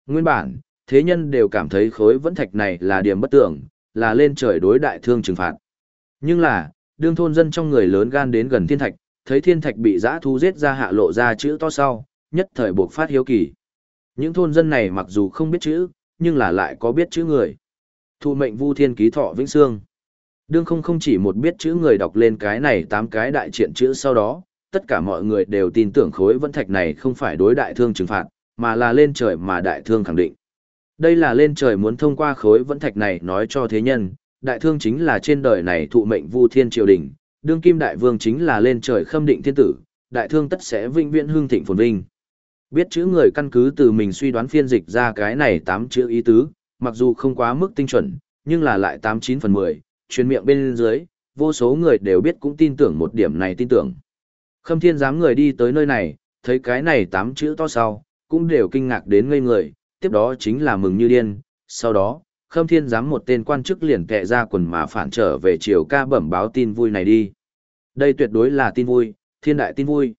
Speaker 1: Nguyên bản, thế nhân đều cảm thấy khối vẫn thạch này là điểm bất tưởng, là lên trời đối đại thương trừng phạt. Nhưng là, đương thôn dân trong người lớn gan đến gần thiên thạch, thấy thiên thạch bị giã thu giết ra hạ lộ ra chữ to sau, nhất thời buộc phát hiếu kỳ. Những thôn dân này mặc dù không biết chữ, nhưng là lại có biết chữ người. Thu mệnh vu thiên ký thọ vĩnh xương. Đương không không chỉ một biết chữ người đọc lên cái này tám cái đại triện chữ sau đó, tất cả mọi người đều tin tưởng khối vân thạch này không phải đối đại thương trừng phạt, mà là lên trời mà đại thương khẳng định. Đây là lên trời muốn thông qua khối vẫn thạch này nói cho thế nhân, đại thương chính là trên đời này thụ mệnh vu thiên triều đình, đương kim đại vương chính là lên trời khâm định thiên tử, đại thương tất sẽ vinh viễn hương thịnh phồn vinh. Biết chữ người căn cứ từ mình suy đoán phiên dịch ra cái này tám chữ ý tứ, mặc dù không quá mức tinh chuẩn, nhưng là lại tám chín phần mười truyền miệng bên dưới, vô số người đều biết cũng tin tưởng một điểm này tin tưởng. Khâm thiên dám người đi tới nơi này, thấy cái này tám chữ to sau, cũng đều kinh ngạc đến ngây người, tiếp đó chính là mừng như điên, sau đó, khâm thiên giám một tên quan chức liền kệ ra quần mà phản trở về chiều ca bẩm báo tin vui này đi. Đây tuyệt đối là tin vui, thiên đại tin vui.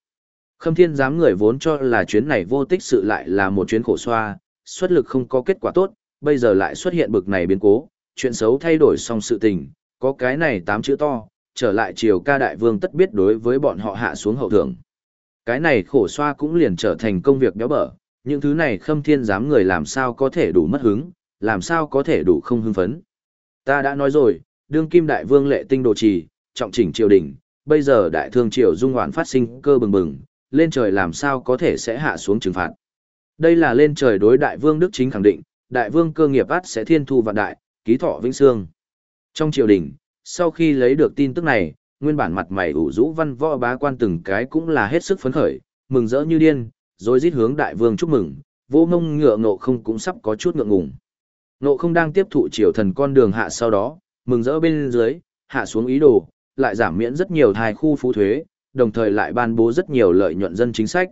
Speaker 1: Khâm thiên giám người vốn cho là chuyến này vô tích sự lại là một chuyến khổ xoa, xuất lực không có kết quả tốt, bây giờ lại xuất hiện bực này biến cố, chuyện xấu thay đổi xong sự tình, có cái này tám chữ to, trở lại chiều ca đại vương tất biết đối với bọn họ hạ xuống hậu thưởng. Cái này khổ xoa cũng liền trở thành công việc béo bở, những thứ này khâm thiên giám người làm sao có thể đủ mất hứng, làm sao có thể đủ không hưng phấn. Ta đã nói rồi, đương kim đại vương lệ tinh đồ trì, trọng chỉnh triều đình, bây giờ đại thương triều dung hoạn phát sinh cơ bừng bừng, lên trời làm sao có thể sẽ hạ xuống trừng phạt. Đây là lên trời đối đại vương Đức Chính khẳng định, đại vương cơ nghiệp át sẽ thiên thu vạn đại, ký thọ vĩnh xương. Trong triều đình, sau khi lấy được tin tức này, nguyên bản mặt mày ủ rũ văn võ bá quan từng cái cũng là hết sức phấn khởi, mừng rỡ như điên, rồi rít hướng đại vương chúc mừng, vô mông ngựa ngộ không cũng sắp có chút ngượng ngùng. Ngộ không đang tiếp thụ triều thần con đường hạ sau đó, mừng rỡ bên dưới, hạ xuống ý đồ, lại giảm miễn rất nhiều thai khu phú thuế, đồng thời lại ban bố rất nhiều lợi nhuận dân chính sách.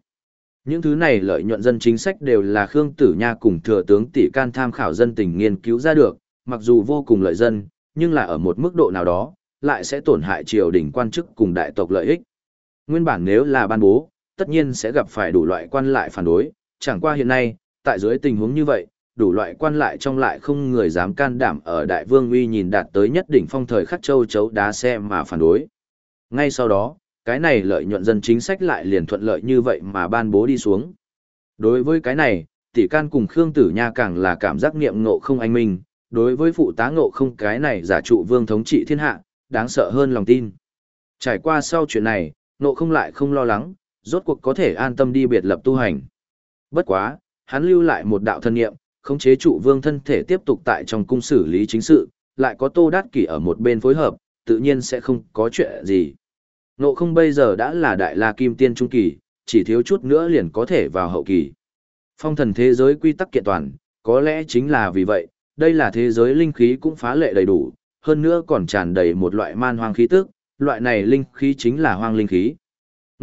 Speaker 1: Những thứ này lợi nhuận dân chính sách đều là Khương Tử Nha cùng thừa tướng tỷ can tham khảo dân tình nghiên cứu ra được, mặc dù vô cùng lợi dân, nhưng là ở một mức độ nào đó, lại sẽ tổn hại triều đình quan chức cùng đại tộc lợi ích. Nguyên bản nếu là ban bố, tất nhiên sẽ gặp phải đủ loại quan lại phản đối, chẳng qua hiện nay, tại dưới tình huống như vậy, đủ loại quan lại trong lại không người dám can đảm ở đại vương uy nhìn đạt tới nhất đỉnh phong thời khắc châu chấu đá xe mà phản đối. Ngay sau đó, cái này lợi nhuận dân chính sách lại liền thuận lợi như vậy mà ban bố đi xuống. Đối với cái này, tỷ can cùng Khương Tử Nha càng là cảm giác niệm ngộ không anh minh, đối với phụ tá ngộ không cái này giả trụ vương thống trị thiên hạ, đáng sợ hơn lòng tin. Trải qua sau chuyện này, ngộ không lại không lo lắng, rốt cuộc có thể an tâm đi biệt lập tu hành. Bất quá, hắn lưu lại một đạo thân niệm, khống chế trụ vương thân thể tiếp tục tại trong cung xử lý chính sự, lại có Tô Đát Kỷ ở một bên phối hợp, tự nhiên sẽ không có chuyện gì. Nộ không bây giờ đã là đại la kim tiên trung kỳ, chỉ thiếu chút nữa liền có thể vào hậu kỳ. Phong thần thế giới quy tắc kiện toàn, có lẽ chính là vì vậy, đây là thế giới linh khí cũng phá lệ đầy đủ, hơn nữa còn tràn đầy một loại man hoang khí tức, loại này linh khí chính là hoang linh khí.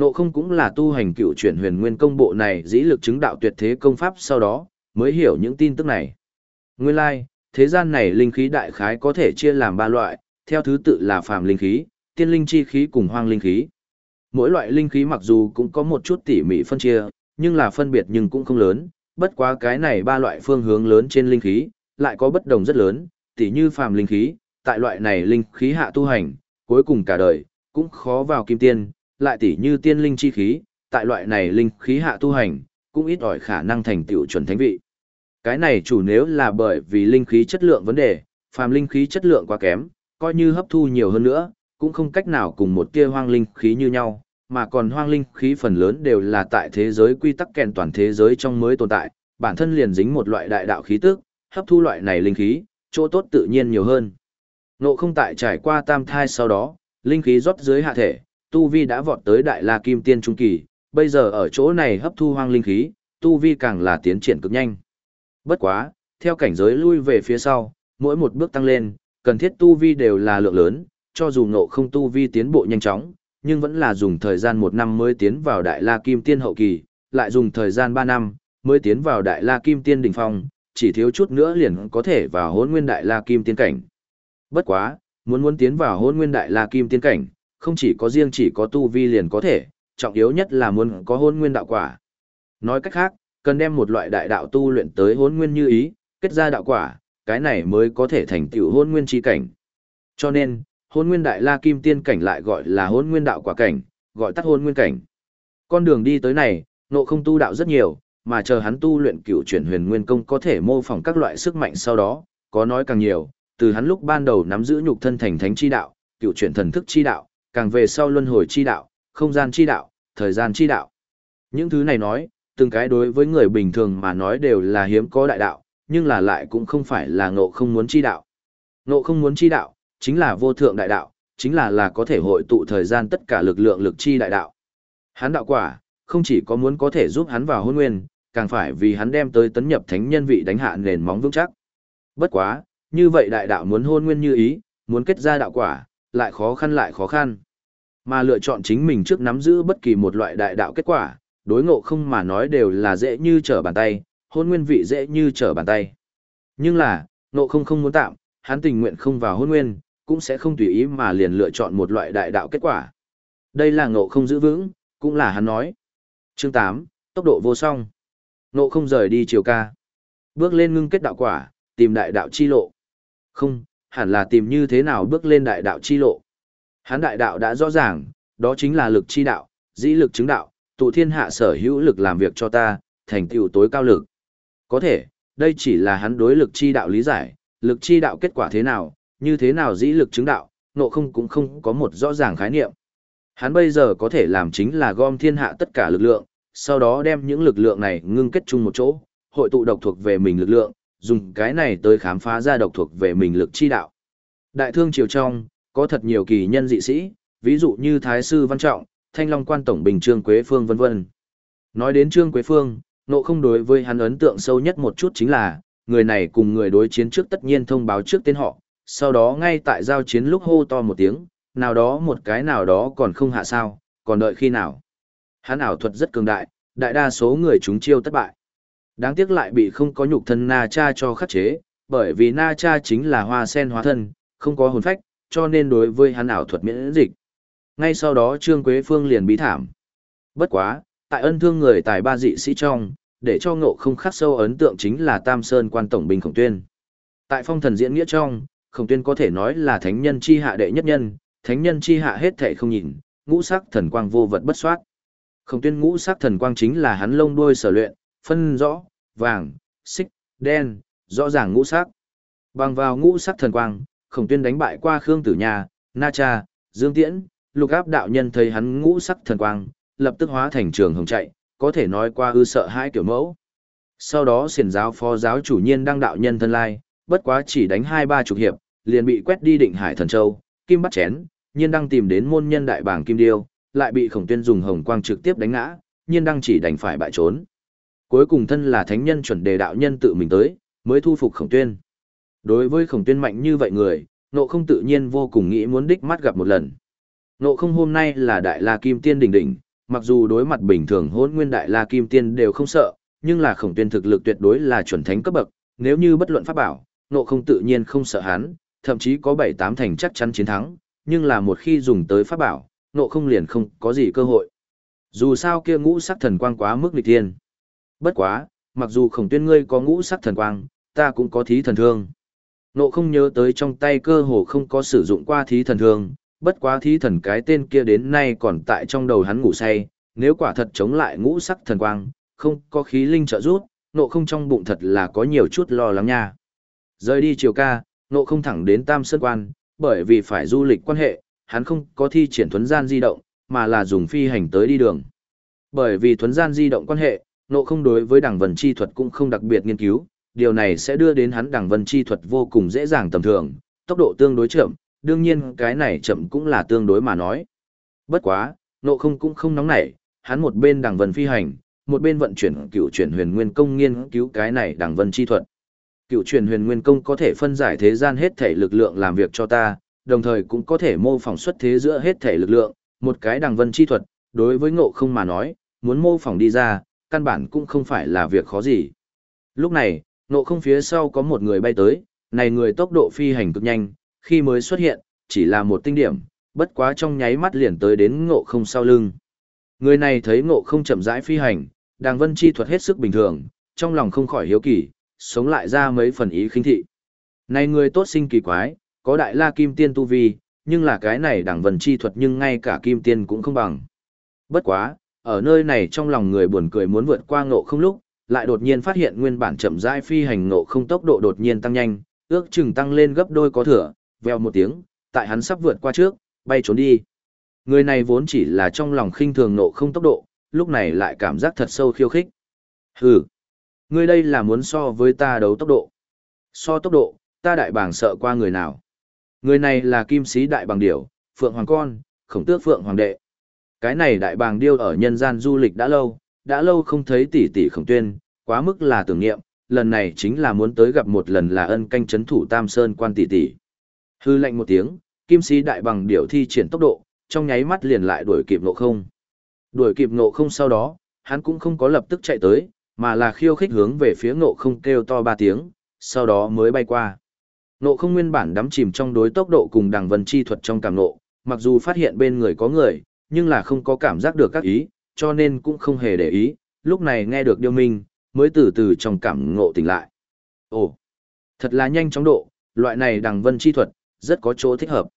Speaker 1: Nộ không cũng là tu hành cựu chuyển huyền nguyên công bộ này dĩ lực chứng đạo tuyệt thế công pháp sau đó, mới hiểu những tin tức này. Nguyên lai, like, thế gian này linh khí đại khái có thể chia làm ba loại, theo thứ tự là phàm linh khí, tiên linh chi khí cùng hoang linh khí. Mỗi loại linh khí mặc dù cũng có một chút tỉ mỉ phân chia, nhưng là phân biệt nhưng cũng không lớn, bất quá cái này ba loại phương hướng lớn trên linh khí, lại có bất đồng rất lớn, tỉ như phàm linh khí, tại loại này linh khí hạ tu hành, cuối cùng cả đời, cũng khó vào kim tiên, lại tỉ như tiên linh chi khí, tại loại này linh khí hạ tu hành, cũng ít ỏi khả năng thành tựu chuẩn thánh vị. Cái này chủ nếu là bởi vì linh khí chất lượng vấn đề, phàm linh khí chất lượng quá kém, coi như hấp thu nhiều hơn nữa, cũng không cách nào cùng một tia hoang linh khí như nhau, mà còn hoang linh khí phần lớn đều là tại thế giới quy tắc kèn toàn thế giới trong mới tồn tại, bản thân liền dính một loại đại đạo khí tức, hấp thu loại này linh khí, chỗ tốt tự nhiên nhiều hơn. Nộ không tại trải qua tam thai sau đó, linh khí rót dưới hạ thể, tu vi đã vọt tới đại la kim tiên trung kỳ, bây giờ ở chỗ này hấp thu hoang linh khí, tu vi càng là tiến triển cực nhanh. Bất quá, theo cảnh giới lui về phía sau, mỗi một bước tăng lên, cần thiết tu vi đều là lượng lớn, cho dù ngộ không tu vi tiến bộ nhanh chóng, nhưng vẫn là dùng thời gian một năm mới tiến vào đại la kim tiên hậu kỳ, lại dùng thời gian ba năm mới tiến vào đại la kim tiên đỉnh phong, chỉ thiếu chút nữa liền có thể vào hôn nguyên đại la kim tiên cảnh. Bất quá, muốn muốn tiến vào hôn nguyên đại la kim tiên cảnh, không chỉ có riêng chỉ có tu vi liền có thể, trọng yếu nhất là muốn có hôn nguyên đạo quả. Nói cách khác, cần đem một loại đại đạo tu luyện tới hôn nguyên như ý, kết ra đạo quả, cái này mới có thể thành tựu hôn nguyên chi cảnh. Cho nên, hôn nguyên đại la kim tiên cảnh lại gọi là hôn nguyên đạo quả cảnh, gọi tắt hôn nguyên cảnh. Con đường đi tới này, nộ không tu đạo rất nhiều, mà chờ hắn tu luyện cựu chuyển huyền nguyên công có thể mô phỏng các loại sức mạnh sau đó, có nói càng nhiều, từ hắn lúc ban đầu nắm giữ nhục thân thành thánh chi đạo, cựu chuyển thần thức chi đạo, càng về sau luân hồi chi đạo, không gian chi đạo, thời gian chi đạo. Những thứ này nói, từng cái đối với người bình thường mà nói đều là hiếm có đại đạo, nhưng là lại cũng không phải là ngộ không muốn chi đạo. Ngộ không muốn chi đạo, chính là vô thượng đại đạo, chính là là có thể hội tụ thời gian tất cả lực lượng lực chi đại đạo. Hắn đạo quả, không chỉ có muốn có thể giúp hắn vào hôn nguyên, càng phải vì hắn đem tới tấn nhập thánh nhân vị đánh hạ nền móng vững chắc. Bất quá, như vậy đại đạo muốn hôn nguyên như ý, muốn kết ra đạo quả, lại khó khăn lại khó khăn. Mà lựa chọn chính mình trước nắm giữ bất kỳ một loại đại đạo kết quả, đối ngộ không mà nói đều là dễ như trở bàn tay, hôn nguyên vị dễ như trở bàn tay. Nhưng là, ngộ không không muốn tạm, hắn tình nguyện không vào hôn nguyên, cũng sẽ không tùy ý mà liền lựa chọn một loại đại đạo kết quả. Đây là ngộ không giữ vững, cũng là hắn nói. Chương 8, tốc độ vô song. Ngộ không rời đi chiều ca. Bước lên ngưng kết đạo quả, tìm đại đạo chi lộ. Không, hẳn là tìm như thế nào bước lên đại đạo chi lộ. Hắn đại đạo đã rõ ràng, đó chính là lực chi đạo, dĩ lực chứng đạo, tụ thiên hạ sở hữu lực làm việc cho ta, thành tựu tối cao lực. Có thể, đây chỉ là hắn đối lực chi đạo lý giải, lực chi đạo kết quả thế nào, như thế nào dĩ lực chứng đạo, nộ không cũng không có một rõ ràng khái niệm. Hắn bây giờ có thể làm chính là gom thiên hạ tất cả lực lượng, sau đó đem những lực lượng này ngưng kết chung một chỗ, hội tụ độc thuộc về mình lực lượng, dùng cái này tới khám phá ra độc thuộc về mình lực chi đạo. Đại thương triều trong, có thật nhiều kỳ nhân dị sĩ, ví dụ như Thái sư Văn Trọng, Thanh Long quan tổng bình Trương Quế Phương vân vân. Nói đến Trương Quế Phương, nộ không đối với hắn ấn tượng sâu nhất một chút chính là, người này cùng người đối chiến trước tất nhiên thông báo trước tên họ, sau đó ngay tại giao chiến lúc hô to một tiếng, nào đó một cái nào đó còn không hạ sao, còn đợi khi nào. Hắn ảo thuật rất cường đại, đại đa số người chúng chiêu thất bại. Đáng tiếc lại bị không có nhục thân Na Cha cho khắc chế, bởi vì Na Cha chính là hoa sen hóa thân, không có hồn phách, cho nên đối với hắn ảo thuật miễn dịch. Ngay sau đó Trương Quế Phương liền bí thảm. Bất quá, tại ân thương người tài ba dị sĩ trong, để cho ngộ không khắc sâu ấn tượng chính là Tam Sơn quan tổng binh Khổng Tuyên. Tại phong thần diễn nghĩa trong, Khổng Tuyên có thể nói là thánh nhân chi hạ đệ nhất nhân, thánh nhân chi hạ hết thảy không nhìn, ngũ sắc thần quang vô vật bất soát. Khổng Tuyên ngũ sắc thần quang chính là hắn lông đuôi sở luyện, phân rõ, vàng, xích, đen, rõ ràng ngũ sắc. Bằng vào ngũ sắc thần quang, Khổng Tuyên đánh bại qua Khương Tử Nha, Na Cha, Dương Tiễn, Lục Áp đạo nhân thấy hắn ngũ sắc thần quang, lập tức hóa thành trường hồng chạy, có thể nói qua ư sợ hai kiểu mẫu. Sau đó xiển giáo phó giáo chủ nhiên đăng đạo nhân thân lai, bất quá chỉ đánh hai ba chục hiệp, liền bị quét đi định hải thần châu, kim bắt chén, nhiên đăng tìm đến môn nhân đại bảng kim điêu, lại bị khổng tuyên dùng hồng quang trực tiếp đánh ngã, nhiên đăng chỉ đành phải bại trốn. Cuối cùng thân là thánh nhân chuẩn đề đạo nhân tự mình tới, mới thu phục khổng tuyên. Đối với khổng tuyên mạnh như vậy người, nộ không tự nhiên vô cùng nghĩ muốn đích mắt gặp một lần. Nộ không hôm nay là đại la kim tiên đỉnh đỉnh, mặc dù đối mặt bình thường hôn nguyên đại la kim tiên đều không sợ, nhưng là khổng tuyên thực lực tuyệt đối là chuẩn thánh cấp bậc, nếu như bất luận pháp bảo, nộ không tự nhiên không sợ hắn, thậm chí có bảy tám thành chắc chắn chiến thắng, nhưng là một khi dùng tới pháp bảo, nộ không liền không có gì cơ hội. Dù sao kia ngũ sắc thần quang quá mức nghịch thiên. Bất quá, mặc dù khổng tuyên ngươi có ngũ sắc thần quang, ta cũng có thí thần thương. Nộ không nhớ tới trong tay cơ hồ không có sử dụng qua thí thần thương, bất quá thí thần cái tên kia đến nay còn tại trong đầu hắn ngủ say, nếu quả thật chống lại ngũ sắc thần quang, không có khí linh trợ giúp, nộ không trong bụng thật là có nhiều chút lo lắng nha. Rời đi chiều ca, nộ không thẳng đến Tam Sơn Quan, bởi vì phải du lịch quan hệ, hắn không có thi triển thuấn gian di động, mà là dùng phi hành tới đi đường. Bởi vì thuấn gian di động quan hệ, nộ không đối với đảng vần chi thuật cũng không đặc biệt nghiên cứu, điều này sẽ đưa đến hắn đảng vân chi thuật vô cùng dễ dàng tầm thường, tốc độ tương đối chậm, đương nhiên cái này chậm cũng là tương đối mà nói. Bất quá, nộ không cũng không nóng nảy, hắn một bên đảng vân phi hành, một bên vận chuyển cựu chuyển huyền nguyên công nghiên cứu cái này đảng vân chi thuật. Cựu chuyển huyền nguyên công có thể phân giải thế gian hết thể lực lượng làm việc cho ta, đồng thời cũng có thể mô phỏng xuất thế giữa hết thể lực lượng, một cái đảng vân chi thuật, đối với ngộ không mà nói, muốn mô phỏng đi ra, căn bản cũng không phải là việc khó gì. Lúc này, ngộ không phía sau có một người bay tới, này người tốc độ phi hành cực nhanh, khi mới xuất hiện, chỉ là một tinh điểm, bất quá trong nháy mắt liền tới đến ngộ không sau lưng. Người này thấy ngộ không chậm rãi phi hành, đàng vân chi thuật hết sức bình thường, trong lòng không khỏi hiếu kỳ, sống lại ra mấy phần ý khinh thị. Này người tốt sinh kỳ quái, có đại la kim tiên tu vi, nhưng là cái này đàng vân chi thuật nhưng ngay cả kim tiên cũng không bằng. Bất quá, ở nơi này trong lòng người buồn cười muốn vượt qua ngộ không lúc, lại đột nhiên phát hiện nguyên bản chậm rãi phi hành ngộ không tốc độ đột nhiên tăng nhanh, ước chừng tăng lên gấp đôi có thừa, vèo một tiếng, tại hắn sắp vượt qua trước, bay trốn đi. Người này vốn chỉ là trong lòng khinh thường nộ không tốc độ, lúc này lại cảm giác thật sâu khiêu khích. Hừ, người đây là muốn so với ta đấu tốc độ. So tốc độ, ta đại bàng sợ qua người nào. Người này là kim sĩ đại bàng điểu, phượng hoàng con, khổng tước phượng hoàng đệ. Cái này đại bàng điêu ở nhân gian du lịch đã lâu, đã lâu không thấy tỷ tỷ khổng tuyên, quá mức là tưởng niệm, lần này chính là muốn tới gặp một lần là ân canh chấn thủ Tam Sơn quan tỷ tỷ. Hư lệnh một tiếng, kim sĩ đại bằng điểu thi triển tốc độ, trong nháy mắt liền lại đuổi kịp nộ không. Đuổi kịp nộ không sau đó, hắn cũng không có lập tức chạy tới, mà là khiêu khích hướng về phía nộ không kêu to ba tiếng, sau đó mới bay qua. Nộ không nguyên bản đắm chìm trong đối tốc độ cùng đằng vân chi thuật trong cảm nộ, mặc dù phát hiện bên người có người, nhưng là không có cảm giác được các ý, cho nên cũng không hề để ý, lúc này nghe được điêu minh, mới từ từ trong cảm ngộ tỉnh lại. Ồ, thật là nhanh chóng độ, loại này đằng vân chi thuật, rất có chỗ thích hợp.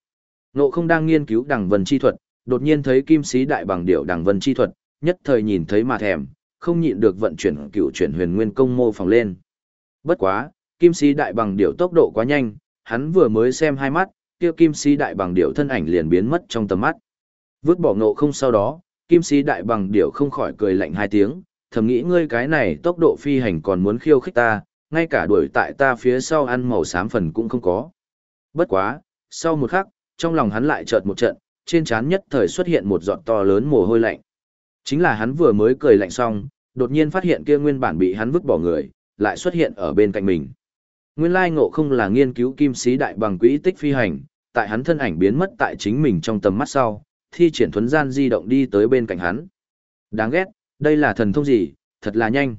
Speaker 1: Nộ không đang nghiên cứu đằng vân chi thuật, đột nhiên thấy kim sĩ đại bằng điệu đằng vân chi thuật, nhất thời nhìn thấy mà thèm, không nhịn được vận chuyển cựu chuyển huyền nguyên công mô phỏng lên. Bất quá, kim sĩ đại bằng điệu tốc độ quá nhanh, hắn vừa mới xem hai mắt, kia kim sĩ đại bằng điệu thân ảnh liền biến mất trong tầm mắt. Vứt bỏ nộ không sau đó, kim sĩ đại bằng điệu không khỏi cười lạnh hai tiếng, thầm nghĩ ngươi cái này tốc độ phi hành còn muốn khiêu khích ta, ngay cả đuổi tại ta phía sau ăn màu xám phần cũng không có. Bất quá, sau một khắc, trong lòng hắn lại chợt một trận, trên trán nhất thời xuất hiện một giọt to lớn mồ hôi lạnh. Chính là hắn vừa mới cười lạnh xong, đột nhiên phát hiện kia nguyên bản bị hắn vứt bỏ người, lại xuất hiện ở bên cạnh mình. Nguyên lai ngộ không là nghiên cứu kim sĩ đại bằng quỹ tích phi hành, tại hắn thân ảnh biến mất tại chính mình trong tầm mắt sau, thi triển thuấn gian di động đi tới bên cạnh hắn. Đáng ghét, đây là thần thông gì, thật là nhanh.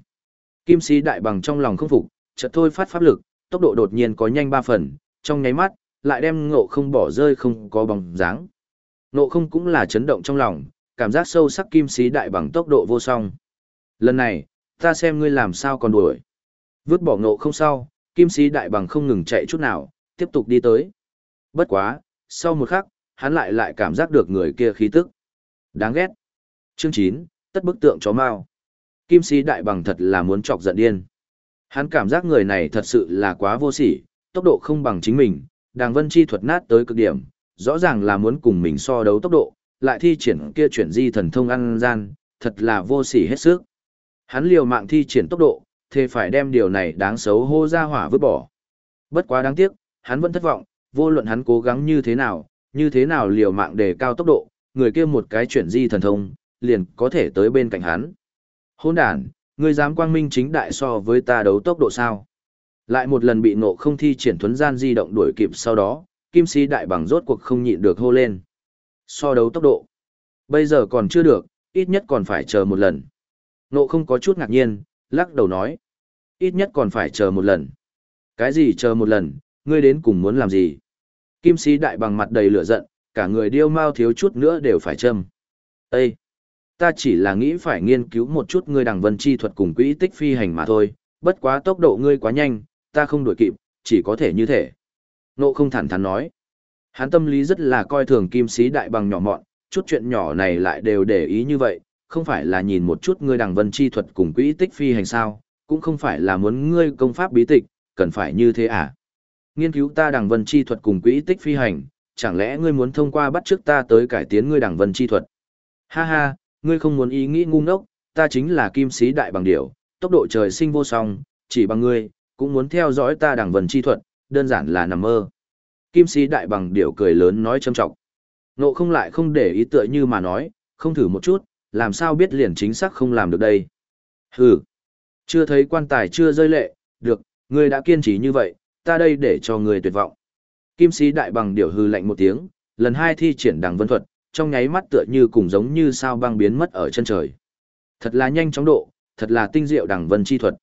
Speaker 1: Kim sĩ đại bằng trong lòng không phục, chợt thôi phát pháp lực, tốc độ đột nhiên có nhanh ba phần, trong nháy mắt, lại đem ngộ không bỏ rơi không có bóng dáng. Ngộ không cũng là chấn động trong lòng, cảm giác sâu sắc kim sĩ đại bằng tốc độ vô song. Lần này, Ta xem ngươi làm sao còn đuổi. Vứt bỏ ngộ không sau, kim sĩ đại bằng không ngừng chạy chút nào, tiếp tục đi tới. Bất quá, sau một khắc, hắn lại lại cảm giác được người kia khí tức. Đáng ghét. Chương 9, tất bức tượng chó mao. Kim sĩ đại bằng thật là muốn chọc giận điên. Hắn cảm giác người này thật sự là quá vô sỉ, tốc độ không bằng chính mình, đàng vân chi thuật nát tới cực điểm, rõ ràng là muốn cùng mình so đấu tốc độ, lại thi triển kia chuyển di thần thông ăn gian, thật là vô sỉ hết sức. Hắn liều mạng thi triển tốc độ, thế phải đem điều này đáng xấu hô ra hỏa vứt bỏ. Bất quá đáng tiếc, hắn vẫn thất vọng, vô luận hắn cố gắng như thế nào, như thế nào liều mạng để cao tốc độ, người kia một cái chuyển di thần thông, liền có thể tới bên cạnh hắn. Hôn đàn, ngươi dám quang minh chính đại so với ta đấu tốc độ sao? Lại một lần bị nộ không thi triển thuấn gian di động đuổi kịp sau đó, kim sĩ đại bằng rốt cuộc không nhịn được hô lên. So đấu tốc độ. Bây giờ còn chưa được, ít nhất còn phải chờ một lần. Nộ không có chút ngạc nhiên, lắc đầu nói. Ít nhất còn phải chờ một lần. Cái gì chờ một lần, ngươi đến cùng muốn làm gì? Kim sĩ đại bằng mặt đầy lửa giận, cả người điêu mau thiếu chút nữa đều phải châm. Ê! Ta chỉ là nghĩ phải nghiên cứu một chút ngươi đằng vân chi thuật cùng quỹ tích phi hành mà thôi, bất quá tốc độ ngươi quá nhanh, ta không đuổi kịp, chỉ có thể như thể. Nộ không thẳng thắn nói. Hắn tâm lý rất là coi thường kim sĩ đại bằng nhỏ mọn, chút chuyện nhỏ này lại đều để ý như vậy, không phải là nhìn một chút ngươi đằng vân chi thuật cùng quỹ tích phi hành sao, cũng không phải là muốn ngươi công pháp bí tịch, cần phải như thế à. Nghiên cứu ta đằng vân chi thuật cùng quỹ tích phi hành, chẳng lẽ ngươi muốn thông qua bắt trước ta tới cải tiến ngươi đằng vân chi thuật? Ha ha, ngươi không muốn ý nghĩ ngu ngốc, ta chính là kim sĩ đại bằng điểu, tốc độ trời sinh vô song, chỉ bằng ngươi, cũng muốn theo dõi ta đằng vân chi thuật, đơn giản là nằm mơ. Kim sĩ đại bằng điểu cười lớn nói châm trọng. Nộ không lại không để ý tựa như mà nói, không thử một chút, làm sao biết liền chính xác không làm được đây. Hừ, chưa thấy quan tài chưa rơi lệ, được, ngươi đã kiên trì như vậy, ta đây để cho người tuyệt vọng. Kim sĩ đại bằng điểu hư lạnh một tiếng, lần hai thi triển đằng vân thuật, trong nháy mắt tựa như cùng giống như sao băng biến mất ở chân trời. Thật là nhanh chóng độ, thật là tinh diệu đằng vân chi thuật.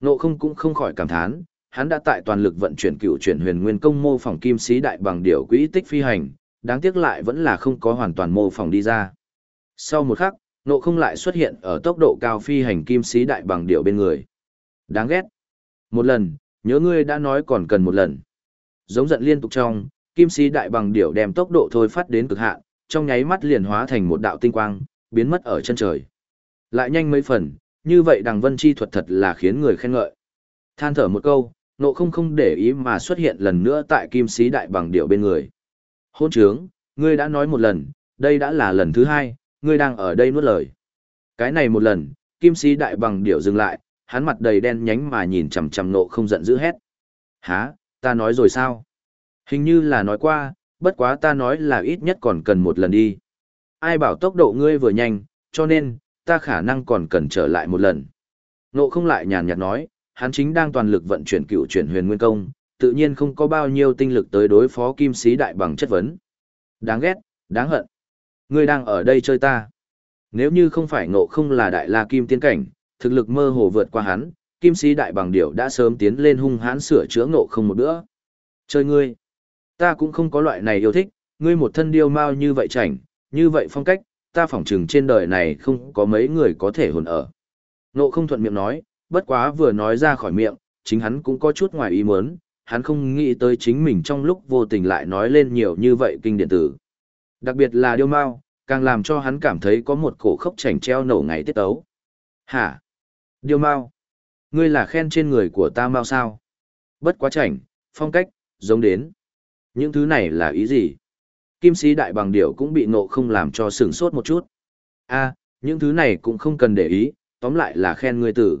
Speaker 1: Nộ không cũng không khỏi cảm thán, hắn đã tại toàn lực vận chuyển cựu chuyển huyền nguyên công mô phỏng kim sĩ đại bằng điểu quỹ tích phi hành, đáng tiếc lại vẫn là không có hoàn toàn mô phỏng đi ra. Sau một khắc, nộ không lại xuất hiện ở tốc độ cao phi hành kim sĩ đại bằng điểu bên người. Đáng ghét. Một lần, nhớ ngươi đã nói còn cần một lần. Giống giận liên tục trong, kim sĩ đại bằng điểu đem tốc độ thôi phát đến cực hạn, trong nháy mắt liền hóa thành một đạo tinh quang, biến mất ở chân trời. Lại nhanh mấy phần, như vậy đằng vân chi thuật thật là khiến người khen ngợi. Than thở một câu, nộ không không để ý mà xuất hiện lần nữa tại kim sĩ đại bằng điệu bên người. Hôn trướng, ngươi đã nói một lần, đây đã là lần thứ hai, ngươi đang ở đây nuốt lời. Cái này một lần, kim sĩ đại bằng điệu dừng lại, hắn mặt đầy đen nhánh mà nhìn chằm chằm nộ không giận dữ hét. Hả, ta nói rồi sao? Hình như là nói qua, bất quá ta nói là ít nhất còn cần một lần đi. Ai bảo tốc độ ngươi vừa nhanh, cho nên, ta khả năng còn cần trở lại một lần. Nộ không lại nhàn nhạt nói, hắn chính đang toàn lực vận chuyển cựu chuyển huyền nguyên công, tự nhiên không có bao nhiêu tinh lực tới đối phó kim sĩ đại bằng chất vấn. Đáng ghét, đáng hận. Ngươi đang ở đây chơi ta. Nếu như không phải ngộ không là đại la kim tiên cảnh, thực lực mơ hồ vượt qua hắn, kim sĩ đại bằng điểu đã sớm tiến lên hung hãn sửa chữa ngộ không một bữa. Chơi ngươi. Ta cũng không có loại này yêu thích, ngươi một thân điêu mau như vậy chảnh, như vậy phong cách, ta phỏng chừng trên đời này không có mấy người có thể hồn ở. Nộ không thuận miệng nói, bất quá vừa nói ra khỏi miệng, chính hắn cũng có chút ngoài ý muốn, hắn không nghĩ tới chính mình trong lúc vô tình lại nói lên nhiều như vậy kinh điển tử. Đặc biệt là điêu mau, càng làm cho hắn cảm thấy có một cổ khốc chảnh treo nổ ngày tiết tấu. Hả? Điêu mau? Ngươi là khen trên người của ta mau sao? Bất quá chảnh, phong cách, giống đến. Những thứ này là ý gì? Kim sĩ đại bằng điểu cũng bị nộ không làm cho sửng sốt một chút. a những thứ này cũng không cần để ý, tóm lại là khen ngươi tử.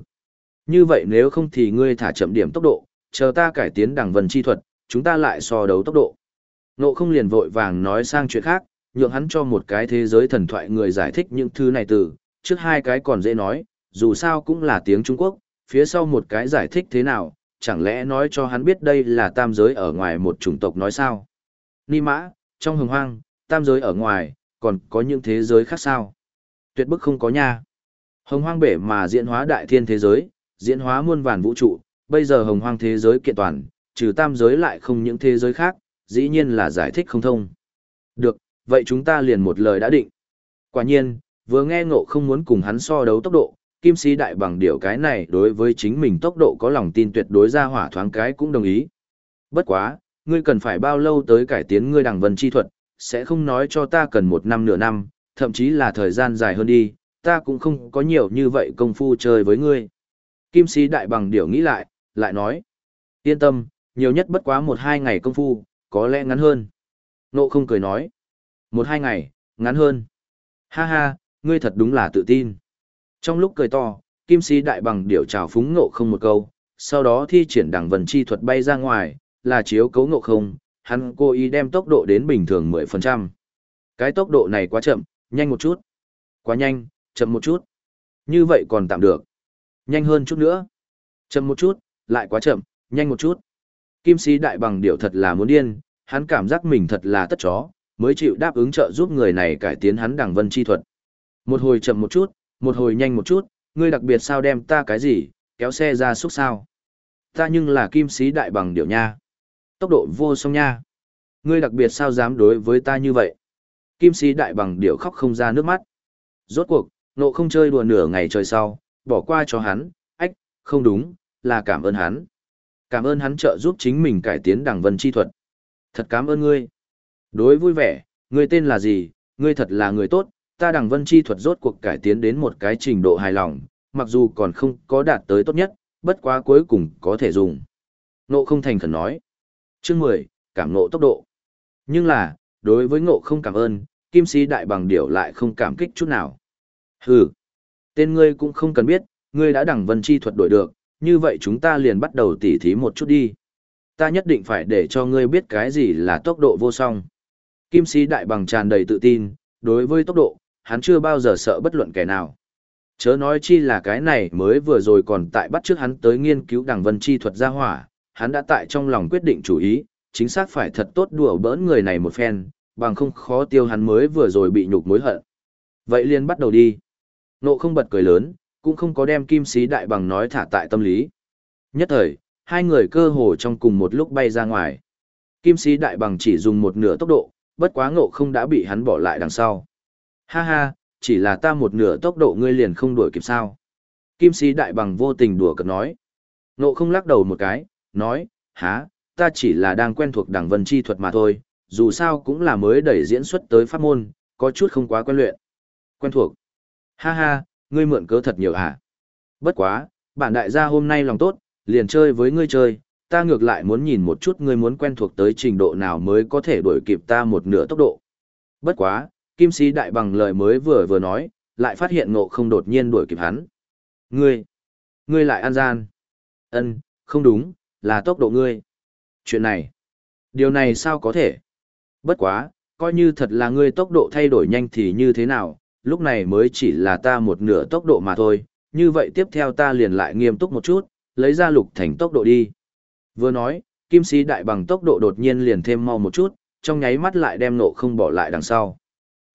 Speaker 1: Như vậy nếu không thì ngươi thả chậm điểm tốc độ, chờ ta cải tiến đằng vần chi thuật, chúng ta lại so đấu tốc độ. Nộ không liền vội vàng nói sang chuyện khác, nhượng hắn cho một cái thế giới thần thoại người giải thích những thứ này từ, trước hai cái còn dễ nói, dù sao cũng là tiếng Trung Quốc, phía sau một cái giải thích thế nào, chẳng lẽ nói cho hắn biết đây là tam giới ở ngoài một chủng tộc nói sao? Ni mã, trong hồng hoang, tam giới ở ngoài, còn có những thế giới khác sao? Tuyệt bức không có nha. Hồng hoang bể mà diễn hóa đại thiên thế giới, diễn hóa muôn vàn vũ trụ, bây giờ hồng hoang thế giới kiện toàn, trừ tam giới lại không những thế giới khác, dĩ nhiên là giải thích không thông. Được, vậy chúng ta liền một lời đã định. Quả nhiên, vừa nghe ngộ không muốn cùng hắn so đấu tốc độ, kim sĩ đại bằng điểu cái này đối với chính mình tốc độ có lòng tin tuyệt đối ra hỏa thoáng cái cũng đồng ý. Bất quá, ngươi cần phải bao lâu tới cải tiến ngươi đằng vân chi thuật, sẽ không nói cho ta cần một năm nửa năm, thậm chí là thời gian dài hơn đi, ta cũng không có nhiều như vậy công phu chơi với ngươi. Kim sĩ đại bằng điểu nghĩ lại, lại nói, yên tâm, nhiều nhất bất quá một hai ngày công phu, có lẽ ngắn hơn. Nộ không cười nói, một hai ngày, ngắn hơn. Ha ha, ngươi thật đúng là tự tin. Trong lúc cười to, kim sĩ đại bằng điểu trào phúng ngộ không một câu, sau đó thi triển đẳng vần chi thuật bay ra ngoài, là chiếu cấu ngộ không, hắn cố ý đem tốc độ đến bình thường 10%. Cái tốc độ này quá chậm, nhanh một chút. Quá nhanh, chậm một chút. Như vậy còn tạm được. Nhanh hơn chút nữa. Chậm một chút, lại quá chậm, nhanh một chút. Kim sĩ đại bằng điểu thật là muốn điên, hắn cảm giác mình thật là tất chó, mới chịu đáp ứng trợ giúp người này cải tiến hắn đẳng vân chi thuật. Một hồi chậm một chút, một hồi nhanh một chút, ngươi đặc biệt sao đem ta cái gì, kéo xe ra xúc sao. Ta nhưng là kim sĩ đại bằng điểu nha. Tốc độ vô song nha. Ngươi đặc biệt sao dám đối với ta như vậy. Kim sĩ đại bằng điểu khóc không ra nước mắt. Rốt cuộc, nộ không chơi đùa nửa ngày trời sau, bỏ qua cho hắn, ách, không đúng, là cảm ơn hắn. Cảm ơn hắn trợ giúp chính mình cải tiến đẳng vân chi thuật. Thật cảm ơn ngươi. Đối vui vẻ, ngươi tên là gì, ngươi thật là người tốt, ta đằng vân chi thuật rốt cuộc cải tiến đến một cái trình độ hài lòng, mặc dù còn không có đạt tới tốt nhất, bất quá cuối cùng có thể dùng. Ngộ không thành khẩn nói. Chương 10, cảm ngộ tốc độ. Nhưng là, đối với ngộ không cảm ơn, kim sĩ đại bằng điểu lại không cảm kích chút nào. Hừ, tên ngươi cũng không cần biết, ngươi đã đằng vân chi thuật đổi được, như vậy chúng ta liền bắt đầu tỉ thí một chút đi. Ta nhất định phải để cho ngươi biết cái gì là tốc độ vô song. Kim sĩ đại bằng tràn đầy tự tin, đối với tốc độ, hắn chưa bao giờ sợ bất luận kẻ nào. Chớ nói chi là cái này mới vừa rồi còn tại bắt trước hắn tới nghiên cứu đằng vân chi thuật gia hỏa, hắn đã tại trong lòng quyết định chủ ý, chính xác phải thật tốt đùa bỡn người này một phen, bằng không khó tiêu hắn mới vừa rồi bị nhục mối hận. Vậy liền bắt đầu đi. Nộ không bật cười lớn, cũng không có đem kim sĩ đại bằng nói thả tại tâm lý. Nhất thời, hai người cơ hồ trong cùng một lúc bay ra ngoài. Kim sĩ đại bằng chỉ dùng một nửa tốc độ, bất quá ngộ không đã bị hắn bỏ lại đằng sau. Ha ha, chỉ là ta một nửa tốc độ ngươi liền không đuổi kịp sao. Kim sĩ đại bằng vô tình đùa cợt nói. Nộ không lắc đầu một cái, nói, há, ta chỉ là đang quen thuộc đẳng vân chi thuật mà thôi, dù sao cũng là mới đẩy diễn xuất tới pháp môn, có chút không quá quen luyện. Quen thuộc. Ha ha, ngươi mượn cớ thật nhiều hả? Bất quá, bản đại gia hôm nay lòng tốt, liền chơi với ngươi chơi, ta ngược lại muốn nhìn một chút ngươi muốn quen thuộc tới trình độ nào mới có thể đuổi kịp ta một nửa tốc độ. Bất quá, kim sĩ đại bằng lời mới vừa vừa nói, lại phát hiện ngộ không đột nhiên đuổi kịp hắn. Ngươi, ngươi lại ăn gian. Ân, không đúng, là tốc độ ngươi. Chuyện này, điều này sao có thể? Bất quá, coi như thật là ngươi tốc độ thay đổi nhanh thì như thế nào, lúc này mới chỉ là ta một nửa tốc độ mà thôi, như vậy tiếp theo ta liền lại nghiêm túc một chút, lấy ra lục thành tốc độ đi. Vừa nói, kim sĩ đại bằng tốc độ đột nhiên liền thêm mau một chút, trong nháy mắt lại đem nộ không bỏ lại đằng sau.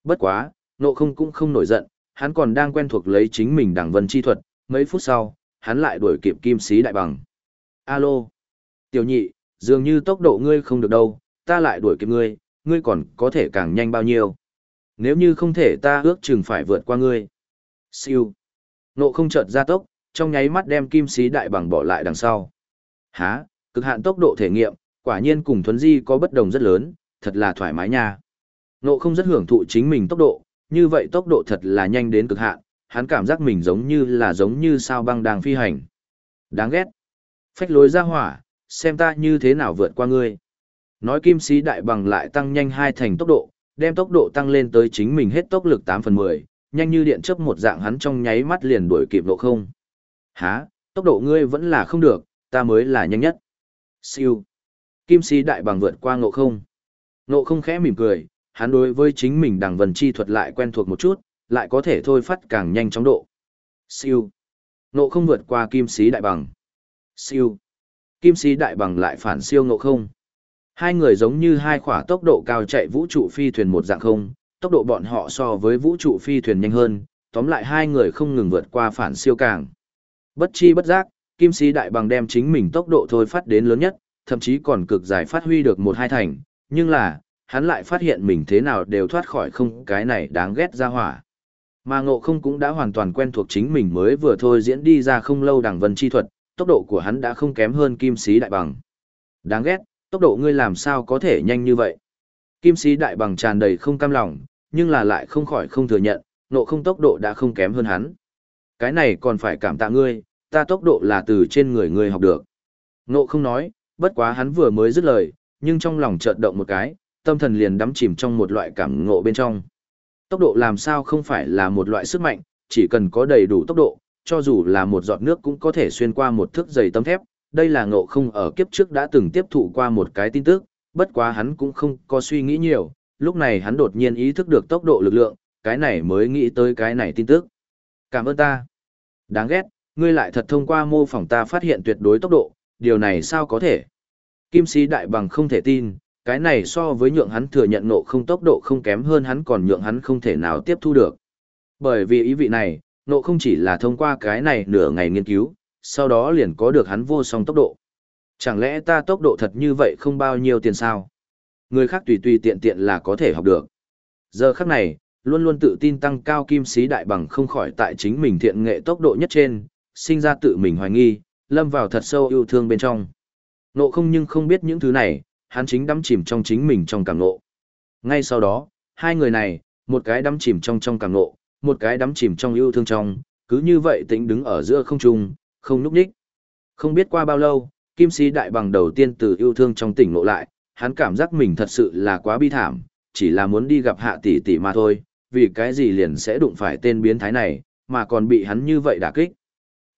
Speaker 1: Bất quá, nộ không cũng không nổi giận, hắn còn đang quen thuộc lấy chính mình đằng vân chi thuật, mấy phút sau, hắn lại đuổi kịp kim sĩ đại bằng. Alo! Tiểu nhị, dường như tốc độ ngươi không được đâu, ta lại đuổi kịp ngươi, ngươi còn có thể càng nhanh bao nhiêu. Nếu như không thể ta ước chừng phải vượt qua ngươi. Siêu! Nộ không chợt ra tốc, trong nháy mắt đem kim sĩ đại bằng bỏ lại đằng sau. Hả, cực hạn tốc độ thể nghiệm, quả nhiên cùng thuấn di có bất đồng rất lớn, thật là thoải mái nha. Nộ không rất hưởng thụ chính mình tốc độ, như vậy tốc độ thật là nhanh đến cực hạn, hắn cảm giác mình giống như là giống như sao băng đang phi hành. Đáng ghét. Phách lối ra hỏa, xem ta như thế nào vượt qua ngươi. Nói kim sĩ đại bằng lại tăng nhanh hai thành tốc độ, đem tốc độ tăng lên tới chính mình hết tốc lực 8 phần 10, nhanh như điện chớp một dạng hắn trong nháy mắt liền đuổi kịp nộ không. Hả, tốc độ ngươi vẫn là không được, ta mới là nhanh nhất. Siêu. Kim sĩ đại bằng vượt qua ngộ không. Ngộ không khẽ mỉm cười, hắn đối với chính mình đằng vần chi thuật lại quen thuộc một chút, lại có thể thôi phát càng nhanh chóng độ. Siêu. Ngộ không vượt qua kim sĩ đại bằng. Siêu. Kim sĩ đại bằng lại phản siêu ngộ không. Hai người giống như hai khỏa tốc độ cao chạy vũ trụ phi thuyền một dạng không, tốc độ bọn họ so với vũ trụ phi thuyền nhanh hơn, tóm lại hai người không ngừng vượt qua phản siêu càng. Bất chi bất giác, kim sĩ đại bằng đem chính mình tốc độ thôi phát đến lớn nhất, thậm chí còn cực dài phát huy được một hai thành, nhưng là, hắn lại phát hiện mình thế nào đều thoát khỏi không cái này đáng ghét ra hỏa. Mà ngộ không cũng đã hoàn toàn quen thuộc chính mình mới vừa thôi diễn đi ra không lâu đằng vân chi thuật, tốc độ của hắn đã không kém hơn kim sĩ đại bằng. Đáng ghét, tốc độ ngươi làm sao có thể nhanh như vậy. Kim sĩ đại bằng tràn đầy không cam lòng, nhưng là lại không khỏi không thừa nhận, ngộ không tốc độ đã không kém hơn hắn. Cái này còn phải cảm tạ ngươi, ta tốc độ là từ trên người ngươi học được. Ngộ không nói, bất quá hắn vừa mới dứt lời, nhưng trong lòng chợt động một cái, tâm thần liền đắm chìm trong một loại cảm ngộ bên trong. Tốc độ làm sao không phải là một loại sức mạnh, chỉ cần có đầy đủ tốc độ, cho dù là một giọt nước cũng có thể xuyên qua một thước dày tấm thép. Đây là ngộ không ở kiếp trước đã từng tiếp thụ qua một cái tin tức, bất quá hắn cũng không có suy nghĩ nhiều, lúc này hắn đột nhiên ý thức được tốc độ lực lượng, cái này mới nghĩ tới cái này tin tức. Cảm ơn ta. Đáng ghét, ngươi lại thật thông qua mô phỏng ta phát hiện tuyệt đối tốc độ, điều này sao có thể? Kim sĩ đại bằng không thể tin, cái này so với nhượng hắn thừa nhận nộ không tốc độ không kém hơn hắn còn nhượng hắn không thể nào tiếp thu được. Bởi vì ý vị này, nộ không chỉ là thông qua cái này nửa ngày nghiên cứu, sau đó liền có được hắn vô song tốc độ. Chẳng lẽ ta tốc độ thật như vậy không bao nhiêu tiền sao? Người khác tùy tùy tiện tiện là có thể học được. Giờ khắc này, luôn luôn tự tin tăng cao kim sĩ đại bằng không khỏi tại chính mình thiện nghệ tốc độ nhất trên, sinh ra tự mình hoài nghi, lâm vào thật sâu yêu thương bên trong. Nộ không nhưng không biết những thứ này, hắn chính đắm chìm trong chính mình trong cảm nộ. Ngay sau đó, hai người này, một cái đắm chìm trong trong cảm nộ, một cái đắm chìm trong yêu thương trong, cứ như vậy tĩnh đứng ở giữa không trung, không núp đích. Không biết qua bao lâu, kim sĩ đại bằng đầu tiên từ yêu thương trong tỉnh nộ lại, hắn cảm giác mình thật sự là quá bi thảm, chỉ là muốn đi gặp hạ tỷ tỷ mà thôi, vì cái gì liền sẽ đụng phải tên biến thái này, mà còn bị hắn như vậy đả kích.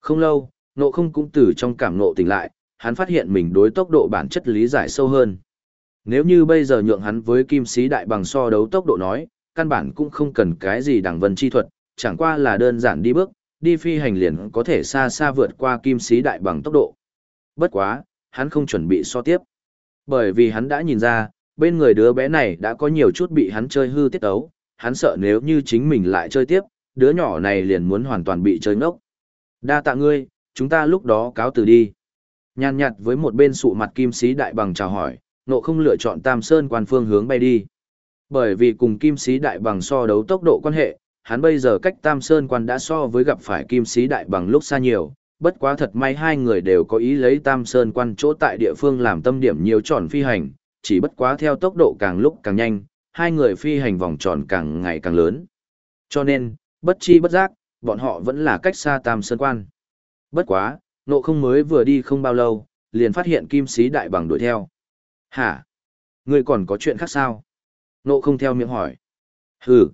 Speaker 1: Không lâu, nộ không cũng từ trong cảm nộ tỉnh lại, hắn phát hiện mình đối tốc độ bản chất lý giải sâu hơn. Nếu như bây giờ nhượng hắn với kim sĩ đại bằng so đấu tốc độ nói, căn bản cũng không cần cái gì đẳng vân chi thuật, chẳng qua là đơn giản đi bước, đi phi hành liền có thể xa xa vượt qua kim sĩ đại bằng tốc độ. Bất quá, hắn không chuẩn bị so tiếp. Bởi vì hắn đã nhìn ra, bên người đứa bé này đã có nhiều chút bị hắn chơi hư tiết ấu, hắn sợ nếu như chính mình lại chơi tiếp, đứa nhỏ này liền muốn hoàn toàn bị chơi ngốc. Đa tạ ngươi, chúng ta lúc đó cáo từ đi. Nhàn nhạt với một bên sụ mặt kim sĩ đại bằng chào hỏi, nộ không lựa chọn tam sơn quan phương hướng bay đi. Bởi vì cùng kim sĩ đại bằng so đấu tốc độ quan hệ, hắn bây giờ cách tam sơn quan đã so với gặp phải kim sĩ đại bằng lúc xa nhiều, bất quá thật may hai người đều có ý lấy tam sơn quan chỗ tại địa phương làm tâm điểm nhiều tròn phi hành, chỉ bất quá theo tốc độ càng lúc càng nhanh, hai người phi hành vòng tròn càng ngày càng lớn. Cho nên, bất chi bất giác, bọn họ vẫn là cách xa tam sơn quan. Bất quá, nộ không mới vừa đi không bao lâu, liền phát hiện kim sĩ đại bằng đuổi theo. Hả? Ngươi còn có chuyện khác sao? Nộ không theo miệng hỏi. Hừ.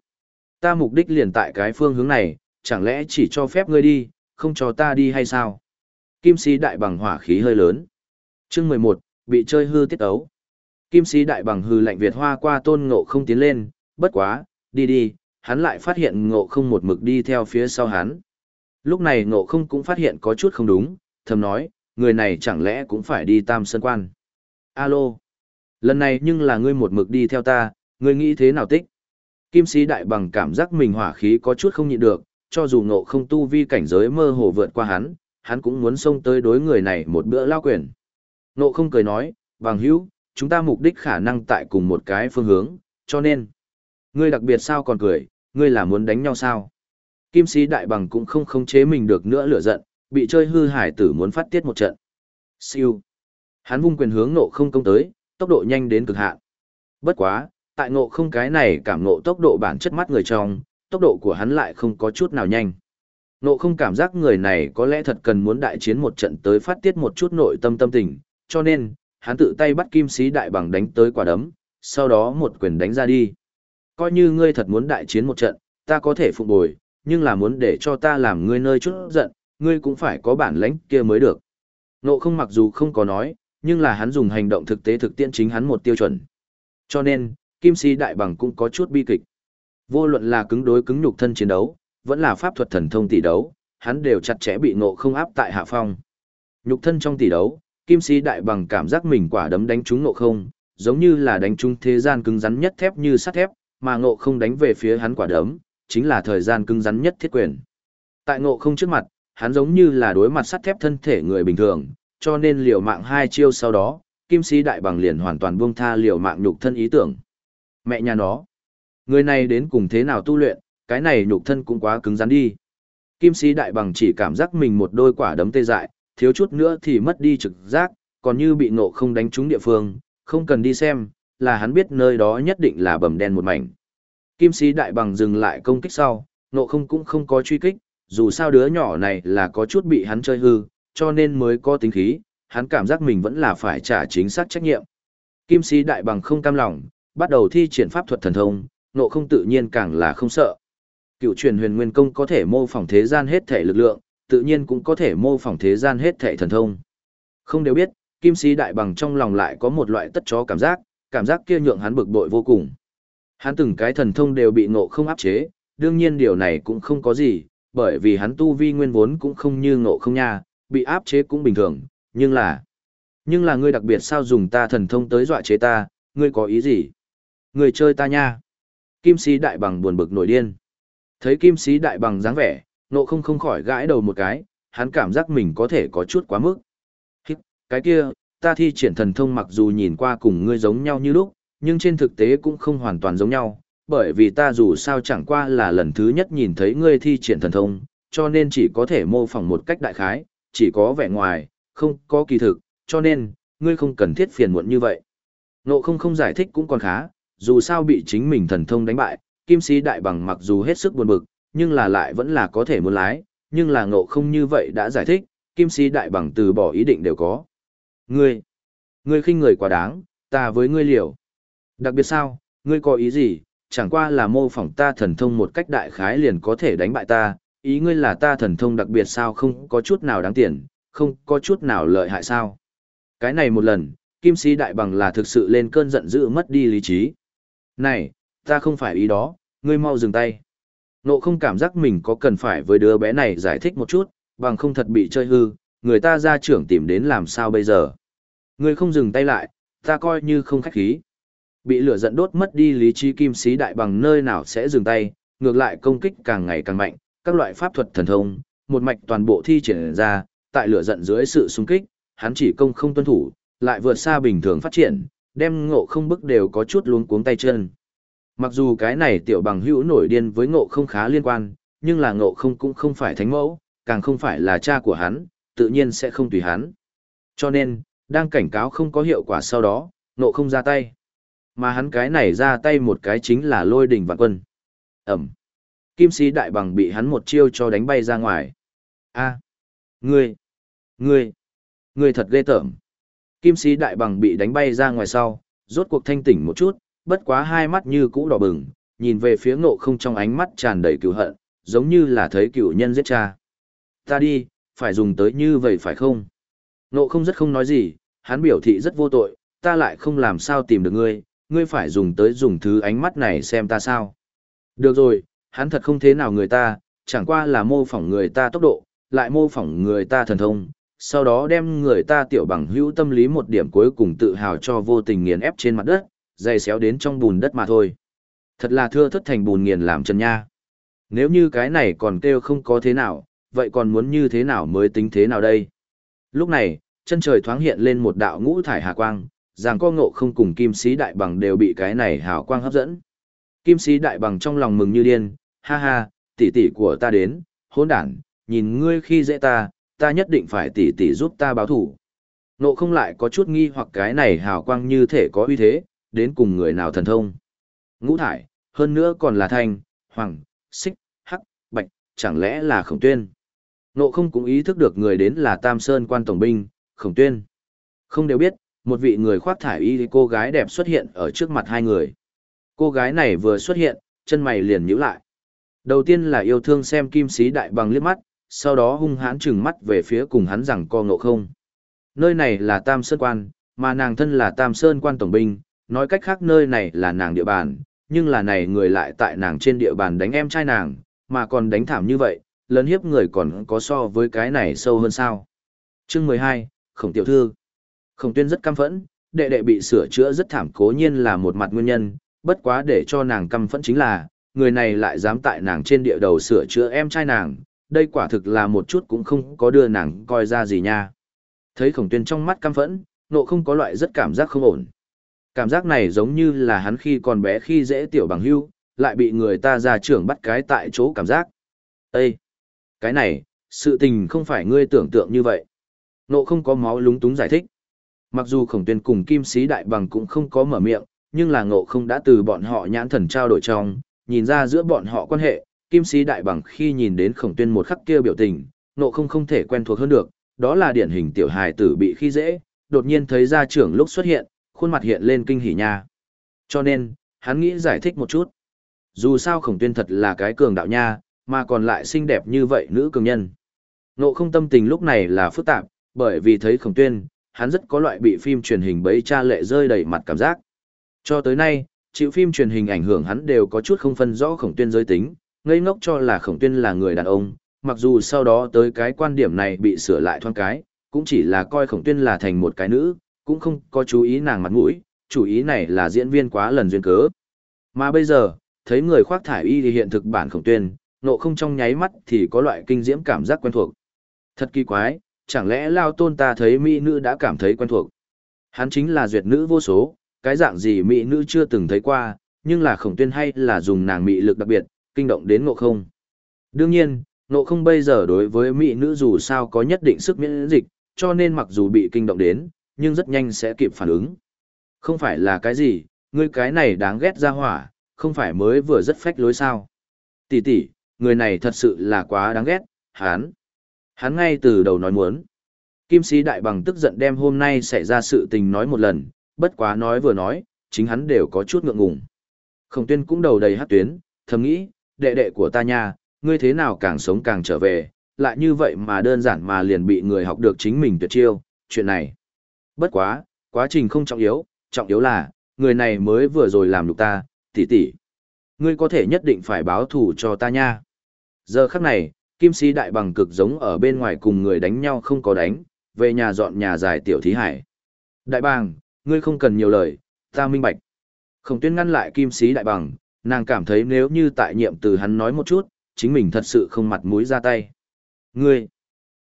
Speaker 1: Ta mục đích liền tại cái phương hướng này, chẳng lẽ chỉ cho phép ngươi đi, không cho ta đi hay sao? Kim sĩ đại bằng hỏa khí hơi lớn. Chương mười một bị chơi hư tiết ấu. Kim sĩ đại bằng hư lạnh Việt hoa qua tôn ngộ không tiến lên, bất quá, đi đi, hắn lại phát hiện ngộ không một mực đi theo phía sau hắn. Lúc này ngộ không cũng phát hiện có chút không đúng, thầm nói, người này chẳng lẽ cũng phải đi tam sơn quan. Alo, lần này nhưng là ngươi một mực đi theo ta, ngươi nghĩ thế nào tích? Kim sĩ đại bằng cảm giác mình hỏa khí có chút không nhịn được, cho dù ngộ không tu vi cảnh giới mơ hồ vượt qua hắn, hắn cũng muốn xông tới đối người này một bữa lao quyền. Ngộ không cười nói, bằng hữu, chúng ta mục đích khả năng tại cùng một cái phương hướng, cho nên, ngươi đặc biệt sao còn cười, ngươi là muốn đánh nhau sao? Kim sĩ đại bằng cũng không khống chế mình được nữa lửa giận, bị chơi hư hải tử muốn phát tiết một trận. Siêu. Hắn vung quyền hướng nộ không công tới, tốc độ nhanh đến cực hạn. Bất quá, tại ngộ không cái này cảm ngộ tốc độ bản chất mắt người trong, tốc độ của hắn lại không có chút nào nhanh. Ngộ không cảm giác người này có lẽ thật cần muốn đại chiến một trận tới phát tiết một chút nội tâm tâm tình, cho nên, hắn tự tay bắt kim sĩ đại bằng đánh tới quả đấm, sau đó một quyền đánh ra đi. Coi như ngươi thật muốn đại chiến một trận, ta có thể phục bồi, nhưng là muốn để cho ta làm ngươi nơi chút giận, ngươi cũng phải có bản lãnh kia mới được. Nộ không mặc dù không có nói, nhưng là hắn dùng hành động thực tế thực tiễn chính hắn một tiêu chuẩn. Cho nên, kim si đại bằng cũng có chút bi kịch. Vô luận là cứng đối cứng nhục thân chiến đấu, vẫn là pháp thuật thần thông tỷ đấu, hắn đều chặt chẽ bị nộ không áp tại hạ phong. Nhục thân trong tỷ đấu, kim si đại bằng cảm giác mình quả đấm đánh trúng nộ không, giống như là đánh trúng thế gian cứng rắn nhất thép như sắt thép, mà nộ không đánh về phía hắn quả đấm, chính là thời gian cứng rắn nhất thiết quyền. Tại ngộ không trước mặt, hắn giống như là đối mặt sắt thép thân thể người bình thường, cho nên liều mạng hai chiêu sau đó, kim sĩ đại bằng liền hoàn toàn buông tha liều mạng nhục thân ý tưởng. Mẹ nhà nó, người này đến cùng thế nào tu luyện, cái này nhục thân cũng quá cứng rắn đi. Kim sĩ đại bằng chỉ cảm giác mình một đôi quả đấm tê dại, thiếu chút nữa thì mất đi trực giác, còn như bị nộ không đánh trúng địa phương, không cần đi xem, là hắn biết nơi đó nhất định là bầm đen một mảnh. Kim sĩ đại bằng dừng lại công kích sau, nộ không cũng không có truy kích, dù sao đứa nhỏ này là có chút bị hắn chơi hư, cho nên mới có tính khí, hắn cảm giác mình vẫn là phải trả chính xác trách nhiệm. Kim sĩ đại bằng không cam lòng, bắt đầu thi triển pháp thuật thần thông, nộ không tự nhiên càng là không sợ. Cựu truyền huyền nguyên công có thể mô phỏng thế gian hết thể lực lượng, tự nhiên cũng có thể mô phỏng thế gian hết thể thần thông. Không đều biết, kim sĩ đại bằng trong lòng lại có một loại tất chó cảm giác, cảm giác kia nhượng hắn bực bội vô cùng. Hắn từng cái thần thông đều bị ngộ không áp chế, đương nhiên điều này cũng không có gì, bởi vì hắn tu vi nguyên vốn cũng không như ngộ không nha, bị áp chế cũng bình thường, nhưng là... Nhưng là ngươi đặc biệt sao dùng ta thần thông tới dọa chế ta, ngươi có ý gì? Ngươi chơi ta nha. Kim sĩ đại bằng buồn bực nổi điên. Thấy kim sĩ đại bằng dáng vẻ, nộ không không khỏi gãi đầu một cái, hắn cảm giác mình có thể có chút quá mức. Hít, cái kia, ta thi triển thần thông mặc dù nhìn qua cùng ngươi giống nhau như lúc, nhưng trên thực tế cũng không hoàn toàn giống nhau, bởi vì ta dù sao chẳng qua là lần thứ nhất nhìn thấy ngươi thi triển thần thông, cho nên chỉ có thể mô phỏng một cách đại khái, chỉ có vẻ ngoài, không có kỳ thực, cho nên, ngươi không cần thiết phiền muộn như vậy. Nộ không không giải thích cũng còn khá, dù sao bị chính mình thần thông đánh bại, kim sĩ đại bằng mặc dù hết sức buồn bực, nhưng là lại vẫn là có thể muốn lái, nhưng là ngộ không như vậy đã giải thích, kim sĩ đại bằng từ bỏ ý định đều có. Ngươi, ngươi khinh người quá đáng, ta với ngươi liều. Đặc biệt sao, ngươi có ý gì, chẳng qua là mô phỏng ta thần thông một cách đại khái liền có thể đánh bại ta, ý ngươi là ta thần thông đặc biệt sao không có chút nào đáng tiền, không có chút nào lợi hại sao. Cái này một lần, kim sĩ đại bằng là thực sự lên cơn giận dữ mất đi lý trí. Này, ta không phải ý đó, ngươi mau dừng tay. Nộ không cảm giác mình có cần phải với đứa bé này giải thích một chút, bằng không thật bị chơi hư, người ta ra trưởng tìm đến làm sao bây giờ. Ngươi không dừng tay lại, ta coi như không khách khí. Bị lửa giận đốt mất đi lý trí kim sĩ đại bằng nơi nào sẽ dừng tay, ngược lại công kích càng ngày càng mạnh, các loại pháp thuật thần thông, một mạch toàn bộ thi triển ra, tại lửa giận dưới sự xung kích, hắn chỉ công không tuân thủ, lại vượt xa bình thường phát triển, đem ngộ không bức đều có chút luống cuống tay chân. Mặc dù cái này tiểu bằng hữu nổi điên với ngộ không khá liên quan, nhưng là ngộ không cũng không phải thánh mẫu, càng không phải là cha của hắn, tự nhiên sẽ không tùy hắn. Cho nên, đang cảnh cáo không có hiệu quả sau đó, ngộ không ra tay. Mà hắn cái này ra tay một cái chính là lôi đỉnh vạn quân. Ẩm. Kim sĩ đại bằng bị hắn một chiêu cho đánh bay ra ngoài. a Ngươi. Ngươi. Ngươi thật ghê tởm. Kim sĩ đại bằng bị đánh bay ra ngoài sau, rốt cuộc thanh tỉnh một chút, bất quá hai mắt như cũ đỏ bừng, nhìn về phía ngộ không trong ánh mắt tràn đầy cựu hận, giống như là thấy cựu nhân giết cha. Ta đi, phải dùng tới như vậy phải không? Ngộ không rất không nói gì, hắn biểu thị rất vô tội, ta lại không làm sao tìm được ngươi, ngươi phải dùng tới dùng thứ ánh mắt này xem ta sao. Được rồi, hắn thật không thế nào người ta, chẳng qua là mô phỏng người ta tốc độ, lại mô phỏng người ta thần thông, sau đó đem người ta tiểu bằng hữu tâm lý một điểm cuối cùng tự hào cho vô tình nghiền ép trên mặt đất, dày xéo đến trong bùn đất mà thôi. Thật là thưa thất thành bùn nghiền làm chân nha. Nếu như cái này còn kêu không có thế nào, vậy còn muốn như thế nào mới tính thế nào đây? Lúc này, chân trời thoáng hiện lên một đạo ngũ thải hà quang, rằng co ngộ không cùng kim sĩ đại bằng đều bị cái này hào quang hấp dẫn. Kim sĩ đại bằng trong lòng mừng như điên, ha ha, tỷ tỷ của ta đến, hỗn đản, nhìn ngươi khi dễ ta, ta nhất định phải tỷ tỷ giúp ta báo thủ. Nộ không lại có chút nghi hoặc cái này hào quang như thể có uy thế, đến cùng người nào thần thông. Ngũ thải, hơn nữa còn là thanh, hoàng, xích, hắc, bạch, chẳng lẽ là khổng tuyên. Nộ không cũng ý thức được người đến là Tam Sơn quan tổng binh, khổng tuyên. Không đều biết, một vị người khoác thải y cô gái đẹp xuất hiện ở trước mặt hai người. Cô gái này vừa xuất hiện, chân mày liền nhíu lại. Đầu tiên là yêu thương xem kim sĩ đại bằng liếc mắt, sau đó hung hãn trừng mắt về phía cùng hắn rằng co ngộ không. Nơi này là Tam Sơn Quan, mà nàng thân là Tam Sơn Quan Tổng binh, nói cách khác nơi này là nàng địa bàn, nhưng là này người lại tại nàng trên địa bàn đánh em trai nàng, mà còn đánh thảm như vậy, lớn hiếp người còn có so với cái này sâu hơn sao. Chương 12, Khổng Tiểu Thư Khổng Tuyên rất căm phẫn, đệ đệ bị sửa chữa rất thảm cố nhiên là một mặt nguyên nhân, bất quá để cho nàng căm phẫn chính là, người này lại dám tại nàng trên địa đầu sửa chữa em trai nàng, đây quả thực là một chút cũng không có đưa nàng coi ra gì nha. Thấy khổng tuyên trong mắt căm phẫn, nộ không có loại rất cảm giác không ổn. Cảm giác này giống như là hắn khi còn bé khi dễ tiểu bằng hưu, lại bị người ta ra trưởng bắt cái tại chỗ cảm giác. Ê! Cái này, sự tình không phải ngươi tưởng tượng như vậy. Nộ không có máu lúng túng giải thích. Mặc dù khổng tuyên cùng kim sĩ đại bằng cũng không có mở miệng, nhưng là ngộ không đã từ bọn họ nhãn thần trao đổi trong, nhìn ra giữa bọn họ quan hệ, kim sĩ đại bằng khi nhìn đến khổng tuyên một khắc kia biểu tình, ngộ không không thể quen thuộc hơn được, đó là điển hình tiểu hài tử bị khi dễ, đột nhiên thấy gia trưởng lúc xuất hiện, khuôn mặt hiện lên kinh hỉ nha. Cho nên, hắn nghĩ giải thích một chút. Dù sao khổng tuyên thật là cái cường đạo nha, mà còn lại xinh đẹp như vậy nữ cường nhân. ngộ không tâm tình lúc này là phức tạp, bởi vì thấy khổng tuyên, hắn rất có loại bị phim truyền hình bấy cha lệ rơi đầy mặt cảm giác. Cho tới nay, chịu phim truyền hình ảnh hưởng hắn đều có chút không phân rõ khổng tuyên giới tính, ngây ngốc cho là khổng tuyên là người đàn ông, mặc dù sau đó tới cái quan điểm này bị sửa lại thoáng cái, cũng chỉ là coi khổng tuyên là thành một cái nữ, cũng không có chú ý nàng mặt mũi, chủ ý này là diễn viên quá lần duyên cớ. Mà bây giờ, thấy người khoác thải y thì hiện thực bản khổng tuyên, nộ không trong nháy mắt thì có loại kinh diễm cảm giác quen thuộc. Thật kỳ quái, chẳng lẽ lao tôn ta thấy mỹ nữ đã cảm thấy quen thuộc. Hắn chính là duyệt nữ vô số, cái dạng gì mỹ nữ chưa từng thấy qua, nhưng là khổng tuyên hay là dùng nàng mỹ lực đặc biệt, kinh động đến ngộ không. Đương nhiên, ngộ không bây giờ đối với mỹ nữ dù sao có nhất định sức miễn dịch, cho nên mặc dù bị kinh động đến, nhưng rất nhanh sẽ kịp phản ứng. Không phải là cái gì, ngươi cái này đáng ghét ra hỏa, không phải mới vừa rất phách lối sao. Tỷ tỷ, người này thật sự là quá đáng ghét, hắn. Hắn ngay từ đầu nói muốn. Kim sĩ đại bằng tức giận đem hôm nay xảy ra sự tình nói một lần, bất quá nói vừa nói, chính hắn đều có chút ngượng ngùng. Khổng tuyên cũng đầu đầy hát tuyến, thầm nghĩ, đệ đệ của ta nha, ngươi thế nào càng sống càng trở về, lại như vậy mà đơn giản mà liền bị người học được chính mình tuyệt chiêu, chuyện này. Bất quá, quá trình không trọng yếu, trọng yếu là, người này mới vừa rồi làm được ta, tỷ tỷ. Ngươi có thể nhất định phải báo thù cho ta nha. Giờ khắc này, kim sĩ đại bằng cực giống ở bên ngoài cùng người đánh nhau không có đánh, về nhà dọn nhà dài tiểu thí hải. Đại bàng, ngươi không cần nhiều lời, ta minh bạch. Khổng tuyên ngăn lại kim sĩ đại bằng, nàng cảm thấy nếu như tại nhiệm từ hắn nói một chút, chính mình thật sự không mặt mũi ra tay. Ngươi,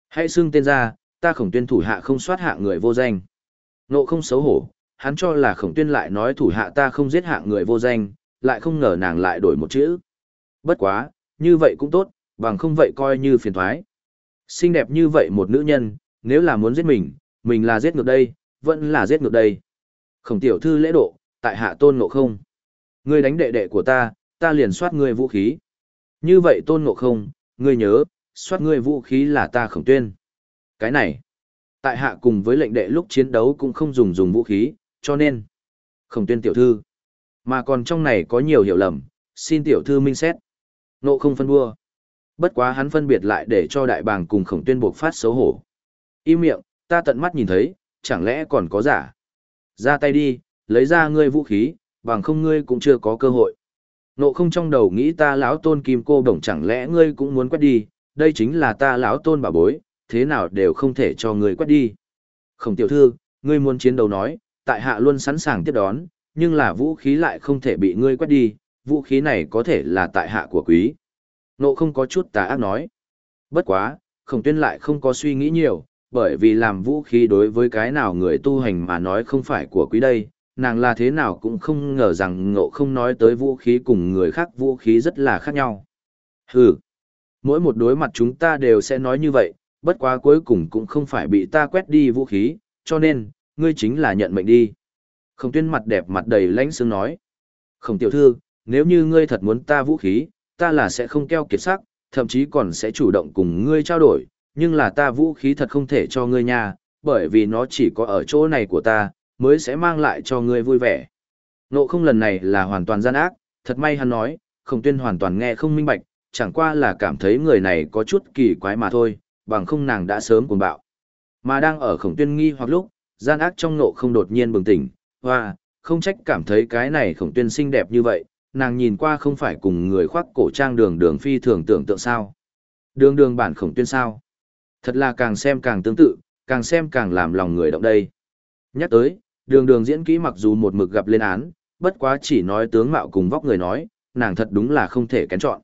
Speaker 1: hãy xưng tên ra, ta khổng tuyên thủ hạ không soát hạ người vô danh. Nộ không xấu hổ, hắn cho là khổng tuyên lại nói thủ hạ ta không giết hạ người vô danh, lại không ngờ nàng lại đổi một chữ. Bất quá, như vậy cũng tốt, bằng không vậy coi như phiền thoái. Xinh đẹp như vậy một nữ nhân, nếu là muốn giết mình, mình là giết ngược đây, vẫn là giết ngược đây. Khổng tiểu thư lễ độ, tại hạ tôn ngộ không. Ngươi đánh đệ đệ của ta, ta liền soát ngươi vũ khí. Như vậy tôn ngộ không, ngươi nhớ, soát ngươi vũ khí là ta khổng tuyên. Cái này, tại hạ cùng với lệnh đệ lúc chiến đấu cũng không dùng dùng vũ khí, cho nên, khổng tuyên tiểu thư. Mà còn trong này có nhiều hiểu lầm, xin tiểu thư minh xét. Nộ không phân đua. Bất quá hắn phân biệt lại để cho đại bàng cùng khổng tuyên buộc phát xấu hổ. Im miệng, ta tận mắt nhìn thấy, chẳng lẽ còn có giả. Ra tay đi, lấy ra ngươi vũ khí, bằng không ngươi cũng chưa có cơ hội. Nộ không trong đầu nghĩ ta lão tôn kim cô đồng chẳng lẽ ngươi cũng muốn quét đi, đây chính là ta lão tôn bà bối, thế nào đều không thể cho ngươi quét đi. Không tiểu thư, ngươi muốn chiến đấu nói, tại hạ luôn sẵn sàng tiếp đón, nhưng là vũ khí lại không thể bị ngươi quét đi, vũ khí này có thể là tại hạ của quý. Nộ không có chút tà ác nói. Bất quá, khổng tuyên lại không có suy nghĩ nhiều, bởi vì làm vũ khí đối với cái nào người tu hành mà nói không phải của quý đây, nàng là thế nào cũng không ngờ rằng ngộ không nói tới vũ khí cùng người khác vũ khí rất là khác nhau. Hừ, mỗi một đối mặt chúng ta đều sẽ nói như vậy, bất quá cuối cùng cũng không phải bị ta quét đi vũ khí, cho nên, ngươi chính là nhận mệnh đi. Khổng tuyên mặt đẹp mặt đầy lãnh sương nói. Khổng tiểu thư, nếu như ngươi thật muốn ta vũ khí, ta là sẽ không keo kiệt sắc, thậm chí còn sẽ chủ động cùng ngươi trao đổi, nhưng là ta vũ khí thật không thể cho ngươi nha, bởi vì nó chỉ có ở chỗ này của ta, mới sẽ mang lại cho ngươi vui vẻ. Nộ không lần này là hoàn toàn gian ác, thật may hắn nói, khổng tuyên hoàn toàn nghe không minh bạch, chẳng qua là cảm thấy người này có chút kỳ quái mà thôi, bằng không nàng đã sớm cuồng bạo. Mà đang ở khổng tuyên nghi hoặc lúc, gian ác trong nộ không đột nhiên bừng tỉnh, hoa, không trách cảm thấy cái này khổng tuyên xinh đẹp như vậy, nàng nhìn qua không phải cùng người khoác cổ trang đường đường phi thường tưởng tượng sao. Đường đường bản khổng tuyên sao. Thật là càng xem càng tương tự, càng xem càng làm lòng người động đây. Nhắc tới, đường đường diễn kỹ mặc dù một mực gặp lên án, bất quá chỉ nói tướng mạo cùng vóc người nói, nàng thật đúng là không thể kén chọn.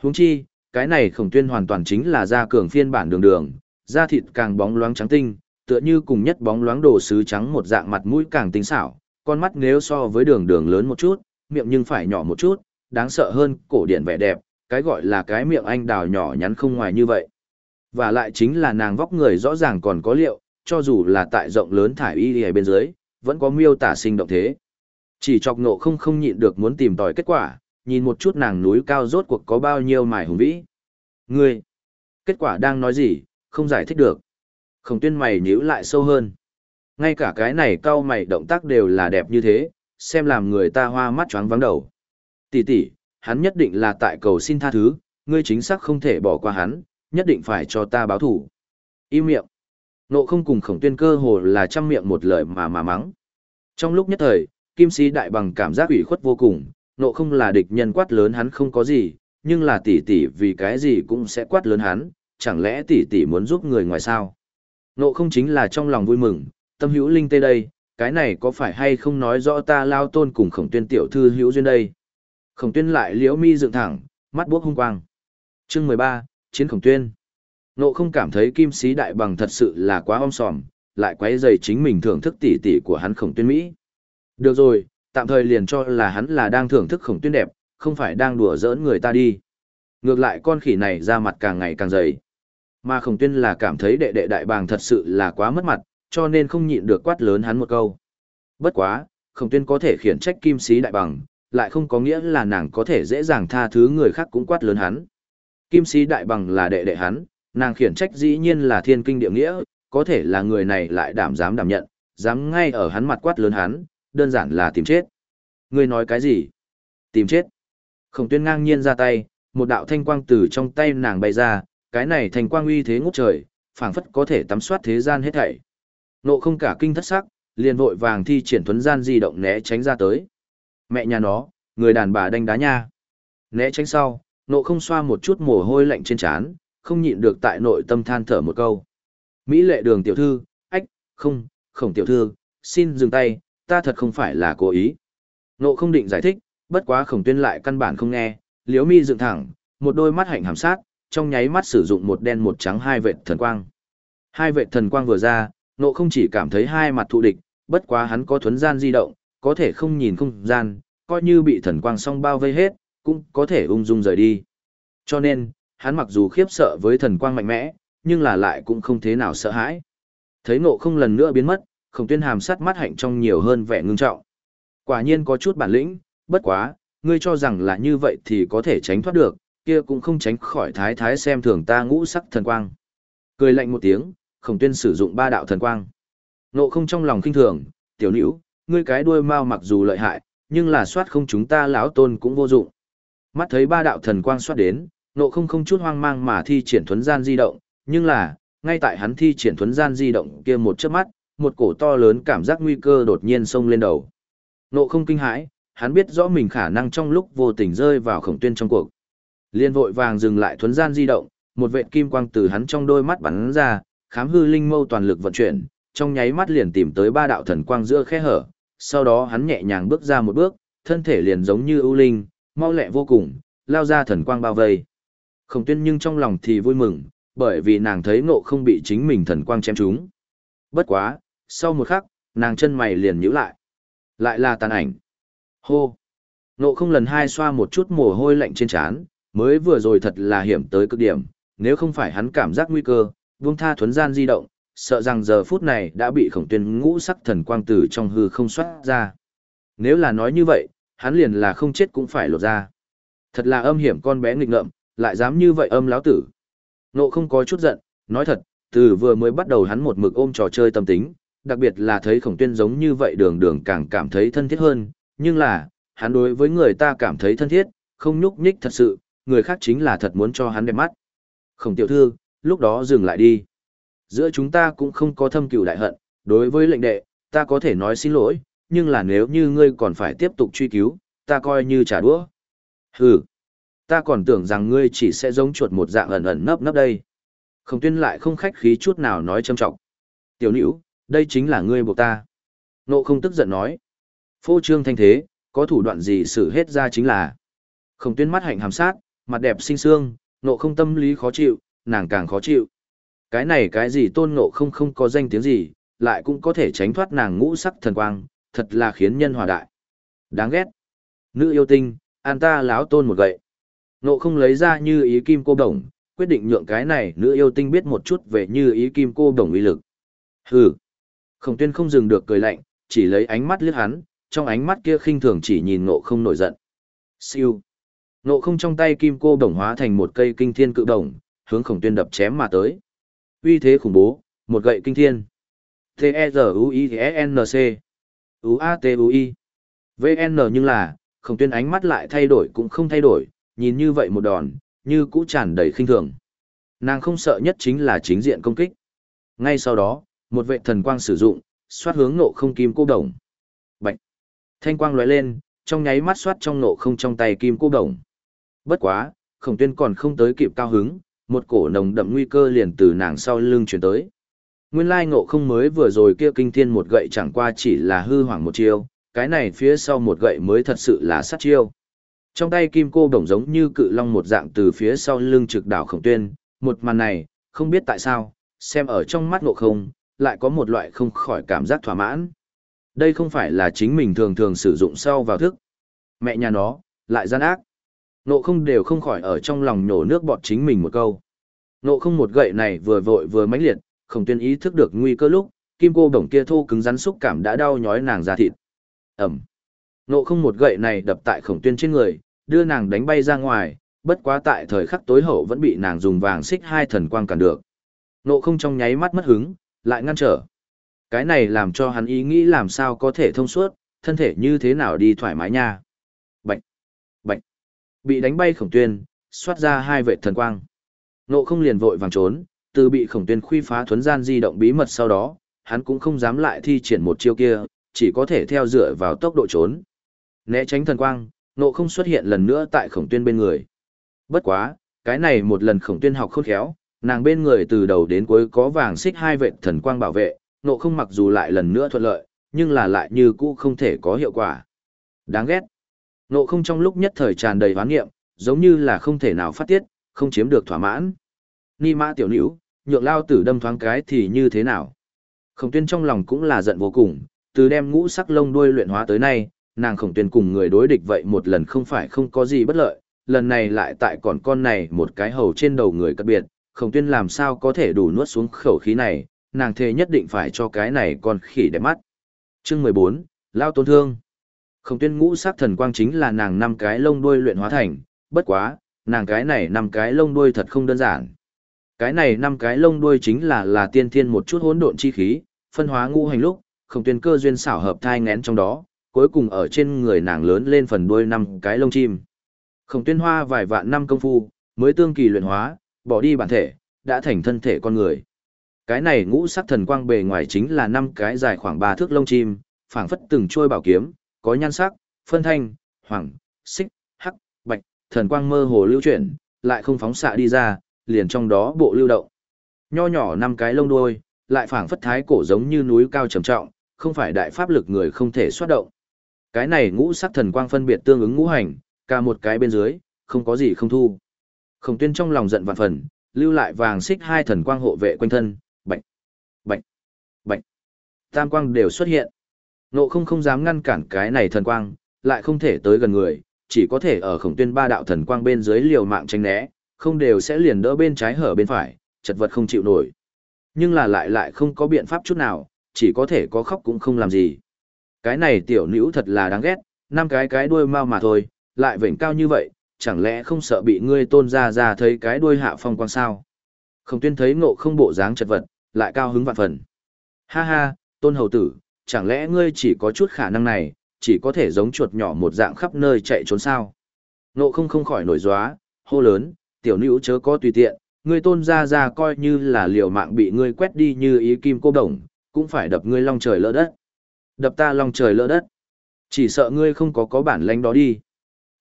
Speaker 1: Huống chi, cái này khổng tuyên hoàn toàn chính là da cường phiên bản đường đường, da thịt càng bóng loáng trắng tinh, tựa như cùng nhất bóng loáng đồ sứ trắng một dạng mặt mũi càng tinh xảo, con mắt nếu so với đường đường lớn một chút, miệng nhưng phải nhỏ một chút, đáng sợ hơn cổ điển vẻ đẹp, cái gọi là cái miệng anh đào nhỏ nhắn không ngoài như vậy. Và lại chính là nàng vóc người rõ ràng còn có liệu, cho dù là tại rộng lớn thải y ở bên dưới, vẫn có miêu tả sinh động thế. Chỉ chọc nộ không không nhịn được muốn tìm tòi kết quả, nhìn một chút nàng núi cao rốt cuộc có bao nhiêu mải hùng vĩ. Ngươi, kết quả đang nói gì, không giải thích được. Khổng tuyên mày nhíu lại sâu hơn. Ngay cả cái này cao mày động tác đều là đẹp như thế, xem làm người ta hoa mắt choáng vắng đầu. Tỷ tỷ, hắn nhất định là tại cầu xin tha thứ, ngươi chính xác không thể bỏ qua hắn, nhất định phải cho ta báo thủ. Im miệng. Nộ không cùng khổng tuyên cơ hồ là trăm miệng một lời mà mà mắng. Trong lúc nhất thời, kim sĩ đại bằng cảm giác ủy khuất vô cùng, nộ không là địch nhân quát lớn hắn không có gì, nhưng là tỷ tỷ vì cái gì cũng sẽ quát lớn hắn, chẳng lẽ tỷ tỷ muốn giúp người ngoài sao? Nộ không chính là trong lòng vui mừng, tâm hữu linh tê đây, cái này có phải hay không nói rõ ta lao tôn cùng khổng tuyên tiểu thư hữu duyên đây? Khổng tuyên lại liễu mi dựng thẳng, mắt buốc hung quang. Chương mười ba Chiến khổng tuyên. Nộ không cảm thấy kim sĩ đại bằng thật sự là quá om sòm, lại quấy dày chính mình thưởng thức tỷ tỷ của hắn khổng tuyên Mỹ. Được rồi, tạm thời liền cho là hắn là đang thưởng thức khổng tuyên đẹp, không phải đang đùa giỡn người ta đi. Ngược lại con khỉ này ra mặt càng ngày càng dày. Mà khổng tuyên là cảm thấy đệ đệ đại bàng thật sự là quá mất mặt, cho nên không nhịn được quát lớn hắn một câu. Bất quá, khổng tuyên có thể khiển trách kim sĩ đại bằng, lại không có nghĩa là nàng có thể dễ dàng tha thứ người khác cũng quát lớn hắn. Kim sĩ đại bằng là đệ đệ hắn, nàng khiển trách dĩ nhiên là thiên kinh địa nghĩa, có thể là người này lại đảm dám đảm nhận, dám ngay ở hắn mặt quát lớn hắn, đơn giản là tìm chết. Ngươi nói cái gì? Tìm chết. Khổng tuyên ngang nhiên ra tay, một đạo thanh quang từ trong tay nàng bay ra, cái này thanh quang uy thế ngút trời, phảng phất có thể tắm soát thế gian hết thảy. Nộ không cả kinh thất sắc, liền vội vàng thi triển thuấn gian di động né tránh ra tới. Mẹ nhà nó, người đàn bà đánh đá nha. Né tránh sau, nộ không xoa một chút mồ hôi lạnh trên trán, không nhịn được tại nội tâm than thở một câu. Mỹ lệ đường tiểu thư, ách, không, khổng tiểu thư, xin dừng tay, ta thật không phải là cố ý. Nộ không định giải thích, bất quá khổng tuyên lại căn bản không nghe, liếu mi dựng thẳng, một đôi mắt hạnh hàm sát, trong nháy mắt sử dụng một đen một trắng hai vệt thần quang. Hai vệt thần quang vừa ra, nộ không chỉ cảm thấy hai mặt thụ địch, bất quá hắn có thuấn gian di động, có thể không nhìn không gian, coi như bị thần quang song bao vây hết, cũng có thể ung dung rời đi. Cho nên, hắn mặc dù khiếp sợ với thần quang mạnh mẽ, nhưng là lại cũng không thế nào sợ hãi. Thấy nộ không lần nữa biến mất, khổng tuyên hàm sắt mắt hạnh trong nhiều hơn vẻ ngưng trọng. Quả nhiên có chút bản lĩnh, bất quá, ngươi cho rằng là như vậy thì có thể tránh thoát được, kia cũng không tránh khỏi thái thái xem thường ta ngũ sắc thần quang. Cười lạnh một tiếng, khổng tuyên sử dụng ba đạo thần quang. Nộ không trong lòng kinh thường, tiểu nữ, ngươi cái đuôi mau mặc dù lợi hại, nhưng là soát không chúng ta lão tôn cũng vô dụng. Mắt thấy ba đạo thần quang xoát đến, nộ không không chút hoang mang mà thi triển thuấn gian di động, nhưng là, ngay tại hắn thi triển thuấn gian di động kia một chớp mắt, một cổ to lớn cảm giác nguy cơ đột nhiên xông lên đầu. Nộ không kinh hãi, hắn biết rõ mình khả năng trong lúc vô tình rơi vào khổng tuyên trong cuộc. Liên vội vàng dừng lại thuấn gian di động, một vệt kim quang từ hắn trong đôi mắt bắn ra, khám hư linh mâu toàn lực vận chuyển, trong nháy mắt liền tìm tới ba đạo thần quang giữa khe hở, sau đó hắn nhẹ nhàng bước ra một bước, thân thể liền giống như ưu linh, mau lẹ vô cùng, lao ra thần quang bao vây. Khổng tuyên nhưng trong lòng thì vui mừng, bởi vì nàng thấy ngộ không bị chính mình thần quang chém trúng. Bất quá, sau một khắc, nàng chân mày liền nhíu lại. Lại là tàn ảnh. Hô. Ngộ không lần hai xoa một chút mồ hôi lạnh trên trán, mới vừa rồi thật là hiểm tới cực điểm, nếu không phải hắn cảm giác nguy cơ, buông tha thuấn gian di động, sợ rằng giờ phút này đã bị khổng tuyên ngũ sắc thần quang tử trong hư không xuất ra. Nếu là nói như vậy, hắn liền là không chết cũng phải lột ra. Thật là âm hiểm con bé nghịch ngợm, lại dám như vậy âm láo tử. Nộ không có chút giận, nói thật, từ vừa mới bắt đầu hắn một mực ôm trò chơi tâm tính, đặc biệt là thấy khổng tuyên giống như vậy đường đường càng cảm thấy thân thiết hơn, nhưng là, hắn đối với người ta cảm thấy thân thiết, không nhúc nhích thật sự, người khác chính là thật muốn cho hắn đẹp mắt. Khổng tiểu thư, lúc đó dừng lại đi. Giữa chúng ta cũng không có thâm cừu đại hận, đối với lệnh đệ, ta có thể nói xin lỗi, nhưng là nếu như ngươi còn phải tiếp tục truy cứu, ta coi như trả đũa. Hừ, ta còn tưởng rằng ngươi chỉ sẽ giống chuột một dạng ẩn ẩn nấp nấp đây. Khổng tuyên lại không khách khí chút nào nói châm trọng. Tiểu nữ, đây chính là ngươi buộc ta. Nộ không tức giận nói. Phô trương thanh thế, có thủ đoạn gì xử hết ra chính là. Khổng tuyên mắt hạnh hàm sát, mặt đẹp xinh xương, nộ không tâm lý khó chịu, nàng càng khó chịu. Cái này cái gì tôn nộ không không có danh tiếng gì, lại cũng có thể tránh thoát nàng ngũ sắc thần quang, thật là khiến nhân hòa đại. Đáng ghét. Nữ yêu tinh, an ta láo tôn một gậy. Nộ không lấy ra như ý kim cô đồng, quyết định nhượng cái này nữ yêu tinh biết một chút về như ý kim cô đồng uy lực. Hừ. Khổng tuyên không dừng được cười lạnh, chỉ lấy ánh mắt liếc hắn, trong ánh mắt kia khinh thường chỉ nhìn nộ không nổi giận. Siêu. Nộ không trong tay kim cô đồng hóa thành một cây kinh thiên cự đồng, hướng khổng tuyên đập chém mà tới. Uy thế khủng bố, một gậy kinh thiên. T-E-Z-U-I-N-C. UATUI. VN nhưng là, khổng tuyên ánh mắt lại thay đổi cũng không thay đổi, nhìn như vậy một đòn, như cũ tràn đầy khinh thường. Nàng không sợ nhất chính là chính diện công kích. Ngay sau đó, một vệ thần quang sử dụng, xoát hướng nộ không kim cô đồng. Bạch! Thanh quang lóe lên, trong nháy mắt xoát trong nộ không trong tay kim cô đồng. Bất quá, khổng tuyên còn không tới kịp cao hứng, một cổ nồng đậm nguy cơ liền từ nàng sau lưng chuyển tới. Nguyên lai ngộ không mới vừa rồi kia kinh thiên một gậy chẳng qua chỉ là hư hoảng một chiêu, cái này phía sau một gậy mới thật sự là sát chiêu. Trong tay kim cô đồng giống như cự long một dạng từ phía sau lưng trực đảo khổng tuyên, một màn này, không biết tại sao, xem ở trong mắt ngộ không, lại có một loại không khỏi cảm giác thỏa mãn. Đây không phải là chính mình thường thường sử dụng sau vào thức. Mẹ nhà nó, lại gian ác. Ngộ không đều không khỏi ở trong lòng nhổ nước bọt chính mình một câu. Ngộ không một gậy này vừa vội vừa mãnh liệt, Khổng tuyên ý thức được nguy cơ lúc, kim cô đồng kia thô cứng rắn xúc cảm đã đau nhói nàng ra thịt. Ẩm. Nộ không một gậy này đập tại khổng tuyên trên người, đưa nàng đánh bay ra ngoài, bất quá tại thời khắc tối hậu vẫn bị nàng dùng vàng xích hai thần quang cản được. Nộ không trong nháy mắt mất hứng, lại ngăn trở. Cái này làm cho hắn ý nghĩ làm sao có thể thông suốt, thân thể như thế nào đi thoải mái nha. Bệnh, bệnh. Bị đánh bay khổng tuyên, xoát ra hai vệ thần quang. Nộ không liền vội vàng trốn, từ bị khổng tuyên khuy phá thuấn gian di động bí mật sau đó, hắn cũng không dám lại thi triển một chiêu kia, chỉ có thể theo dựa vào tốc độ trốn. Né tránh thần quang, nộ không xuất hiện lần nữa tại khổng tuyên bên người. Bất quá, cái này một lần khổng tuyên học khôn khéo, nàng bên người từ đầu đến cuối có vàng xích hai vệ thần quang bảo vệ, nộ không mặc dù lại lần nữa thuận lợi, nhưng là lại như cũ không thể có hiệu quả. Đáng ghét. Nộ không trong lúc nhất thời tràn đầy hoán nghiệm, giống như là không thể nào phát tiết, không chiếm được thỏa mãn. Ni mã tiểu nữ, nhượng lao tử đâm thoáng cái thì như thế nào? Khổng tuyên trong lòng cũng là giận vô cùng, từ đem ngũ sắc lông đuôi luyện hóa tới nay, nàng khổng tuyên cùng người đối địch vậy một lần không phải không có gì bất lợi, lần này lại tại còn con này một cái hầu trên đầu người cất biệt, khổng tuyên làm sao có thể đủ nuốt xuống khẩu khí này, nàng thề nhất định phải cho cái này con khỉ đẹp mắt. Chương 14, Lao Tôn Thương Khổng tuyên ngũ sắc thần quang chính là nàng năm cái lông đuôi luyện hóa thành, bất quá, nàng cái này năm cái lông đuôi thật không đơn giản. Cái này năm cái lông đuôi chính là là tiên thiên một chút hỗn độn chi khí, phân hóa ngũ hành lúc, không tuyên cơ duyên xảo hợp thai ngén trong đó, cuối cùng ở trên người nàng lớn lên phần đuôi năm cái lông chim. Khổng tuyên hoa vài vạn năm công phu, mới tương kỳ luyện hóa, bỏ đi bản thể, đã thành thân thể con người. Cái này ngũ sắc thần quang bề ngoài chính là năm cái dài khoảng ba thước lông chim, phảng phất từng trôi bảo kiếm, có nhan sắc, phân thanh, hoàng, xích, hắc, bạch, thần quang mơ hồ lưu chuyển, lại không phóng xạ đi ra, liền trong đó bộ lưu động. Nho nhỏ năm cái lông đuôi, lại phảng phất thái cổ giống như núi cao trầm trọng, không phải đại pháp lực người không thể xoát động. Cái này ngũ sắc thần quang phân biệt tương ứng ngũ hành, cả một cái bên dưới, không có gì không thu. Khổng tuyên trong lòng giận vạn phần, lưu lại vàng xích hai thần quang hộ vệ quanh thân, bạch, bạch, bạch. Tam quang đều xuất hiện. Nộ không không dám ngăn cản cái này thần quang, lại không thể tới gần người, chỉ có thể ở khổng tuyên ba đạo thần quang bên dưới liều mạng tránh né, không đều sẽ liền đỡ bên trái hở bên phải, chật vật không chịu nổi. Nhưng là lại lại không có biện pháp chút nào, chỉ có thể có khóc cũng không làm gì. Cái này tiểu nữ thật là đáng ghét, năm cái cái đuôi mau mà thôi, lại vểnh cao như vậy, chẳng lẽ không sợ bị ngươi tôn ra ra thấy cái đuôi hạ phong quang sao? Không tuyên thấy ngộ không bộ dáng chật vật, lại cao hứng vạn phần. Ha ha, tôn hầu tử, chẳng lẽ ngươi chỉ có chút khả năng này, chỉ có thể giống chuột nhỏ một dạng khắp nơi chạy trốn sao? Ngộ không không khỏi nổi gióa, hô lớn, tiểu nữ chớ có tùy tiện, ngươi tôn ra ra coi như là liều mạng bị ngươi quét đi như ý kim cô đồng, cũng phải đập ngươi long trời lỡ đất. Đập ta long trời lỡ đất. Chỉ sợ ngươi không có có bản lãnh đó đi.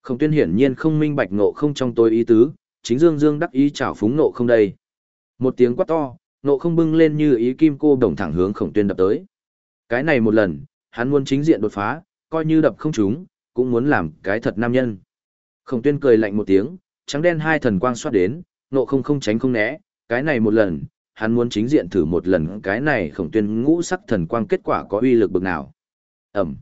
Speaker 1: Không tuyên hiển nhiên không minh bạch nộ không trong tôi ý tứ, chính dương dương đắc ý chảo phúng nộ không đây. Một tiếng quát to, nộ không bưng lên như ý kim cô đồng thẳng hướng khổng tuyên đập tới. Cái này một lần, hắn muốn chính diện đột phá, coi như đập không trúng, cũng muốn làm cái thật nam nhân. Khổng tuyên cười lạnh một tiếng, trắng đen hai thần quang xoát đến, nộ không không tránh không né, cái này một lần, hắn muốn chính diện thử một lần cái này khổng tuyên ngũ sắc thần quang kết quả có uy lực bực nào. Ẩm.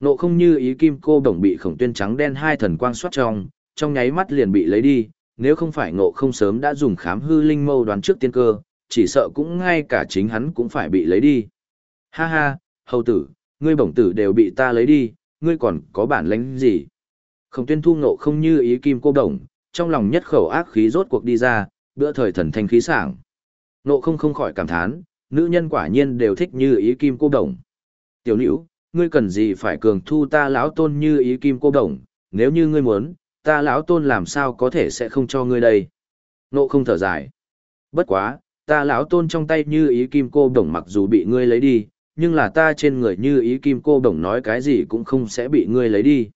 Speaker 1: Nộ không như ý kim cô đồng bị khổng tuyên trắng đen hai thần quang xoát trong, trong nháy mắt liền bị lấy đi, nếu không phải ngộ không sớm đã dùng khám hư linh mâu đoán trước tiên cơ, chỉ sợ cũng ngay cả chính hắn cũng phải bị lấy đi. Ha ha, hầu tử, ngươi bổng tử đều bị ta lấy đi, ngươi còn có bản lãnh gì? Khổng tuyên thu ngộ không như ý kim cô đồng, trong lòng nhất khẩu ác khí rốt cuộc đi ra, bữa thời thần thanh khí sảng. nộ không không khỏi cảm thán, nữ nhân quả nhiên đều thích như ý kim cô đồng. Tiểu nữ, ngươi cần gì phải cường thu ta lão tôn như ý kim cô đồng, nếu như ngươi muốn, ta lão tôn làm sao có thể sẽ không cho ngươi đây. nộ không thở dài. Bất quá, ta lão tôn trong tay như ý kim cô đồng mặc dù bị ngươi lấy đi, nhưng là ta trên người như ý kim cô đồng nói cái gì cũng không sẽ bị ngươi lấy đi.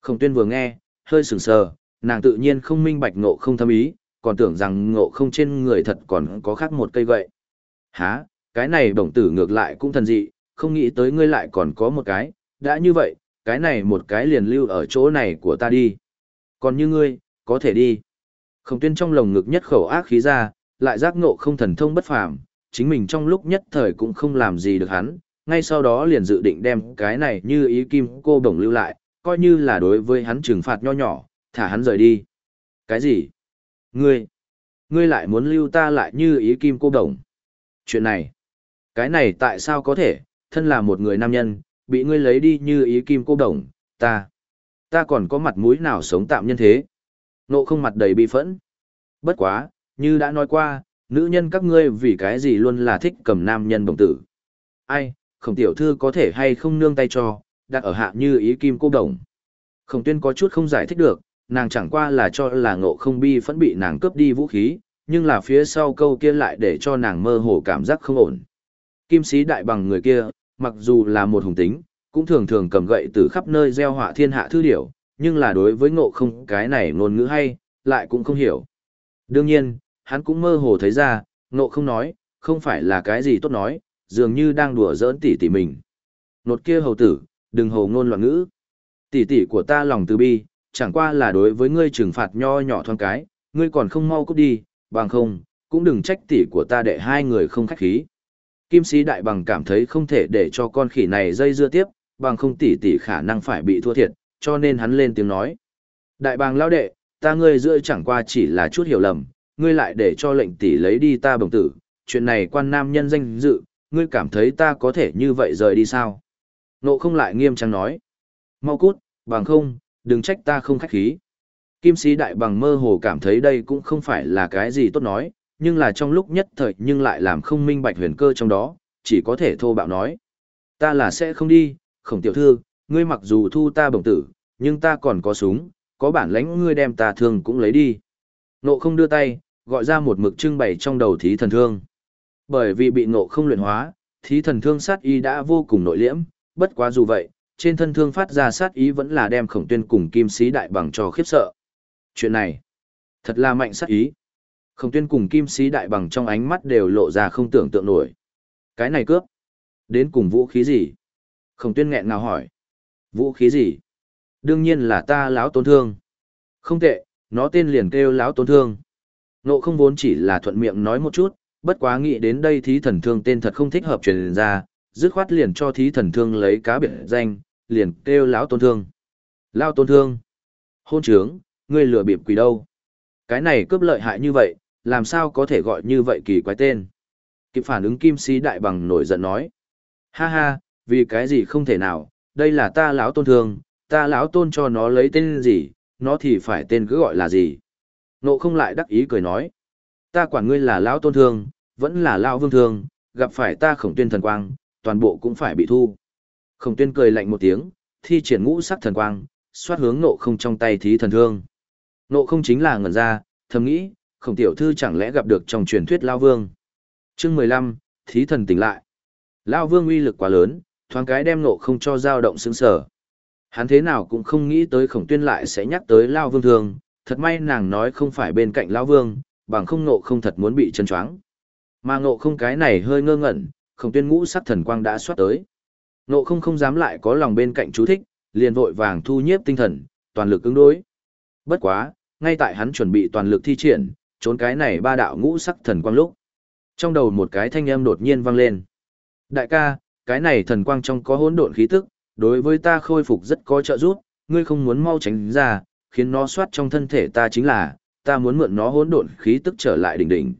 Speaker 1: Khổng tuyên vừa nghe, hơi sừng sờ, nàng tự nhiên không minh bạch ngộ không thâm ý, còn tưởng rằng ngộ không trên người thật còn có khác một cây vậy. Hả, cái này bổng tử ngược lại cũng thần dị, không nghĩ tới ngươi lại còn có một cái, đã như vậy, cái này một cái liền lưu ở chỗ này của ta đi. Còn như ngươi, có thể đi. Khổng tuyên trong lồng ngực nhất khẩu ác khí ra, lại giác ngộ không thần thông bất phàm, chính mình trong lúc nhất thời cũng không làm gì được hắn, ngay sau đó liền dự định đem cái này như ý kim cô đồng lưu lại, coi như là đối với hắn trừng phạt nho nhỏ, thả hắn rời đi. Cái gì? Ngươi? Ngươi lại muốn lưu ta lại như ý kim cô đồng? Chuyện này? Cái này tại sao có thể, thân là một người nam nhân, bị ngươi lấy đi như ý kim cô đồng, ta? Ta còn có mặt mũi nào sống tạm nhân thế? Nộ không mặt đầy bi phẫn. Bất quá, như đã nói qua, nữ nhân các ngươi vì cái gì luôn là thích cầm nam nhân đồng tử. Ai, khổng tiểu thư có thể hay không nương tay cho, đặt ở hạ như ý kim cô đồng. Khổng tuyên có chút không giải thích được, nàng chẳng qua là cho là ngộ không bi phẫn bị nàng cướp đi vũ khí, nhưng là phía sau câu kia lại để cho nàng mơ hồ cảm giác không ổn. Kim sĩ đại bằng người kia, mặc dù là một hùng tính, cũng thường thường cầm gậy từ khắp nơi gieo họa thiên hạ thư điểu, nhưng là đối với ngộ không cái này ngôn ngữ hay, lại cũng không hiểu. Đương nhiên, hắn cũng mơ hồ thấy ra, ngộ không nói, không phải là cái gì tốt nói, dường như đang đùa giỡn tỉ tỉ mình. Nột kia hầu tử, đừng hồ ngôn loạn ngữ. Tỷ tỷ của ta lòng từ bi, chẳng qua là đối với ngươi trừng phạt nho nhỏ thoáng cái, ngươi còn không mau cút đi, bằng không, cũng đừng trách tỷ của ta để hai người không khách khí. Kim sĩ đại bằng cảm thấy không thể để cho con khỉ này dây dưa tiếp, bằng không tỷ tỷ khả năng phải bị thua thiệt, cho nên hắn lên tiếng nói. Đại bàng lao đệ, ta ngươi giữa chẳng qua chỉ là chút hiểu lầm, ngươi lại để cho lệnh tỷ lấy đi ta bồng tử, chuyện này quan nam nhân danh dự, ngươi cảm thấy ta có thể như vậy rời đi sao? Nộ không lại nghiêm trang nói. Mau cút, bằng không, đừng trách ta không khách khí. Kim sĩ đại bằng mơ hồ cảm thấy đây cũng không phải là cái gì tốt nói, nhưng là trong lúc nhất thời nhưng lại làm không minh bạch huyền cơ trong đó, chỉ có thể thô bạo nói. Ta là sẽ không đi, khổng tiểu thư, ngươi mặc dù thu ta bổng tử, nhưng ta còn có súng, có bản lãnh ngươi đem ta thương cũng lấy đi. Nộ không đưa tay, gọi ra một mực trưng bày trong đầu thí thần thương. Bởi vì bị nộ không luyện hóa, thí thần thương sát y đã vô cùng nội liễm, bất quá dù vậy, trên thân thương phát ra sát ý vẫn là đem khổng tuyên cùng kim sĩ đại bằng cho khiếp sợ. Chuyện này, thật là mạnh sát ý. Khổng tuyên cùng kim sĩ đại bằng trong ánh mắt đều lộ ra không tưởng tượng nổi. Cái này cướp. Đến cùng vũ khí gì? Khổng tuyên nghẹn ngào hỏi. Vũ khí gì? Đương nhiên là ta lão tôn thương. Không tệ, nó tên liền kêu lão tôn thương. Nộ không vốn chỉ là thuận miệng nói một chút, bất quá nghĩ đến đây thí thần thương tên thật không thích hợp truyền ra, dứt khoát liền cho thí thần thương lấy cá biệt danh, liền kêu lão tôn thương. Lao tôn thương. Hôn trướng, ngươi lừa bịp quỷ đâu. Cái này cướp lợi hại như vậy, làm sao có thể gọi như vậy kỳ quái tên. Kịp phản ứng kim sĩ đại bằng nổi giận nói. Ha ha, vì cái gì không thể nào, đây là ta lão tôn thương, ta lão tôn cho nó lấy tên gì, nó thì phải tên cứ gọi là gì. Nộ không lại đắc ý cười nói. Ta quản ngươi là lão tôn thương, vẫn là lão vương thương, gặp phải ta khổng tuyên thần quang, toàn bộ cũng phải bị thu. Khổng tuyên cười lạnh một tiếng, thi triển ngũ sắc thần quang, xoát hướng nộ không trong tay thí thần thương. Nộ không chính là ngẩn ra, thầm nghĩ, khổng tiểu thư chẳng lẽ gặp được trong truyền thuyết Lao Vương. chương 15, thí thần tỉnh lại. Lao Vương uy lực quá lớn, thoáng cái đem nộ không cho dao động sướng sở. Hắn thế nào cũng không nghĩ tới khổng tuyên lại sẽ nhắc tới Lao Vương thường, thật may nàng nói không phải bên cạnh Lao Vương, bằng không nộ không thật muốn bị chân choáng. Mà nộ không cái này hơi ngơ ngẩn, khổng tuyên ngũ sắc thần quang đã xoát tới. Nộ không không dám lại có lòng bên cạnh chú thích, liền vội vàng thu nhiếp tinh thần, toàn lực ứng đối. Bất quá, ngay tại hắn chuẩn bị toàn lực thi triển, trốn cái này ba đạo ngũ sắc thần quang lúc. Trong đầu một cái thanh âm đột nhiên vang lên. Đại ca, cái này thần quang trong có hỗn độn khí tức, đối với ta khôi phục rất có trợ giúp, ngươi không muốn mau tránh ra, khiến nó soát trong thân thể ta chính là, ta muốn mượn nó hỗn độn khí tức trở lại đỉnh đỉnh.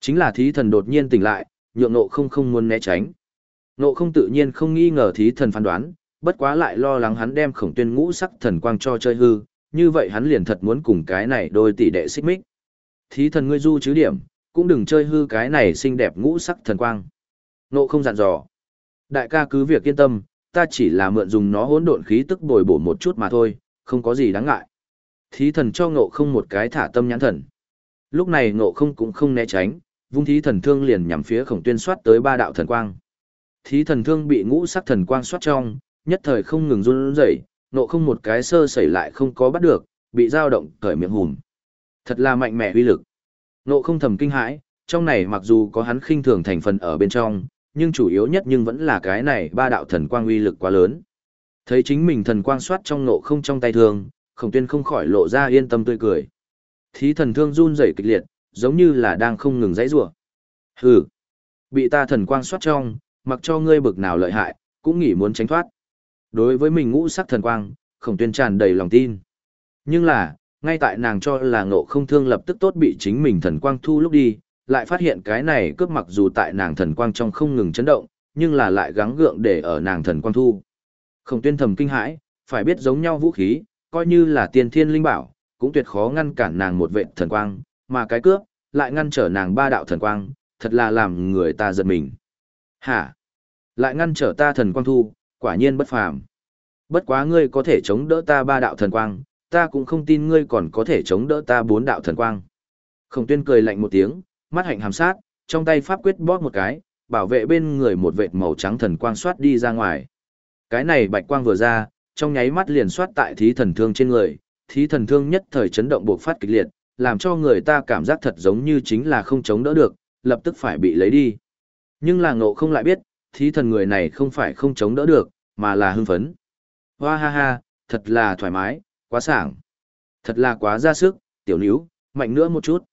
Speaker 1: Chính là thí thần đột nhiên tỉnh lại, nhượng nộ không không muốn né tránh. Nộ không tự nhiên không nghi ngờ thí thần phán đoán, bất quá lại lo lắng hắn đem khổng tuyên ngũ sắc thần quang cho chơi hư, như vậy hắn liền thật muốn cùng cái này đôi tỷ đệ xích mích. Thí thần ngươi du chứ điểm, cũng đừng chơi hư cái này xinh đẹp ngũ sắc thần quang. Nộ không dặn dò. Đại ca cứ việc yên tâm, ta chỉ là mượn dùng nó hỗn độn khí tức bồi bổ một chút mà thôi, không có gì đáng ngại. Thí thần cho ngộ không một cái thả tâm nhãn thần. Lúc này ngộ không cũng không né tránh, vung thí thần thương liền nhằm phía khổng tuyên soát tới ba đạo thần quang. Thí thần thương bị ngũ sắc thần quang soát trong, nhất thời không ngừng run rẩy, nộ không một cái sơ sẩy lại không có bắt được, bị dao động cởi miệng hùm. Thật là mạnh mẽ uy lực. Nộ không thầm kinh hãi, trong này mặc dù có hắn khinh thường thành phần ở bên trong, nhưng chủ yếu nhất nhưng vẫn là cái này ba đạo thần quang uy lực quá lớn. Thấy chính mình thần quang soát trong nộ không trong tay thương, khổng tuyên không khỏi lộ ra yên tâm tươi cười. Thí thần thương run rẩy kịch liệt, giống như là đang không ngừng dãy rủa. Hừ, bị ta thần quang soát trong, mặc cho ngươi bực nào lợi hại, cũng nghĩ muốn tránh thoát. Đối với mình ngũ sắc thần quang, khổng tuyên tràn đầy lòng tin. Nhưng là, ngay tại nàng cho là ngộ không thương lập tức tốt bị chính mình thần quang thu lúc đi, lại phát hiện cái này cướp mặc dù tại nàng thần quang trong không ngừng chấn động, nhưng là lại gắng gượng để ở nàng thần quang thu. Khổng tuyên thầm kinh hãi, phải biết giống nhau vũ khí, coi như là tiên thiên linh bảo, cũng tuyệt khó ngăn cản nàng một vệ thần quang, mà cái cướp, lại ngăn trở nàng ba đạo thần quang, thật là làm người ta giật mình. Hả? Lại ngăn trở ta thần quang thu, quả nhiên bất phàm. Bất quá ngươi có thể chống đỡ ta ba đạo thần quang, ta cũng không tin ngươi còn có thể chống đỡ ta bốn đạo thần quang. Khổng tuyên cười lạnh một tiếng, mắt hạnh hàm sát, trong tay pháp quyết bóp một cái, bảo vệ bên người một vệt màu trắng thần quang xoát đi ra ngoài. Cái này bạch quang vừa ra, trong nháy mắt liền xoát tại thí thần thương trên người, thí thần thương nhất thời chấn động buộc phát kịch liệt, làm cho người ta cảm giác thật giống như chính là không chống đỡ được, lập tức phải bị lấy đi. Nhưng là ngộ không lại biết, thí thần người này không phải không chống đỡ được, mà là hưng phấn. Hoa ha ha, thật là thoải mái, quá sảng. Thật là quá ra sức, tiểu níu, mạnh nữa một chút.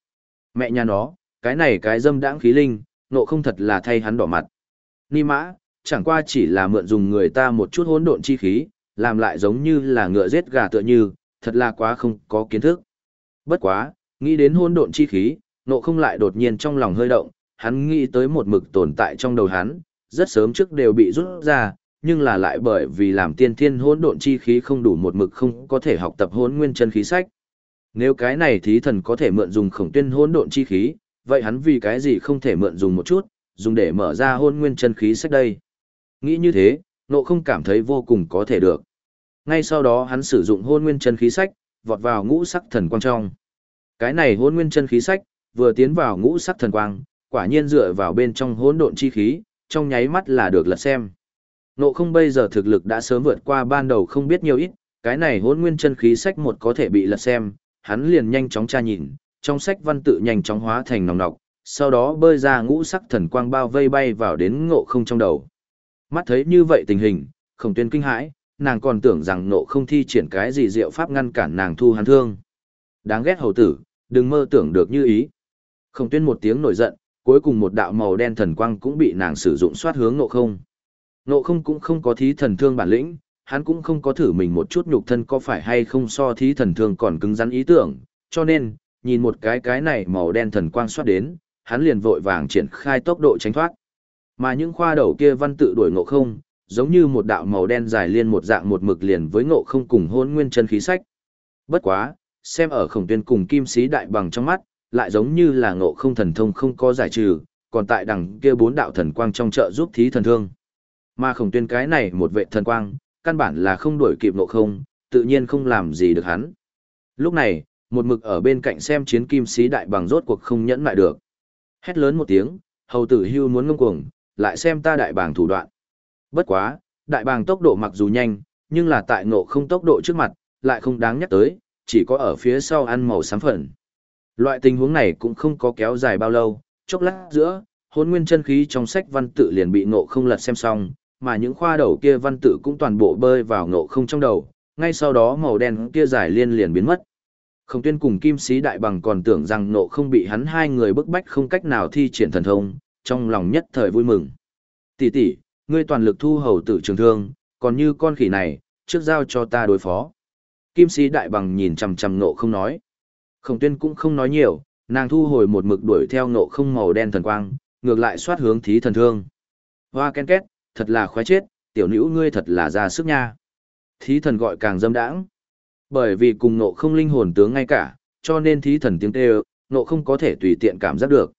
Speaker 1: Mẹ nhà nó, cái này cái dâm đãng khí linh, nộ không thật là thay hắn đỏ mặt. Ni mã, chẳng qua chỉ là mượn dùng người ta một chút hỗn độn chi khí, làm lại giống như là ngựa giết gà tựa như, thật là quá không có kiến thức. Bất quá, nghĩ đến hôn độn chi khí, nộ không lại đột nhiên trong lòng hơi động, hắn nghĩ tới một mực tồn tại trong đầu hắn, rất sớm trước đều bị rút ra, nhưng là lại bởi vì làm tiên thiên hỗn độn chi khí không đủ một mực không có thể học tập hỗn nguyên chân khí sách. Nếu cái này thí thần có thể mượn dùng khổng tuyên hỗn độn chi khí, vậy hắn vì cái gì không thể mượn dùng một chút, dùng để mở ra hôn nguyên chân khí sách đây. Nghĩ như thế, nộ không cảm thấy vô cùng có thể được. Ngay sau đó hắn sử dụng hôn nguyên chân khí sách, vọt vào ngũ sắc thần quang trong. Cái này hôn nguyên chân khí sách, vừa tiến vào ngũ sắc thần quang, quả nhiên dựa vào bên trong hỗn độn chi khí, trong nháy mắt là được lật xem. Nộ không bây giờ thực lực đã sớm vượt qua ban đầu không biết nhiều ít, cái này hỗn nguyên chân khí sách một có thể bị lật xem, hắn liền nhanh chóng tra nhìn, trong sách văn tự nhanh chóng hóa thành nòng nọc, sau đó bơi ra ngũ sắc thần quang bao vây bay vào đến ngộ không trong đầu. Mắt thấy như vậy tình hình, khổng tuyên kinh hãi, nàng còn tưởng rằng nộ không thi triển cái gì diệu pháp ngăn cản nàng thu hắn thương. Đáng ghét hầu tử, đừng mơ tưởng được như ý. Không tuyên một tiếng nổi giận, cuối cùng một đạo màu đen thần quang cũng bị nàng sử dụng soát hướng nộ không. Nộ không cũng không có thí thần thương bản lĩnh, hắn cũng không có thử mình một chút nhục thân có phải hay không so thí thần thương còn cứng rắn ý tưởng, cho nên, nhìn một cái cái này màu đen thần quang xoát đến, hắn liền vội vàng triển khai tốc độ tránh thoát. Mà những khoa đầu kia văn tự đuổi ngộ không, giống như một đạo màu đen dài liên một dạng một mực liền với ngộ không cùng hôn nguyên chân khí sách. Bất quá, xem ở khổng tuyên cùng kim sĩ đại bằng trong mắt, lại giống như là ngộ không thần thông không có giải trừ, còn tại đằng kia bốn đạo thần quang trong chợ giúp thí thần thương. Mà khổng tuyên cái này một vệ thần quang, căn bản là không đuổi kịp ngộ không, tự nhiên không làm gì được hắn. Lúc này, một mực ở bên cạnh xem chiến kim sĩ đại bằng rốt cuộc không nhẫn lại được. Hét lớn một tiếng, hầu tử hưu muốn ngông cuồng, lại xem ta đại bàng thủ đoạn. Bất quá, đại bàng tốc độ mặc dù nhanh, nhưng là tại ngộ không tốc độ trước mặt, lại không đáng nhắc tới, chỉ có ở phía sau ăn màu xám phần. Loại tình huống này cũng không có kéo dài bao lâu, chốc lát giữa, hôn nguyên chân khí trong sách văn tự liền bị ngộ không lật xem xong, mà những khoa đầu kia văn tự cũng toàn bộ bơi vào ngộ không trong đầu, ngay sau đó màu đen kia giải liên liền biến mất. Khổng tuyên cùng kim sĩ đại bằng còn tưởng rằng nộ không bị hắn hai người bức bách không cách nào thi triển thần thông, trong lòng nhất thời vui mừng. Tỷ tỷ, ngươi toàn lực thu hầu tử trường thương, còn như con khỉ này, trước giao cho ta đối phó. Kim sĩ đại bằng nhìn chằm chằm nộ không nói. Khổng tuyên cũng không nói nhiều, nàng thu hồi một mực đuổi theo nộ không màu đen thần quang, ngược lại xoát hướng thí thần thương. Hoa ken két, thật là khoái chết, tiểu nữ ngươi thật là ra sức nha. Thí thần gọi càng dâm đãng. Bởi vì cùng nộ không linh hồn tướng ngay cả, cho nên thí thần tiếng kêu, nộ không có thể tùy tiện cảm giác được.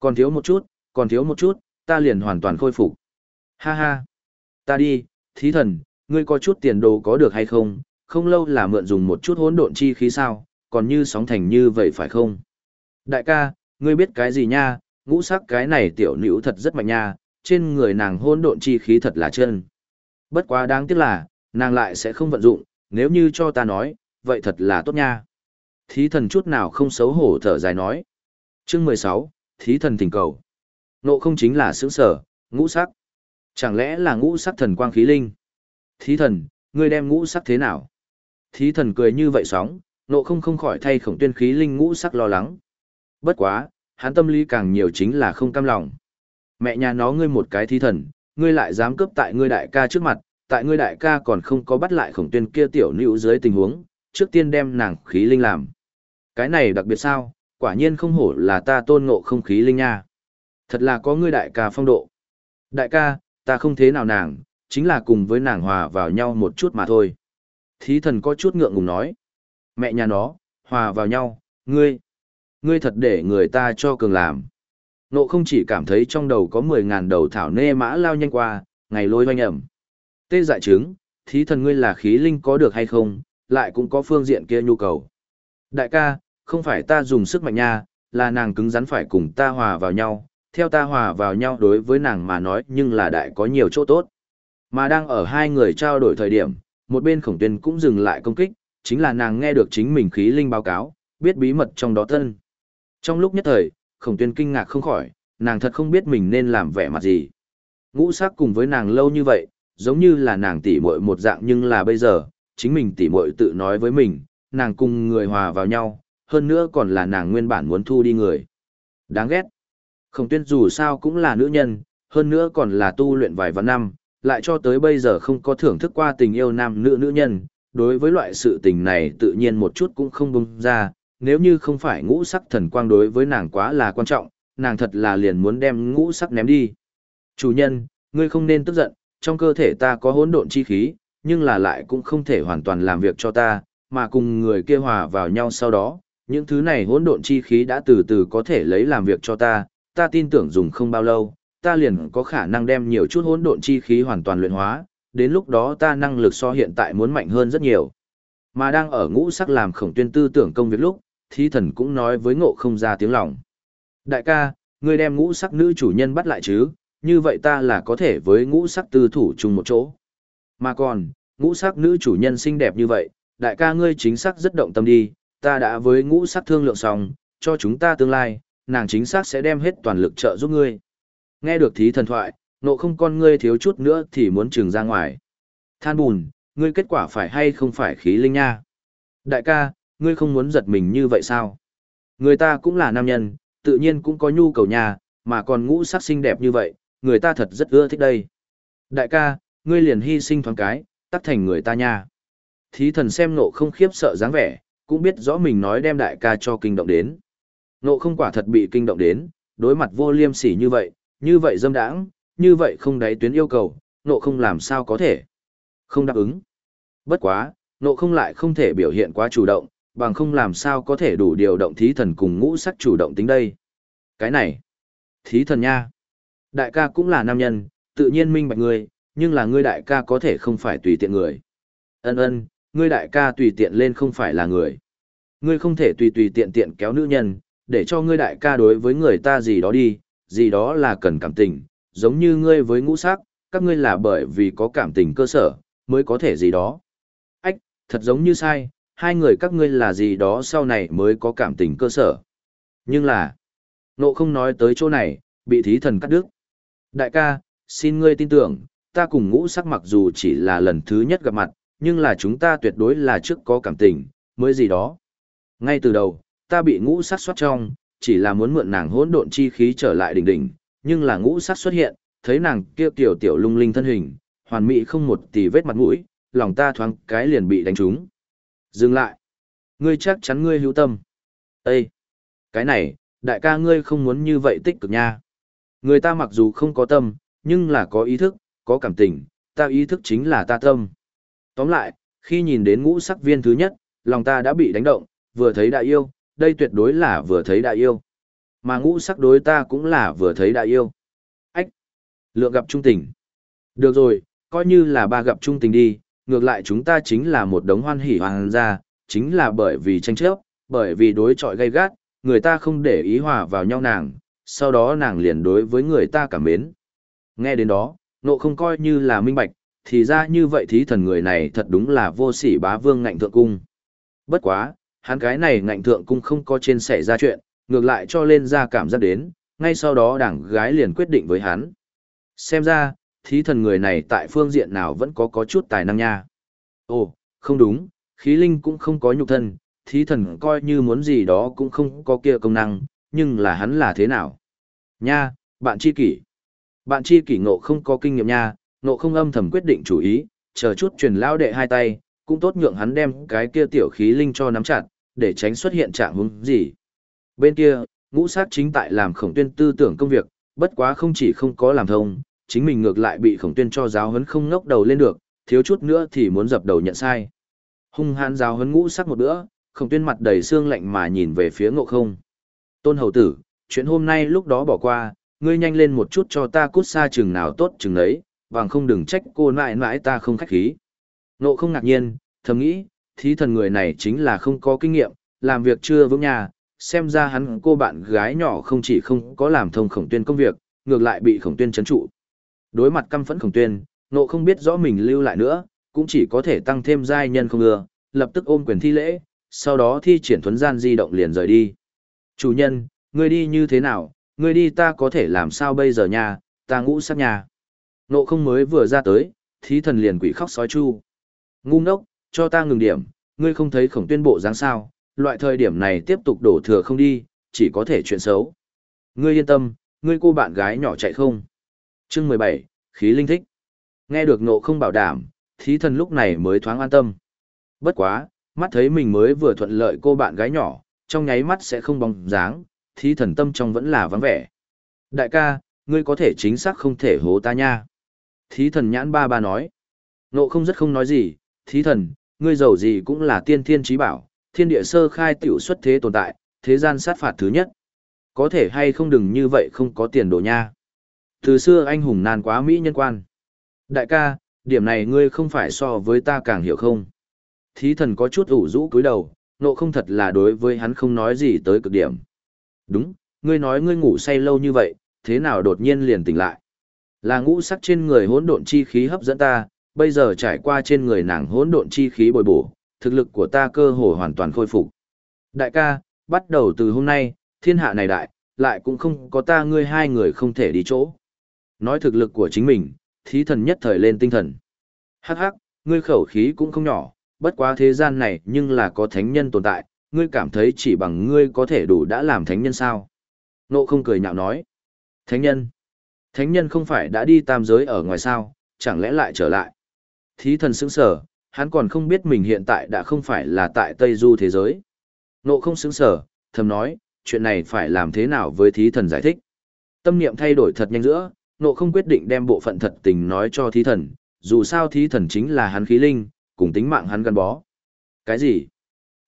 Speaker 1: Còn thiếu một chút, còn thiếu một chút, ta liền hoàn toàn khôi phục. Ha ha. Ta đi, thí thần, ngươi có chút tiền đồ có được hay không, không lâu là mượn dùng một chút hỗn độn chi khí sao, còn như sóng thành như vậy phải không? Đại ca, ngươi biết cái gì nha, ngũ sắc cái này tiểu nữ thật rất mạnh nha, trên người nàng hỗn độn chi khí thật là chân. Bất quá đáng tiếc là, nàng lại sẽ không vận dụng, nếu như cho ta nói, vậy thật là tốt nha. Thí thần chút nào không xấu hổ thở dài nói. Chương mười sáu, Thí thần tình cầu. Nộ không chính là sướng sở, ngũ sắc. Chẳng lẽ là ngũ sắc thần quang khí linh? Thí thần, ngươi đem ngũ sắc thế nào? Thí thần cười như vậy sóng, nộ không không khỏi thay khổng tuyên khí linh ngũ sắc lo lắng. Bất quá, hắn tâm lý càng nhiều chính là không cam lòng. Mẹ nhà nó ngươi một cái thí thần, ngươi lại dám cướp tại ngươi đại ca trước mặt, tại ngươi đại ca còn không có bắt lại khổng tuyên kia tiểu nữ dưới tình huống, trước tiên đem nàng khí linh làm. Cái này đặc biệt sao, quả nhiên không hổ là ta tôn ngộ không khí linh nha. Thật là có ngươi đại ca phong độ. Đại ca, ta không thế nào nàng, chính là cùng với nàng hòa vào nhau một chút mà thôi. Thí thần có chút ngượng ngùng nói. Mẹ nhà nó, hòa vào nhau, ngươi. Ngươi thật để người ta cho cường làm. Nộ không chỉ cảm thấy trong đầu có 10.000 đầu thảo nê mã lao nhanh qua, ngày lôi hoanh ẩm. Tê dại chứng, thí thần ngươi là khí linh có được hay không, lại cũng có phương diện kia nhu cầu. Đại ca, không phải ta dùng sức mạnh nha, là nàng cứng rắn phải cùng ta hòa vào nhau, theo ta hòa vào nhau đối với nàng mà nói nhưng là đại có nhiều chỗ tốt. Mà đang ở hai người trao đổi thời điểm, một bên khổng tuyên cũng dừng lại công kích, chính là nàng nghe được chính mình khí linh báo cáo, biết bí mật trong đó thân. Trong lúc nhất thời, khổng tuyên kinh ngạc không khỏi, nàng thật không biết mình nên làm vẻ mặt gì. Ngũ sắc cùng với nàng lâu như vậy, giống như là nàng tỉ muội một dạng nhưng là bây giờ, chính mình tỉ muội tự nói với mình, nàng cùng người hòa vào nhau, hơn nữa còn là nàng nguyên bản muốn thu đi người. Đáng ghét. Khổng tuyên dù sao cũng là nữ nhân, hơn nữa còn là tu luyện vài vạn năm, lại cho tới bây giờ không có thưởng thức qua tình yêu nam nữ nữ nhân, đối với loại sự tình này tự nhiên một chút cũng không bung ra, nếu như không phải ngũ sắc thần quang đối với nàng quá là quan trọng, nàng thật là liền muốn đem ngũ sắc ném đi. Chủ nhân, ngươi không nên tức giận, trong cơ thể ta có hỗn độn chi khí, nhưng là lại cũng không thể hoàn toàn làm việc cho ta, mà cùng người kia hòa vào nhau sau đó, những thứ này hỗn độn chi khí đã từ từ có thể lấy làm việc cho ta, ta tin tưởng dùng không bao lâu, ta liền có khả năng đem nhiều chút hỗn độn chi khí hoàn toàn luyện hóa, đến lúc đó ta năng lực so hiện tại muốn mạnh hơn rất nhiều. Mà đang ở ngũ sắc làm khổng tuyên tư tưởng công việc lúc, thí thần cũng nói với ngộ không ra tiếng lòng. Đại ca, ngươi đem ngũ sắc nữ chủ nhân bắt lại chứ, như vậy ta là có thể với ngũ sắc tư thủ chung một chỗ. Mà còn, ngũ sắc nữ chủ nhân xinh đẹp như vậy, đại ca ngươi chính xác rất động tâm đi, ta đã với ngũ sắc thương lượng xong, cho chúng ta tương lai, nàng chính xác sẽ đem hết toàn lực trợ giúp ngươi. Nghe được thí thần thoại, nộ không con ngươi thiếu chút nữa thì muốn trừng ra ngoài. Than bùn, ngươi kết quả phải hay không phải khí linh nha. Đại ca, ngươi không muốn giật mình như vậy sao? Người ta cũng là nam nhân, tự nhiên cũng có nhu cầu nhà, mà còn ngũ sắc xinh đẹp như vậy, người ta thật rất ưa thích đây. Đại ca, ngươi liền hy sinh thoáng cái, tắt thành người ta nha. Thí thần xem nộ không khiếp sợ dáng vẻ, cũng biết rõ mình nói đem đại ca cho kinh động đến. Nộ không quả thật bị kinh động đến, đối mặt vô liêm sỉ như vậy, như vậy dâm đãng, như vậy không đáy tuyến yêu cầu, nộ không làm sao có thể. Không đáp ứng. Bất quá, nộ không lại không thể biểu hiện quá chủ động, bằng không làm sao có thể đủ điều động thí thần cùng ngũ sắc chủ động tính đây. Cái này, thí thần nha. Đại ca cũng là nam nhân, tự nhiên minh bạch người, nhưng là ngươi đại ca có thể không phải tùy tiện người. Ân ân, ngươi đại ca tùy tiện lên không phải là người. Ngươi không thể tùy tùy tiện tiện kéo nữ nhân, để cho ngươi đại ca đối với người ta gì đó đi, gì đó là cần cảm tình, giống như ngươi với ngũ sắc, các ngươi là bởi vì có cảm tình cơ sở, mới có thể gì đó. Ách, thật giống như sai, hai người các ngươi là gì đó sau này mới có cảm tình cơ sở. Nhưng là, nộ không nói tới chỗ này, bị thí thần cắt đứt. Đại ca, xin ngươi tin tưởng, ta cùng ngũ sắc mặc dù chỉ là lần thứ nhất gặp mặt, nhưng là chúng ta tuyệt đối là trước có cảm tình, mới gì đó. Ngay từ đầu, ta bị ngũ sát xuất trong, chỉ là muốn mượn nàng hỗn độn chi khí trở lại đỉnh đỉnh, nhưng là ngũ sát xuất hiện, thấy nàng kia tiểu tiểu lung linh thân hình, hoàn mỹ không một tì vết mặt mũi, lòng ta thoáng cái liền bị đánh trúng. Dừng lại. Ngươi chắc chắn ngươi hữu tâm. Ê! Cái này, đại ca ngươi không muốn như vậy tích cực nha. Người ta mặc dù không có tâm, nhưng là có ý thức, có cảm tình, ta ý thức chính là ta tâm. Tóm lại, khi nhìn đến ngũ sắc viên thứ nhất, lòng ta đã bị đánh động, vừa thấy đại yêu, đây tuyệt đối là vừa thấy đại yêu. Mà ngũ sắc đối ta cũng là vừa thấy đại yêu. Ách! Lượng gặp trung tình. Được rồi, coi như là ba gặp trung tình đi, ngược lại chúng ta chính là một đống hoan hỉ hoàng gia, chính là bởi vì tranh chấp, bởi vì đối chọi gay gắt, người ta không để ý hòa vào nhau nàng, sau đó nàng liền đối với người ta cảm mến. Nghe đến đó, nộ không coi như là minh bạch, thì ra như vậy thí thần người này thật đúng là vô sỉ bá vương ngạnh thượng cung. Bất quá, hắn cái này ngạnh thượng cung không có trên xảy ra chuyện, ngược lại cho lên ra cảm giác đến, ngay sau đó đảng gái liền quyết định với hắn. Xem ra, thí thần người này tại phương diện nào vẫn có có chút tài năng nha. Ồ, không đúng, khí linh cũng không có nhục thân, thí thần coi như muốn gì đó cũng không có kia công năng, nhưng là hắn là thế nào? Nha, bạn chi kỷ. Bạn chi kỷ ngộ không có kinh nghiệm nha, ngộ không âm thầm quyết định chủ ý, chờ chút truyền lao đệ hai tay, cũng tốt nhượng hắn đem cái kia tiểu khí linh cho nắm chặt, để tránh xuất hiện trạng huống gì. Bên kia, ngũ sát chính tại làm khổng tuyên tư tưởng công việc, bất quá không chỉ không có làm thông, chính mình ngược lại bị khổng tuyên cho giáo huấn không ngốc đầu lên được, thiếu chút nữa thì muốn dập đầu nhận sai. Hung hãn giáo huấn ngũ sắc một bữa, khổng tuyên mặt đầy xương lạnh mà nhìn về phía ngộ không. Tôn hầu tử, chuyện hôm nay lúc đó bỏ qua, ngươi nhanh lên một chút cho ta cút xa chừng nào tốt chừng ấy, bằng không đừng trách cô mãi mãi ta không khách khí. Ngộ không ngạc nhiên, thầm nghĩ, thí thần người này chính là không có kinh nghiệm, làm việc chưa vững nhà, xem ra hắn cô bạn gái nhỏ không chỉ không có làm thông khổng tuyên công việc, ngược lại bị khổng tuyên chấn trụ. Đối mặt căm phẫn khổng tuyên, nộ không biết rõ mình lưu lại nữa, cũng chỉ có thể tăng thêm giai nhân không ưa, lập tức ôm quyền thi lễ, sau đó thi triển thuấn gian di động liền rời đi. Chủ nhân, ngươi đi như thế nào, ngươi đi ta có thể làm sao bây giờ nha, ta ngũ sát nhà. Nộ không mới vừa ra tới, thí thần liền quỷ khóc sói chu. Ngu ngốc, cho ta ngừng điểm, ngươi không thấy khổng tuyên bộ dáng sao, loại thời điểm này tiếp tục đổ thừa không đi, chỉ có thể chuyện xấu. Ngươi yên tâm, ngươi cô bạn gái nhỏ chạy không? Chương 17, khí linh thích. Nghe được nộ không bảo đảm, thí thần lúc này mới thoáng an tâm. Bất quá, mắt thấy mình mới vừa thuận lợi cô bạn gái nhỏ, trong nháy mắt sẽ không bóng dáng, thí thần tâm trong vẫn là vắng vẻ. Đại ca, ngươi có thể chính xác không thể hố ta nha. Thí thần nhãn ba ba nói. Nộ không rất không nói gì, thí thần, ngươi giàu gì cũng là tiên thiên trí bảo, thiên địa sơ khai tiểu xuất thế tồn tại, thế gian sát phạt thứ nhất. Có thể hay không đừng như vậy không có tiền đồ nha. Từ xưa anh hùng nan quá Mỹ nhân quan. Đại ca, điểm này ngươi không phải so với ta càng hiểu không? Thí thần có chút ủ rũ cúi đầu, nộ không thật là đối với hắn không nói gì tới cực điểm. Đúng, ngươi nói ngươi ngủ say lâu như vậy, thế nào đột nhiên liền tỉnh lại? Là ngũ sắc trên người hỗn độn chi khí hấp dẫn ta, bây giờ trải qua trên người nàng hỗn độn chi khí bồi bổ, thực lực của ta cơ hồ hoàn toàn khôi phục. Đại ca, bắt đầu từ hôm nay, thiên hạ này đại, lại cũng không có ta ngươi hai người không thể đi chỗ. Nói thực lực của chính mình, thí thần nhất thời lên tinh thần. Hắc hắc, ngươi khẩu khí cũng không nhỏ, bất quá thế gian này nhưng là có thánh nhân tồn tại, ngươi cảm thấy chỉ bằng ngươi có thể đủ đã làm thánh nhân sao. Nộ không cười nhạo nói. Thánh nhân? Thánh nhân không phải đã đi tam giới ở ngoài sao, chẳng lẽ lại trở lại? Thí thần sững sở, hắn còn không biết mình hiện tại đã không phải là tại Tây Du thế giới. Nộ không sững sở, thầm nói, chuyện này phải làm thế nào với thí thần giải thích. Tâm niệm thay đổi thật nhanh giữa, nộ không quyết định đem bộ phận thật tình nói cho thí thần, dù sao thí thần chính là hắn khí linh, cùng tính mạng hắn gắn bó. Cái gì?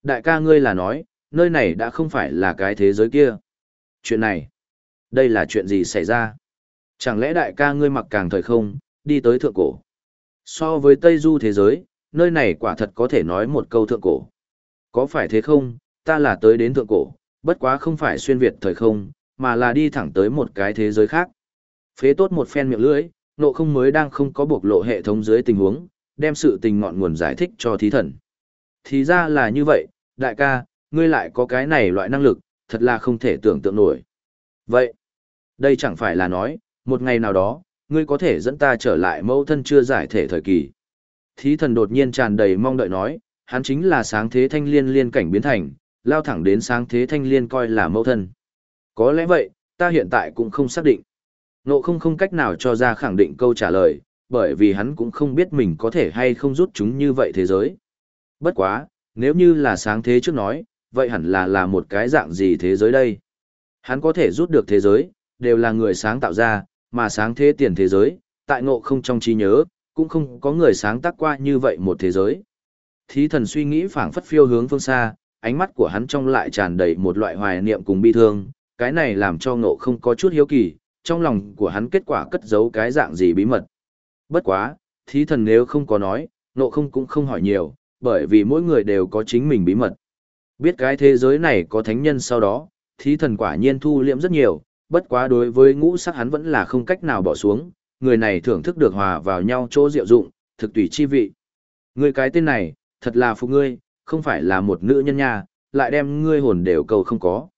Speaker 1: Đại ca ngươi là nói, nơi này đã không phải là cái thế giới kia. Chuyện này, đây là chuyện gì xảy ra? Chẳng lẽ đại ca ngươi mặc càng thời không, đi tới thượng cổ? So với Tây Du thế giới, nơi này quả thật có thể nói một câu thượng cổ. Có phải thế không, ta là tới đến thượng cổ, bất quá không phải xuyên Việt thời không, mà là đi thẳng tới một cái thế giới khác. Phế tốt một phen miệng lưỡi, nộ không mới đang không có bộc lộ hệ thống dưới tình huống, đem sự tình ngọn nguồn giải thích cho thí thần. Thì ra là như vậy, đại ca, ngươi lại có cái này loại năng lực, thật là không thể tưởng tượng nổi. Vậy, đây chẳng phải là nói, một ngày nào đó, ngươi có thể dẫn ta trở lại mẫu thân chưa giải thể thời kỳ. Thí thần đột nhiên tràn đầy mong đợi nói, hắn chính là sáng thế thanh liên liên cảnh biến thành, lao thẳng đến sáng thế thanh liên coi là mẫu thân. Có lẽ vậy, ta hiện tại cũng không xác định. Nộ không không cách nào cho ra khẳng định câu trả lời, bởi vì hắn cũng không biết mình có thể hay không rút chúng như vậy thế giới. Bất quá, nếu như là sáng thế trước nói, vậy hẳn là là một cái dạng gì thế giới đây? Hắn có thể rút được thế giới, đều là người sáng tạo ra, mà sáng thế tiền thế giới, tại ngộ không trong trí nhớ, cũng không có người sáng tác qua như vậy một thế giới. Thí thần suy nghĩ phảng phất phiêu hướng phương xa, ánh mắt của hắn trong lại tràn đầy một loại hoài niệm cùng bi thương, cái này làm cho ngộ không có chút hiếu kỳ, trong lòng của hắn kết quả cất giấu cái dạng gì bí mật. Bất quá, thí thần nếu không có nói, ngộ không cũng không hỏi nhiều, bởi vì mỗi người đều có chính mình bí mật. Biết cái thế giới này có thánh nhân sau đó, thí thần quả nhiên thu liễm rất nhiều, bất quá đối với ngũ sắc hắn vẫn là không cách nào bỏ xuống, người này thưởng thức được hòa vào nhau chỗ diệu dụng, thực tùy chi vị. Người cái tên này, thật là phục ngươi, không phải là một nữ nhân nha, lại đem ngươi hồn đều cầu không có.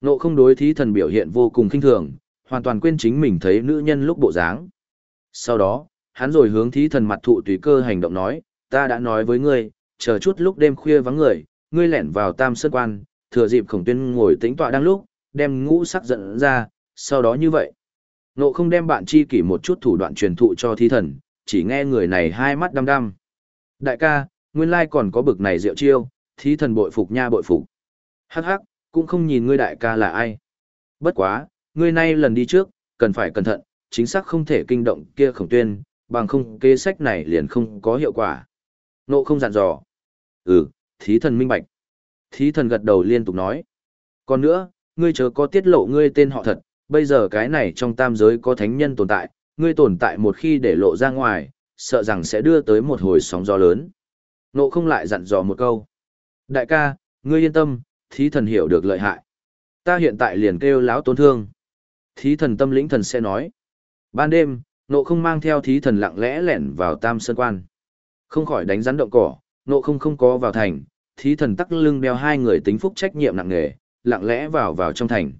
Speaker 1: Nộ không đối thí thần biểu hiện vô cùng kinh thường, hoàn toàn quên chính mình thấy nữ nhân lúc bộ dáng. Sau đó, hắn rồi hướng thí thần mặt thụ tùy cơ hành động nói, ta đã nói với ngươi, chờ chút lúc đêm khuya vắng người, ngươi lẻn vào tam sơn quan, thừa dịp khổng tuyên ngồi tĩnh tọa đang lúc, đem ngũ sắc giận ra, sau đó như vậy. Nộ không đem bạn chi kỷ một chút thủ đoạn truyền thụ cho thí thần, chỉ nghe người này hai mắt đăm đăm. Đại ca, nguyên lai còn có bực này rượu chiêu, thí thần bội phục nha bội phục. Hắc hắc, cũng không nhìn ngươi đại ca là ai. Bất quá, ngươi nay lần đi trước, cần phải cẩn thận, chính xác không thể kinh động kia khổng tuyên, bằng không kế sách này liền không có hiệu quả. Nộ không dặn dò. Ừ, thí thần minh bạch. Thí thần gật đầu liên tục nói. Còn nữa, ngươi chớ có tiết lộ ngươi tên họ thật, bây giờ cái này trong tam giới có thánh nhân tồn tại, ngươi tồn tại một khi để lộ ra ngoài, sợ rằng sẽ đưa tới một hồi sóng gió lớn. Nộ không lại dặn dò một câu. Đại ca, ngươi yên tâm, thí thần hiểu được lợi hại. Ta hiện tại liền kêu lão tốn thương. Thí thần tâm lĩnh thần sẽ nói. Ban đêm, nộ không mang theo thí thần lặng lẽ lẻn vào tam sơn quan. Không khỏi đánh rắn động cỏ, nộ không không có vào thành, thí thần tắc lưng đeo hai người tính phúc trách nhiệm nặng nề, lặng lẽ vào vào trong thành.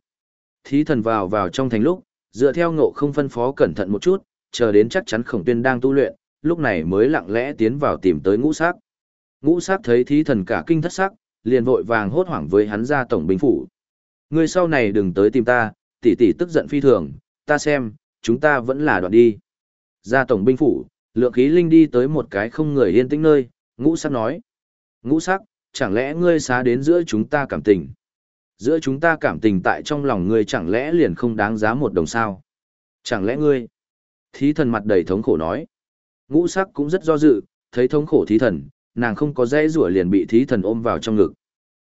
Speaker 1: Thí thần vào vào trong thành lúc, dựa theo ngộ không phân phó cẩn thận một chút, chờ đến chắc chắn khổng tuyên đang tu luyện, lúc này mới lặng lẽ tiến vào tìm tới ngũ sắc. Ngũ sắc thấy thí thần cả kinh thất sắc, liền vội vàng hốt hoảng với hắn ra tổng binh phủ. Ngươi sau này đừng tới tìm ta, tỷ tỷ tức giận phi thường, ta xem, chúng ta vẫn là đoạn đi. Ra tổng binh phủ, lượng khí linh đi tới một cái không người yên tĩnh nơi, ngũ sắc nói. Ngũ sắc, chẳng lẽ ngươi xá đến giữa chúng ta cảm tình? Giữa chúng ta cảm tình tại trong lòng ngươi chẳng lẽ liền không đáng giá một đồng sao? Chẳng lẽ ngươi? Thí thần mặt đầy thống khổ nói. Ngũ sắc cũng rất do dự, thấy thống khổ thí thần, nàng không có dễ rủa liền bị thí thần ôm vào trong ngực.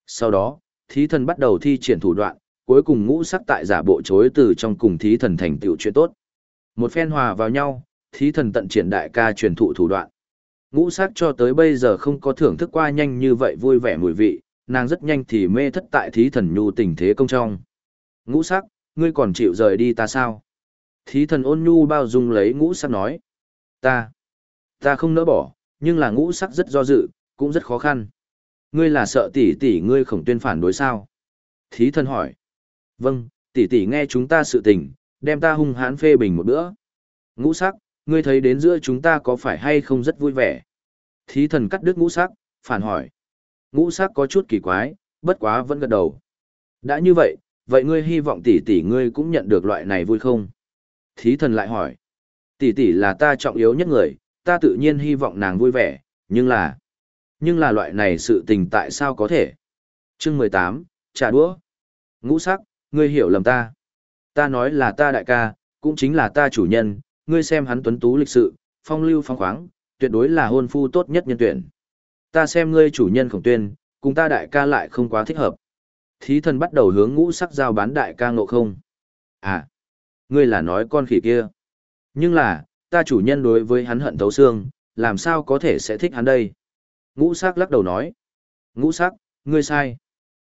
Speaker 1: Sau đó, thí thần bắt đầu thi triển thủ đoạn, cuối cùng ngũ sắc tại giả bộ chối từ trong cùng thí thần thành tựu chuyện tốt. Một phen hòa vào nhau, thí thần tận triển đại ca truyền thụ thủ đoạn. Ngũ sắc cho tới bây giờ không có thưởng thức qua nhanh như vậy vui vẻ mùi vị, nàng rất nhanh thì mê thất tại thí thần nhu tình thế công trong. Ngũ sắc, ngươi còn chịu rời đi ta sao? Thí thần ôn nhu bao dung lấy ngũ sắc nói. Ta, ta không nỡ bỏ, nhưng là ngũ sắc rất do dự, cũng rất khó khăn. Ngươi là sợ tỷ tỷ ngươi khổng tuyên phản đối sao? Thí thần hỏi. Vâng, tỷ tỷ nghe chúng ta sự tình, đem ta hung hãn phê bình một bữa. Ngũ sắc, ngươi thấy đến giữa chúng ta có phải hay không rất vui vẻ? Thí thần cắt đứt ngũ sắc, phản hỏi. Ngũ sắc có chút kỳ quái, bất quá vẫn gật đầu. Đã như vậy, vậy ngươi hy vọng tỷ tỷ ngươi cũng nhận được loại này vui không? Thí thần lại hỏi. Tỷ tỷ là ta trọng yếu nhất người, ta tự nhiên hy vọng nàng vui vẻ, nhưng là... Nhưng là loại này sự tình tại sao có thể? Chương mười tám, trà đũa. Ngũ sắc, ngươi hiểu lầm ta. Ta nói là ta đại ca, cũng chính là ta chủ nhân, ngươi xem hắn tuấn tú lịch sự, phong lưu phong khoáng, tuyệt đối là hôn phu tốt nhất nhân tuyển. Ta xem ngươi chủ nhân khổng tuyên, cùng ta đại ca lại không quá thích hợp. Thí thần bắt đầu hướng ngũ sắc giao bán đại ca ngộ không. À, ngươi là nói con khỉ kia. Nhưng là, ta chủ nhân đối với hắn hận thấu xương, làm sao có thể sẽ thích hắn đây? Ngũ sắc lắc đầu nói. Ngũ sắc, ngươi sai.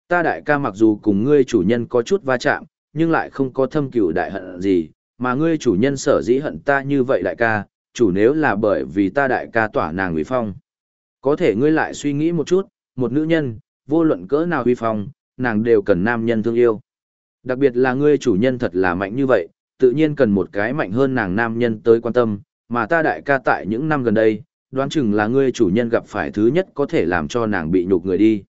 Speaker 1: Ta đại ca mặc dù cùng ngươi chủ nhân có chút va chạm, nhưng lại không có thâm cửu đại hận gì, mà ngươi chủ nhân sở dĩ hận ta như vậy đại ca, chủ nếu là bởi vì ta đại ca tỏa nàng nguy phong. Có thể ngươi lại suy nghĩ một chút, một nữ nhân, vô luận cỡ nào huy phong, nàng đều cần nam nhân thương yêu. Đặc biệt là ngươi chủ nhân thật là mạnh như vậy, tự nhiên cần một cái mạnh hơn nàng nam nhân tới quan tâm, mà ta đại ca tại những năm gần đây, đoán chừng là ngươi chủ nhân gặp phải thứ nhất có thể làm cho nàng bị nhục người đi.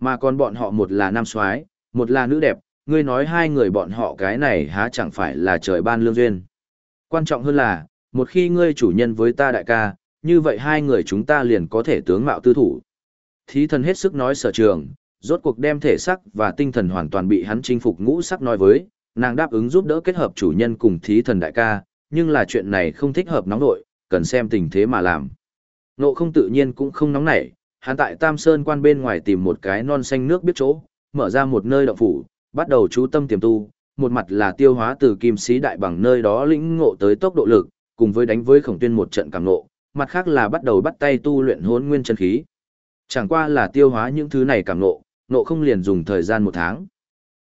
Speaker 1: Mà còn bọn họ một là nam soái, một là nữ đẹp, ngươi nói hai người bọn họ cái này há chẳng phải là trời ban lương duyên. Quan trọng hơn là, Một khi ngươi chủ nhân với ta đại ca, như vậy hai người chúng ta liền có thể tướng mạo tư thủ. Thí thần hết sức nói sở trường, rốt cuộc đem thể sắc và tinh thần hoàn toàn bị hắn chinh phục ngũ sắc nói với, nàng đáp ứng giúp đỡ kết hợp chủ nhân cùng thí thần đại ca, nhưng là chuyện này không thích hợp nóng nội, cần xem tình thế mà làm. Nộ không tự nhiên cũng không nóng nảy, hắn tại Tam Sơn quan bên ngoài tìm một cái non xanh nước biết chỗ, mở ra một nơi động phủ, bắt đầu chú tâm tiềm tu, một mặt là tiêu hóa từ kim sĩ đại bằng nơi đó lĩnh ngộ tới tốc độ lực, cùng với đánh với khổng tuyên một trận càng ngộ, mặt khác là bắt đầu bắt tay tu luyện hốn nguyên chân khí. Chẳng qua là tiêu hóa những thứ này càng ngộ, ngộ không liền dùng thời gian một tháng.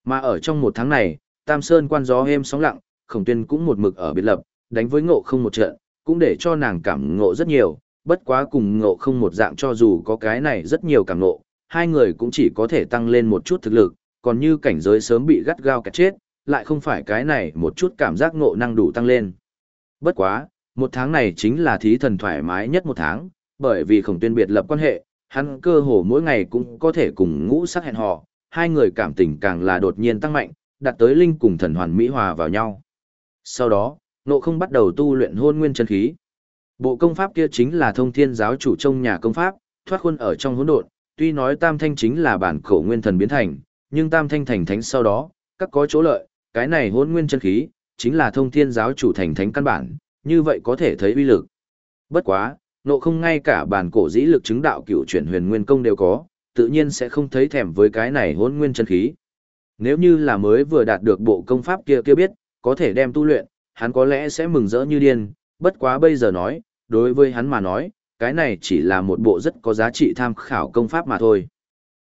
Speaker 1: Mà ở trong một tháng này, Tam Sơn quan gió êm sóng lặng, khổng tuyên cũng một mực ở biệt lập, đánh với ngộ không một trận, cũng để cho nàng cảm ngộ rất nhiều, bất quá cùng ngộ không một dạng cho dù có cái này rất nhiều cảm ngộ, hai người cũng chỉ có thể tăng lên một chút thực lực, còn như cảnh giới sớm bị gắt gao cả chết, lại không phải cái này một chút cảm giác ngộ năng đủ tăng lên. Bất quá, một tháng này chính là thí thần thoải mái nhất một tháng, bởi vì khổng tuyên biệt lập quan hệ, hắn cơ hồ mỗi ngày cũng có thể cùng ngũ sắc hẹn hò, hai người cảm tình càng là đột nhiên tăng mạnh, đạt tới linh cùng thần hoàn mỹ hòa vào nhau. Sau đó, nộ không bắt đầu tu luyện hôn nguyên chân khí. Bộ công pháp kia chính là thông thiên giáo chủ trong nhà công pháp, thoát khuôn ở trong hỗn độn, tuy nói tam thanh chính là bản cổ nguyên thần biến thành, nhưng tam thanh thành thánh sau đó, các có chỗ lợi, cái này hôn nguyên chân khí, chính là thông thiên giáo chủ thành thánh căn bản, như vậy có thể thấy uy lực. Bất quá, nộ không ngay cả bản cổ dĩ lực chứng đạo cựu chuyển huyền nguyên công đều có, tự nhiên sẽ không thấy thèm với cái này hôn nguyên chân khí. Nếu như là mới vừa đạt được bộ công pháp kia kia biết, có thể đem tu luyện, hắn có lẽ sẽ mừng rỡ như điên, bất quá bây giờ nói, đối với hắn mà nói, cái này chỉ là một bộ rất có giá trị tham khảo công pháp mà thôi.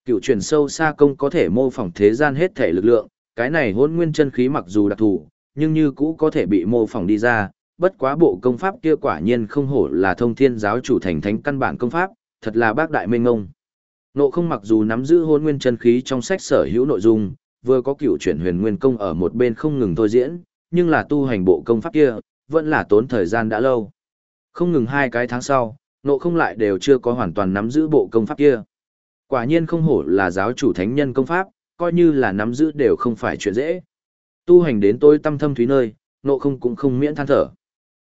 Speaker 1: Cựu chuyển sâu xa công có thể mô phỏng thế gian hết thể lực lượng, cái này hôn nguyên chân khí mặc dù đặc thù, nhưng như cũ có thể bị mô phỏng đi ra, bất quá bộ công pháp kia quả nhiên không hổ là thông thiên giáo chủ thành thánh căn bản công pháp, thật là bác đại minh ngông. Nộ không mặc dù nắm giữ hôn nguyên chân khí trong sách sở hữu nội dung, vừa có cựu chuyển huyền nguyên công ở một bên không ngừng thôi diễn, nhưng là tu hành bộ công pháp kia, vẫn là tốn thời gian đã lâu. Không ngừng hai cái tháng sau, nộ không lại đều chưa có hoàn toàn nắm giữ bộ công pháp kia. Quả nhiên không hổ là giáo chủ thánh nhân công pháp, coi như là nắm giữ đều không phải chuyện dễ. Tu hành đến tôi tâm thâm thúy nơi, nộ không cũng không miễn than thở.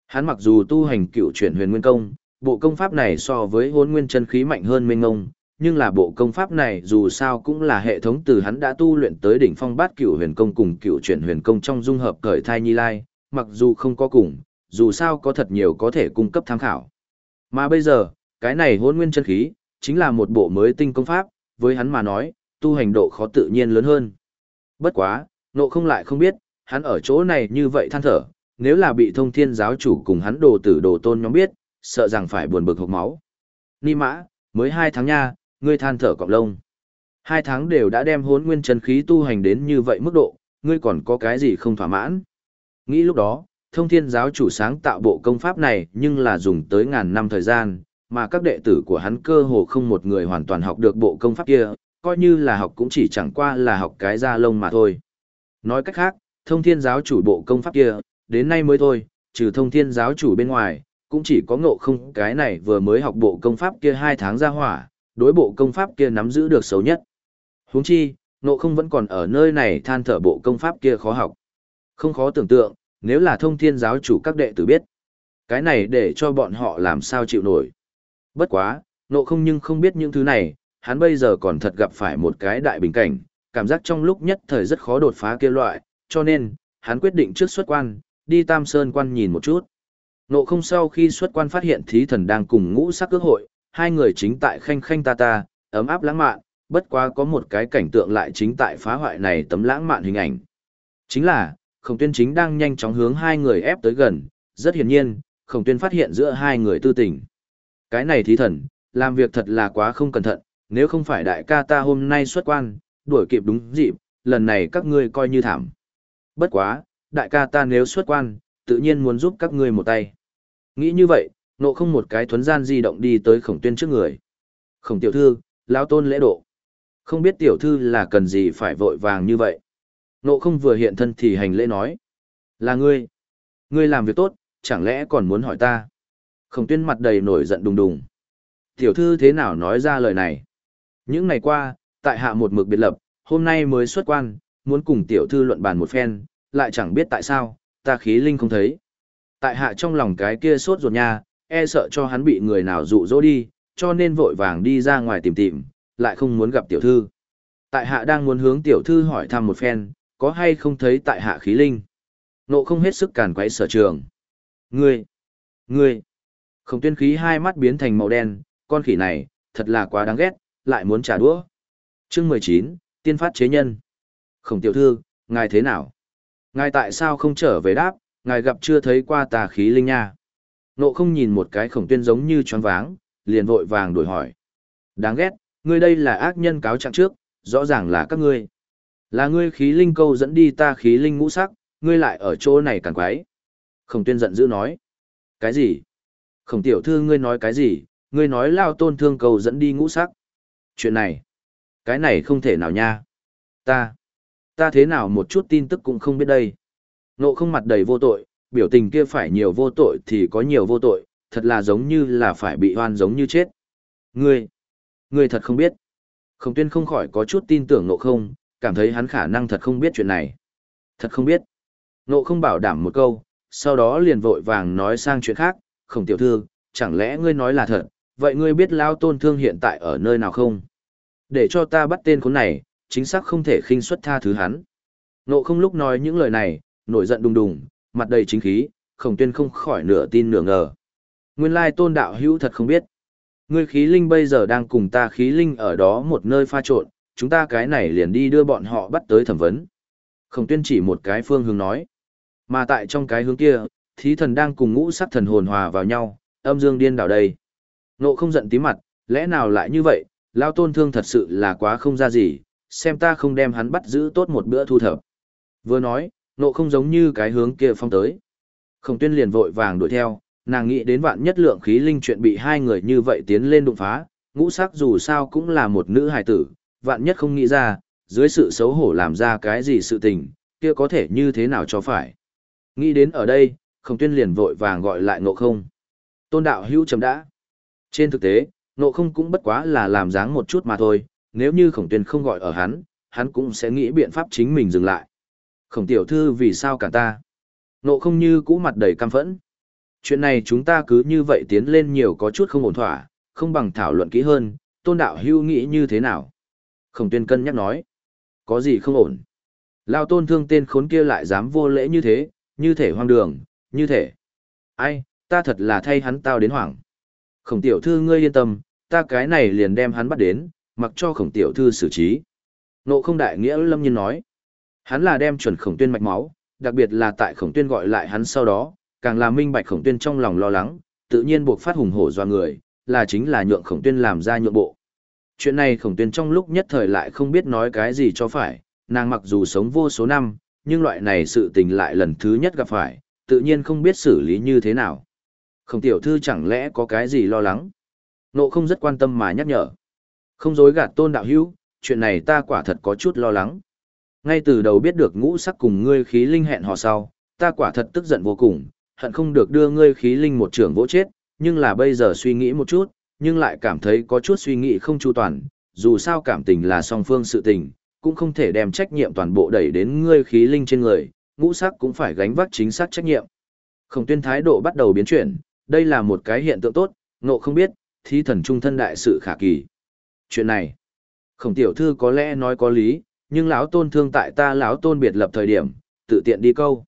Speaker 1: Hắn mặc dù tu hành cựu chuyển huyền nguyên công, bộ công pháp này so với hôn nguyên chân khí mạnh hơn minh ngông, nhưng là bộ công pháp này dù sao cũng là hệ thống từ hắn đã tu luyện tới đỉnh phong bát cựu huyền công cùng cựu chuyển huyền công trong dung hợp cởi thai nhi lai, mặc dù không có cùng, dù sao có thật nhiều có thể cung cấp tham khảo. Mà bây giờ, cái này hôn nguyên chân khí, chính là một bộ mới tinh công pháp, với hắn mà nói, tu hành độ khó tự nhiên lớn hơn. Bất quá, nộ không lại không biết, hắn ở chỗ này như vậy than thở, nếu là bị thông thiên giáo chủ cùng hắn đồ tử đồ tôn nhóm biết, sợ rằng phải buồn bực hộc máu. Ni mã, mới hai tháng nha, ngươi than thở cọng lông. Hai tháng đều đã đem hốn nguyên chân khí tu hành đến như vậy mức độ, ngươi còn có cái gì không thỏa mãn. Nghĩ lúc đó, thông thiên giáo chủ sáng tạo bộ công pháp này nhưng là dùng tới ngàn năm thời gian, mà các đệ tử của hắn cơ hồ không một người hoàn toàn học được bộ công pháp kia, coi như là học cũng chỉ chẳng qua là học cái da lông mà thôi. Nói cách khác, thông thiên giáo chủ bộ công pháp kia, đến nay mới thôi, trừ thông thiên giáo chủ bên ngoài, cũng chỉ có ngộ không cái này vừa mới học bộ công pháp kia hai tháng ra hỏa, đối bộ công pháp kia nắm giữ được xấu nhất. Huống chi, ngộ không vẫn còn ở nơi này than thở bộ công pháp kia khó học. Không khó tưởng tượng, nếu là thông thiên giáo chủ các đệ tử biết. Cái này để cho bọn họ làm sao chịu nổi. Bất quá, ngộ không nhưng không biết những thứ này, hắn bây giờ còn thật gặp phải một cái đại bình cảnh, cảm giác trong lúc nhất thời rất khó đột phá kia loại, cho nên, hắn quyết định trước xuất quan, đi Tam Sơn quan nhìn một chút. Nộ không sau khi xuất quan phát hiện thí thần đang cùng ngũ sắc ước hội, hai người chính tại khanh khanh ta ta, ấm áp lãng mạn, bất quá có một cái cảnh tượng lại chính tại phá hoại này tấm lãng mạn hình ảnh. Chính là, khổng tuyên chính đang nhanh chóng hướng hai người ép tới gần, rất hiển nhiên, khổng tuyên phát hiện giữa hai người tư tình. Cái này thí thần, làm việc thật là quá không cẩn thận, nếu không phải đại ca ta hôm nay xuất quan, đuổi kịp đúng dịp, lần này các ngươi coi như thảm. Bất quá, đại ca ta nếu xuất quan, tự nhiên muốn giúp các ngươi một tay. Nghĩ như vậy, nộ không một cái thuấn gian di động đi tới khổng tuyên trước người. Khổng tiểu thư, lão tôn lễ độ. Không biết tiểu thư là cần gì phải vội vàng như vậy. Nộ không vừa hiện thân thì hành lễ nói. Là ngươi. Ngươi làm việc tốt, chẳng lẽ còn muốn hỏi ta. Khổng tuyên mặt đầy nổi giận đùng đùng. Tiểu thư thế nào nói ra lời này? Những ngày qua, tại hạ một mực biệt lập, hôm nay mới xuất quan, muốn cùng tiểu thư luận bàn một phen, lại chẳng biết tại sao, ta khí linh không thấy. Tại hạ trong lòng cái kia sốt ruột nha, e sợ cho hắn bị người nào dụ dỗ đi, cho nên vội vàng đi ra ngoài tìm tìm, lại không muốn gặp tiểu thư. Tại hạ đang muốn hướng tiểu thư hỏi thăm một phen, có hay không thấy tại hạ khí linh. Nộ không hết sức càn quấy sở trường. Ngươi! Ngươi! Khổng tuyên khí hai mắt biến thành màu đen, con khỉ này, thật là quá đáng ghét, lại muốn trả đũa. Chương mười chín Tiên phát chế nhân. Khổng tiểu thư, ngài thế nào? Ngài tại sao không trở về đáp, ngài gặp chưa thấy qua tà khí linh nha. Nộ không nhìn một cái khổng tuyên giống như choáng váng, liền vội vàng đổi hỏi. Đáng ghét, ngươi đây là ác nhân cáo trạng trước, rõ ràng là các ngươi. Là ngươi khí linh câu dẫn đi ta khí linh ngũ sắc, ngươi lại ở chỗ này càng quái. Khổng tuyên giận dữ nói. Cái gì? Khổng tiểu thư ngươi nói cái gì? Ngươi nói lao tôn thương cầu dẫn đi ngũ sắc. Chuyện này. Cái này không thể nào nha. Ta. Ta thế nào một chút tin tức cũng không biết đây. Nộ không mặt đầy vô tội, biểu tình kia phải nhiều vô tội thì có nhiều vô tội, thật là giống như là phải bị hoan giống như chết. Ngươi, ngươi thật không biết. Khổng tuyên không khỏi có chút tin tưởng nộ không, cảm thấy hắn khả năng thật không biết chuyện này. Thật không biết. Nộ không bảo đảm một câu, sau đó liền vội vàng nói sang chuyện khác, khổng tiểu thư, chẳng lẽ ngươi nói là thật, vậy ngươi biết lao tôn thương hiện tại ở nơi nào không? Để cho ta bắt tên khốn này, chính xác không thể khinh suất tha thứ hắn. Nộ không lúc nói những lời này, nổi giận đùng đùng, mặt đầy chính khí, khổng tuyên không khỏi nửa tin nửa ngờ. Nguyên lai tôn đạo hữu thật không biết. Ngươi khí linh bây giờ đang cùng ta khí linh ở đó một nơi pha trộn, chúng ta cái này liền đi đưa bọn họ bắt tới thẩm vấn. Khổng tuyên chỉ một cái phương hướng nói. Mà tại trong cái hướng kia, thí thần đang cùng ngũ sắc thần hồn hòa vào nhau, âm dương điên đảo đây. Nộ không giận tí mặt, lẽ nào lại như vậy, lao tôn thương thật sự là quá không ra gì, xem ta không đem hắn bắt giữ tốt một bữa thu thập. Vừa nói, nộ không giống như cái hướng kia phong tới. Khổng tuyên liền vội vàng đuổi theo, nàng nghĩ đến vạn nhất lượng khí linh chuyện bị hai người như vậy tiến lên đụng phá, ngũ sắc dù sao cũng là một nữ hài tử, vạn nhất không nghĩ ra, dưới sự xấu hổ làm ra cái gì sự tình, kia có thể như thế nào cho phải. Nghĩ đến ở đây, khổng tuyên liền vội vàng gọi lại ngộ không. Tôn đạo hữu chấm đã. Trên thực tế, ngộ không cũng bất quá là làm dáng một chút mà thôi, nếu như khổng tuyên không gọi ở hắn, hắn cũng sẽ nghĩ biện pháp chính mình dừng lại. Khổng tiểu thư vì sao cả ta? Nộ không như cũ mặt đầy căm phẫn. Chuyện này chúng ta cứ như vậy tiến lên nhiều có chút không ổn thỏa, không bằng thảo luận kỹ hơn, tôn đạo hưu nghĩ như thế nào? Khổng tuyên cân nhắc nói. Có gì không ổn? Lao tôn thương tên khốn kia lại dám vô lễ như thế, như thể hoang đường, như thể. Ai, ta thật là thay hắn tao đến hoảng. Khổng tiểu thư ngươi yên tâm, ta cái này liền đem hắn bắt đến, mặc cho khổng tiểu thư xử trí. Nộ không đại nghĩa lâm nhiên nói. Hắn là đem chuẩn khổng tuyên mạch máu, đặc biệt là tại khổng tuyên gọi lại hắn sau đó, càng là minh bạch khổng tuyên trong lòng lo lắng, tự nhiên buộc phát hùng hổ do người, là chính là nhượng khổng tuyên làm ra nhượng bộ. Chuyện này khổng tuyên trong lúc nhất thời lại không biết nói cái gì cho phải, nàng mặc dù sống vô số năm, nhưng loại này sự tình lại lần thứ nhất gặp phải, tự nhiên không biết xử lý như thế nào. Khổng tiểu thư chẳng lẽ có cái gì lo lắng? Nộ không rất quan tâm mà nhắc nhở. Không dối gạt tôn đạo hữu, chuyện này ta quả thật có chút lo lắng. Ngay từ đầu biết được ngũ sắc cùng ngươi khí linh hẹn hò sau, ta quả thật tức giận vô cùng, hận không được đưa ngươi khí linh một trưởng vỗ chết, nhưng là bây giờ suy nghĩ một chút, nhưng lại cảm thấy có chút suy nghĩ không chu toàn, dù sao cảm tình là song phương sự tình, cũng không thể đem trách nhiệm toàn bộ đẩy đến ngươi khí linh trên người, ngũ sắc cũng phải gánh vác chính xác trách nhiệm. Khổng tuyên thái độ bắt đầu biến chuyển, đây là một cái hiện tượng tốt, ngộ không biết, thí thần trung thân đại sự khả kỳ. Chuyện này, khổng tiểu thư có lẽ nói có lý, nhưng lão tôn thương tại ta lão tôn biệt lập thời điểm, tự tiện đi câu.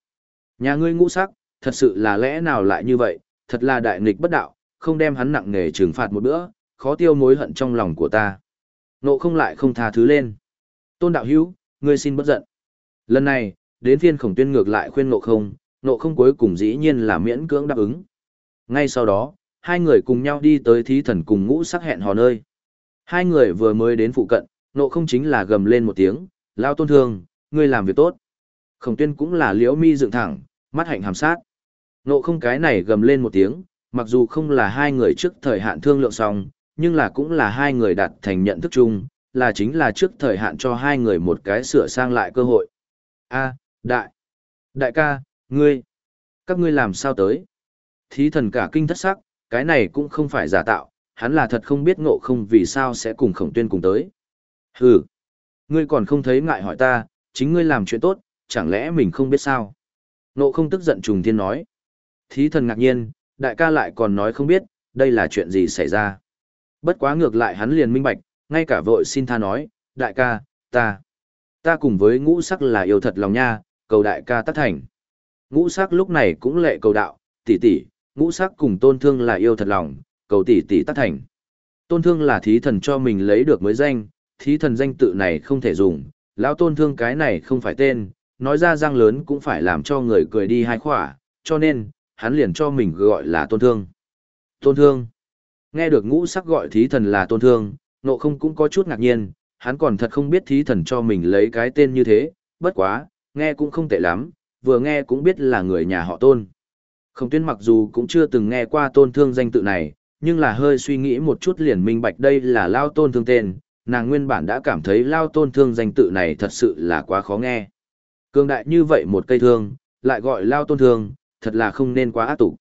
Speaker 1: Nhà ngươi ngũ sắc, thật sự là lẽ nào lại như vậy, thật là đại nghịch bất đạo, không đem hắn nặng nề trừng phạt một bữa, khó tiêu mối hận trong lòng của ta. Nộ không lại không tha thứ lên. Tôn đạo hữu, ngươi xin bất giận. Lần này, đến phiên khổng tuyên ngược lại khuyên nộ không, nộ không cuối cùng dĩ nhiên là miễn cưỡng đáp ứng. Ngay sau đó, hai người cùng nhau đi tới thí thần cùng ngũ sắc hẹn hò nơi. Hai người vừa mới đến phụ cận, nộ không chính là gầm lên một tiếng, lao tôn thương, ngươi làm việc tốt. Khổng tuyên cũng là liễu mi dựng thẳng, mắt hạnh hàm sát. Nộ không cái này gầm lên một tiếng, mặc dù không là hai người trước thời hạn thương lượng xong, nhưng là cũng là hai người đạt thành nhận thức chung, là chính là trước thời hạn cho hai người một cái sửa sang lại cơ hội. A, đại, đại ca, ngươi, các ngươi làm sao tới? Thí thần cả kinh thất sắc, cái này cũng không phải giả tạo, hắn là thật không biết ngộ không vì sao sẽ cùng khổng tuyên cùng tới. Hừ, ngươi còn không thấy ngại hỏi ta, chính ngươi làm chuyện tốt, chẳng lẽ mình không biết sao? Ngộ không tức giận trùng thiên nói. Thí thần ngạc nhiên, đại ca lại còn nói không biết, đây là chuyện gì xảy ra. Bất quá ngược lại hắn liền minh bạch, ngay cả vội xin tha nói, đại ca, ta, ta cùng với ngũ sắc là yêu thật lòng nha, cầu đại ca tắt thành. Ngũ sắc lúc này cũng lệ cầu đạo, tỷ tỷ, ngũ sắc cùng tôn thương là yêu thật lòng, cầu tỷ tỷ tác thành. Tôn thương là thí thần cho mình lấy được mới danh, thí thần danh tự này không thể dùng, lão tôn thương cái này không phải tên, nói ra răng lớn cũng phải làm cho người cười đi hai khỏa, cho nên, hắn liền cho mình gọi là tôn thương. Tôn thương. Nghe được ngũ sắc gọi thí thần là tôn thương, nộ không cũng có chút ngạc nhiên, hắn còn thật không biết thí thần cho mình lấy cái tên như thế, bất quá, nghe cũng không tệ lắm, vừa nghe cũng biết là người nhà họ tôn. Không tuyên mặc dù cũng chưa từng nghe qua tôn thương danh tự này, nhưng là hơi suy nghĩ một chút liền minh bạch đây là lao tôn thương tên, nàng nguyên bản đã cảm thấy lao tôn thương danh tự này thật sự là quá khó nghe. Cương đại như vậy một cây thương, lại gọi lao tôn thương, thật là không nên quá ác tục.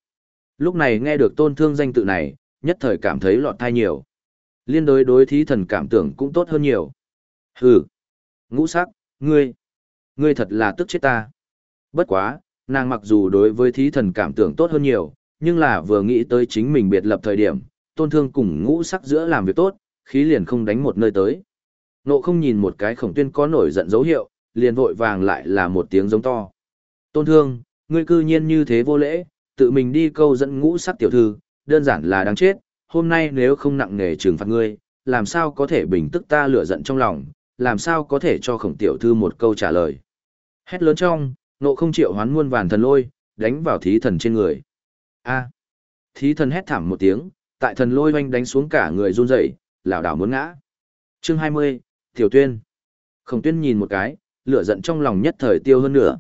Speaker 1: Lúc này nghe được tôn thương danh tự này, nhất thời cảm thấy lọt thai nhiều. Liên đối đối thí thần cảm tưởng cũng tốt hơn nhiều. Hừ, ngũ sắc, ngươi, ngươi thật là tức chết ta. Bất quá, nàng mặc dù đối với thí thần cảm tưởng tốt hơn nhiều, nhưng là vừa nghĩ tới chính mình biệt lập thời điểm, tôn thương cùng ngũ sắc giữa làm việc tốt, khí liền không đánh một nơi tới. Nộ không nhìn một cái khổng tuyên có nổi giận dấu hiệu, liền vội vàng lại là một tiếng giống to. Tôn thương, ngươi cư nhiên như thế vô lễ, tự mình đi câu dẫn ngũ sắc tiểu thư, đơn giản là đáng chết, hôm nay nếu không nặng nề trừng phạt ngươi, làm sao có thể bình tức ta lửa giận trong lòng, làm sao có thể cho khổng tiểu thư một câu trả lời. Hét lớn trong, nộ không chịu hoán muôn vàn thần lôi, đánh vào thí thần trên người. A. Thí thần hét thảm một tiếng, tại thần lôi oanh đánh xuống cả người run rẩy, lảo đảo muốn ngã. Chương 20, Tiểu Tuyên. Khổng Tuyên nhìn một cái, lửa giận trong lòng nhất thời tiêu hơn nữa.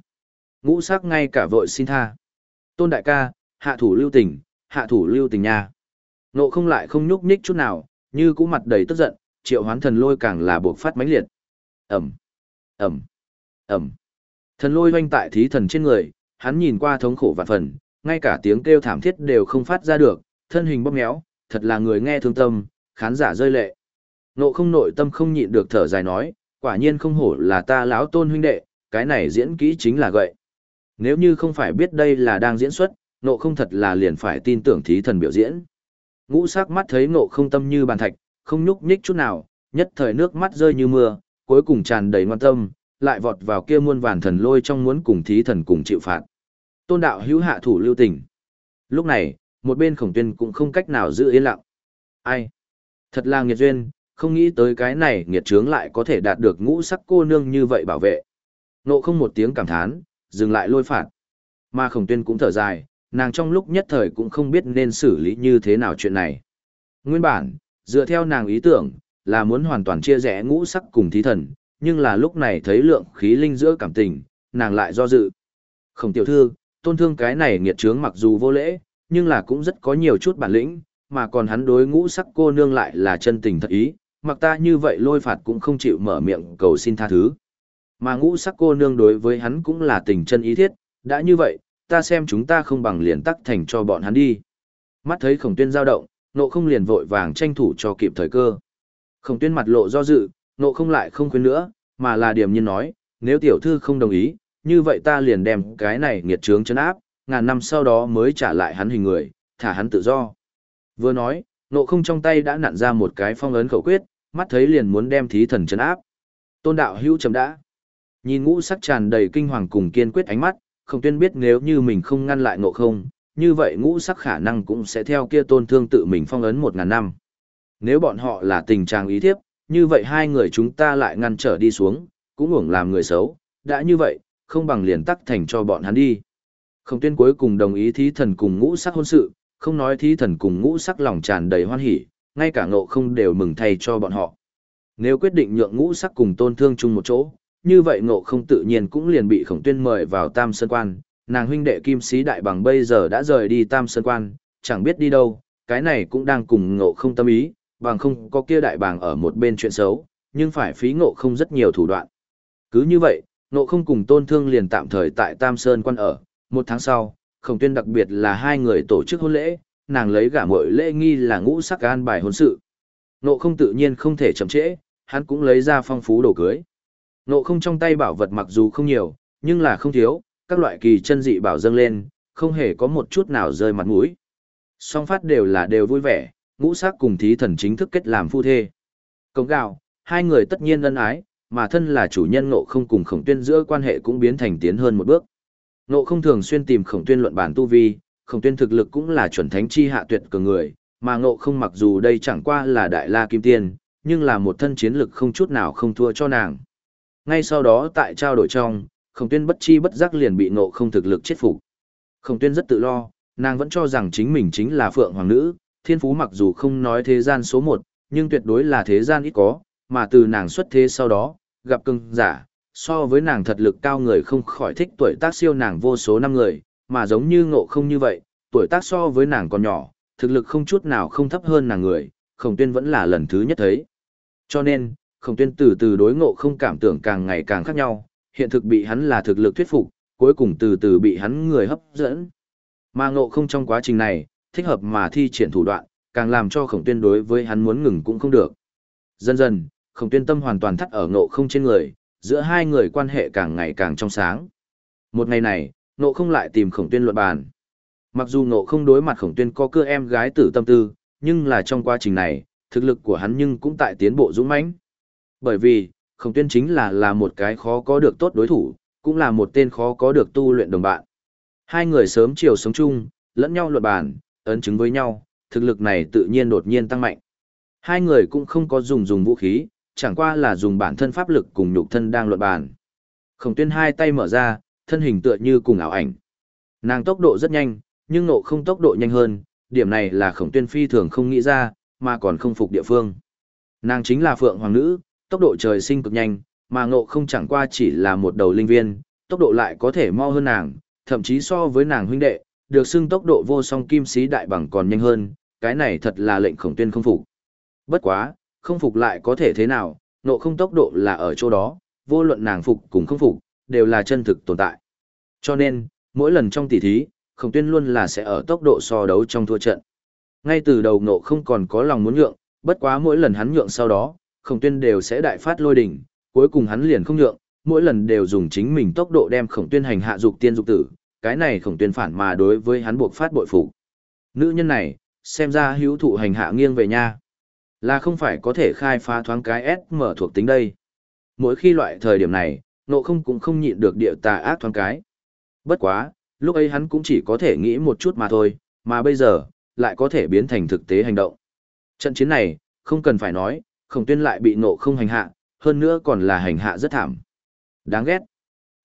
Speaker 1: Ngũ sắc ngay cả vội xin tha. Tôn đại ca, hạ thủ lưu tình, hạ thủ lưu tình nha. Nộ không lại không nhúc nhích chút nào, như cũ mặt đầy tức giận, triệu hoán thần lôi càng là buộc phát mãnh liệt. Ẩm, Ẩm, Ẩm. Thần lôi oanh tại thí thần trên người, hắn nhìn qua thống khổ vạn phần, ngay cả tiếng kêu thảm thiết đều không phát ra được, thân hình bóp méo, thật là người nghe thương tâm, khán giả rơi lệ. Nộ không nội tâm không nhịn được thở dài nói, quả nhiên không hổ là ta lão tôn huynh đệ, cái này diễn kỹ chính là gậy. Nếu như không phải biết đây là đang diễn xuất, nộ không thật là liền phải tin tưởng thí thần biểu diễn. Ngũ sắc mắt thấy nộ không tâm như bàn thạch, không nhúc nhích chút nào, nhất thời nước mắt rơi như mưa, cuối cùng tràn đầy ngoan tâm, lại vọt vào kia muôn vàn thần lôi trong muốn cùng thí thần cùng chịu phạt. Tôn đạo hữu hạ thủ lưu tình. Lúc này, một bên khổng tuyên cũng không cách nào giữ yên lặng. Ai? Thật là nghiệt duyên, không nghĩ tới cái này nghiệt trướng lại có thể đạt được ngũ sắc cô nương như vậy bảo vệ. Nộ không một tiếng cảm thán, dừng lại lôi phạt. Mà khổng tuyên cũng thở dài, nàng trong lúc nhất thời cũng không biết nên xử lý như thế nào chuyện này. Nguyên bản, dựa theo nàng ý tưởng, là muốn hoàn toàn chia rẽ ngũ sắc cùng thí thần, nhưng là lúc này thấy lượng khí linh giữa cảm tình, nàng lại do dự. Khổng tiểu thư, tôn thương cái này nghiệt trướng mặc dù vô lễ, nhưng là cũng rất có nhiều chút bản lĩnh, mà còn hắn đối ngũ sắc cô nương lại là chân tình thật ý, mặc ta như vậy lôi phạt cũng không chịu mở miệng cầu xin tha thứ. Mà ngũ sắc cô nương đối với hắn cũng là tình chân ý thiết, đã như vậy, ta xem chúng ta không bằng liền tắc thành cho bọn hắn đi. Mắt thấy khổng tuyên dao động, nộ không liền vội vàng tranh thủ cho kịp thời cơ. Khổng tuyên mặt lộ do dự, nộ không lại không khuyên nữa, mà là điểm nhiên nói, nếu tiểu thư không đồng ý, như vậy ta liền đem cái này nghiệt trướng chấn áp, ngàn năm sau đó mới trả lại hắn hình người, thả hắn tự do. Vừa nói, nộ không trong tay đã nặn ra một cái phong ấn khẩu quyết, mắt thấy liền muốn đem thí thần chấn áp. Tôn đạo hữu chấm đã. Nhìn ngũ sắc tràn đầy kinh hoàng cùng kiên quyết ánh mắt, không tuyên biết nếu như mình không ngăn lại nộ không, như vậy ngũ sắc khả năng cũng sẽ theo kia tôn thương tự mình phong ấn một ngàn năm. Nếu bọn họ là tình trạng ý thiếp, như vậy hai người chúng ta lại ngăn trở đi xuống, cũng hưởng làm người xấu, đã như vậy, không bằng liền tắc thành cho bọn hắn đi. khổng tuyên cuối cùng đồng ý thí thần cùng ngũ sắc hôn sự, không nói thí thần cùng ngũ sắc lòng tràn đầy hoan hỉ, ngay cả ngộ không đều mừng thay cho bọn họ. Nếu quyết định nhượng ngũ sắc cùng tôn thương chung một chỗ, như vậy ngộ không tự nhiên cũng liền bị khổng tuyên mời vào tam sơn quan, nàng huynh đệ kim sĩ đại bằng bây giờ đã rời đi tam sơn quan, chẳng biết đi đâu, cái này cũng đang cùng ngộ không tâm ý, bằng không có kia đại bàng ở một bên chuyện xấu, nhưng phải phí ngộ không rất nhiều thủ đoạn. Cứ như vậy, Nộ không cùng tôn thương liền tạm thời tại tam sơn quan ở, một tháng sau, khổng tuyên đặc biệt là hai người tổ chức hôn lễ, nàng lấy gả mội lễ nghi là ngũ sắc an bài hôn sự. Nộ không tự nhiên không thể chậm trễ, hắn cũng lấy ra phong phú đồ cưới. Nộ không trong tay bảo vật mặc dù không nhiều, nhưng là không thiếu, các loại kỳ chân dị bảo dâng lên, không hề có một chút nào rơi mặt mũi. Song phát đều là đều vui vẻ, ngũ sắc cùng thí thần chính thức kết làm phu thê. Cống gạo, hai người tất nhiên ân ái, mà thân là chủ nhân ngộ không cùng khổng tuyên giữa quan hệ cũng biến thành tiến hơn một bước. Ngộ không thường xuyên tìm khổng tuyên luận bản tu vi, khổng tuyên thực lực cũng là chuẩn thánh chi hạ tuyệt cường người, mà ngộ không mặc dù đây chẳng qua là đại la kim tiên, nhưng là một thân chiến lực không chút nào không thua cho nàng. Ngay sau đó tại trao đổi trong, khổng tuyên bất chi bất giác liền bị ngộ không thực lực chết phục. Khổng tuyên rất tự lo, nàng vẫn cho rằng chính mình chính là phượng hoàng nữ, thiên phú mặc dù không nói thế gian số một, nhưng tuyệt đối là thế gian ít có, mà từ nàng xuất thế sau đó, gặp cưng giả, so với nàng thật lực cao người không khỏi thích tuổi tác siêu nàng vô số năm người, mà giống như ngộ không như vậy, tuổi tác so với nàng còn nhỏ, thực lực không chút nào không thấp hơn nàng người, khổng tuyên vẫn là lần thứ nhất thấy. Cho nên, khổng tuyên từ từ đối ngộ không cảm tưởng càng ngày càng khác nhau, hiện thực bị hắn là thực lực thuyết phục, cuối cùng từ từ bị hắn người hấp dẫn. Mà ngộ không trong quá trình này, thích hợp mà thi triển thủ đoạn, càng làm cho khổng tuyên đối với hắn muốn ngừng cũng không được. Dần dần, khổng tuyên tâm hoàn toàn thắt ở ngộ không trên người, giữa hai người quan hệ càng ngày càng trong sáng. Một ngày này, ngộ không lại tìm khổng tuyên luận bàn. Mặc dù ngộ không đối mặt khổng tuyên có cưa em gái tử tâm tư, nhưng là trong quá trình này, thực lực của hắn nhưng cũng tại tiến bộ dũng mãnh. Bởi vì, khổng tuyên chính là là một cái khó có được tốt đối thủ, cũng là một tên khó có được tu luyện đồng bạn. Hai người sớm chiều sống chung, lẫn nhau luận bàn, ấn chứng với nhau, thực lực này tự nhiên đột nhiên tăng mạnh. Hai người cũng không có dùng dùng vũ khí, chẳng qua là dùng bản thân pháp lực cùng nhục thân đang luận bàn. Khổng tuyên hai tay mở ra, thân hình tựa như cùng ảo ảnh. Nàng tốc độ rất nhanh, nhưng nộ không tốc độ nhanh hơn, điểm này là khổng tuyên phi thường không nghĩ ra, mà còn không phục địa phương. Nàng chính là phượng hoàng nữ, tốc độ trời sinh cực nhanh, mà ngộ không chẳng qua chỉ là một đầu linh viên, tốc độ lại có thể mau hơn nàng, thậm chí so với nàng huynh đệ, được xưng tốc độ vô song kim sĩ đại bằng còn nhanh hơn, cái này thật là lệnh khổng tuyên không phục. Bất quá, không phục lại có thể thế nào, nộ không tốc độ là ở chỗ đó, vô luận nàng phục cùng không phục, đều là chân thực tồn tại. Cho nên, mỗi lần trong tỉ thí, khổng tuyên luôn là sẽ ở tốc độ so đấu trong thua trận. Ngay từ đầu nộ không còn có lòng muốn nhượng, bất quá mỗi lần hắn nhượng sau đó, khổng tuyên đều sẽ đại phát lôi đỉnh, cuối cùng hắn liền không nhượng, mỗi lần đều dùng chính mình tốc độ đem khổng tuyên hành hạ dục tiên dục tử, cái này khổng tuyên phản mà đối với hắn buộc phát bội phục. Nữ nhân này, xem ra hữu thụ hành hạ nghiêng về nha. Là không phải có thể khai phá thoáng cái S mở thuộc tính đây. Mỗi khi loại thời điểm này, nộ không cũng không nhịn được địa tà ác thoáng cái. Bất quá, lúc ấy hắn cũng chỉ có thể nghĩ một chút mà thôi, mà bây giờ, lại có thể biến thành thực tế hành động. Trận chiến này, không cần phải nói, khổng tuyên lại bị nộ không hành hạ, hơn nữa còn là hành hạ rất thảm. Đáng ghét.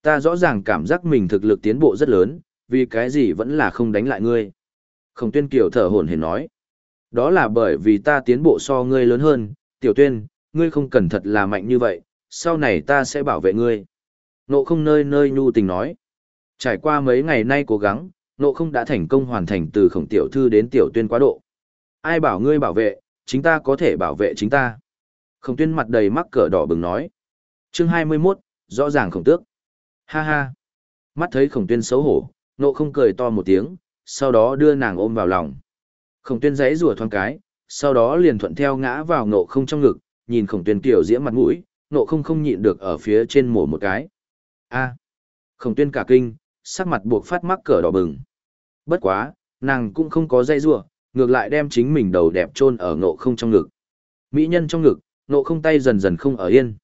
Speaker 1: Ta rõ ràng cảm giác mình thực lực tiến bộ rất lớn, vì cái gì vẫn là không đánh lại ngươi. Khổng tuyên kiều thở hổn hển nói. Đó là bởi vì ta tiến bộ so ngươi lớn hơn, tiểu tuyên, ngươi không cần thật là mạnh như vậy, sau này ta sẽ bảo vệ ngươi. Nộ không nơi nơi nhu tình nói. Trải qua mấy ngày nay cố gắng, nộ không đã thành công hoàn thành từ khổng tiểu thư đến tiểu tuyên quá độ. Ai bảo ngươi bảo vệ, chính ta có thể bảo vệ chính ta. Khổng tuyên mặt đầy mắc cỡ đỏ bừng nói. Chương 21, rõ ràng khổng tước. Ha ha. Mắt thấy khổng tuyên xấu hổ, nộ không cười to một tiếng, sau đó đưa nàng ôm vào lòng. Khổng tuyên giấy rùa thoáng cái, sau đó liền thuận theo ngã vào nộ không trong ngực, nhìn khổng tuyên kiểu diễm mặt mũi, nộ không không nhịn được ở phía trên mổ một cái. A. Khổng tuyên cả kinh, sắc mặt buộc phát mắc cỡ đỏ bừng. Bất quá, nàng cũng không có dây rùa, ngược lại đem chính mình đầu đẹp chôn ở nộ không trong ngực. Mỹ nhân trong ngực, nộ không tay dần dần không ở yên.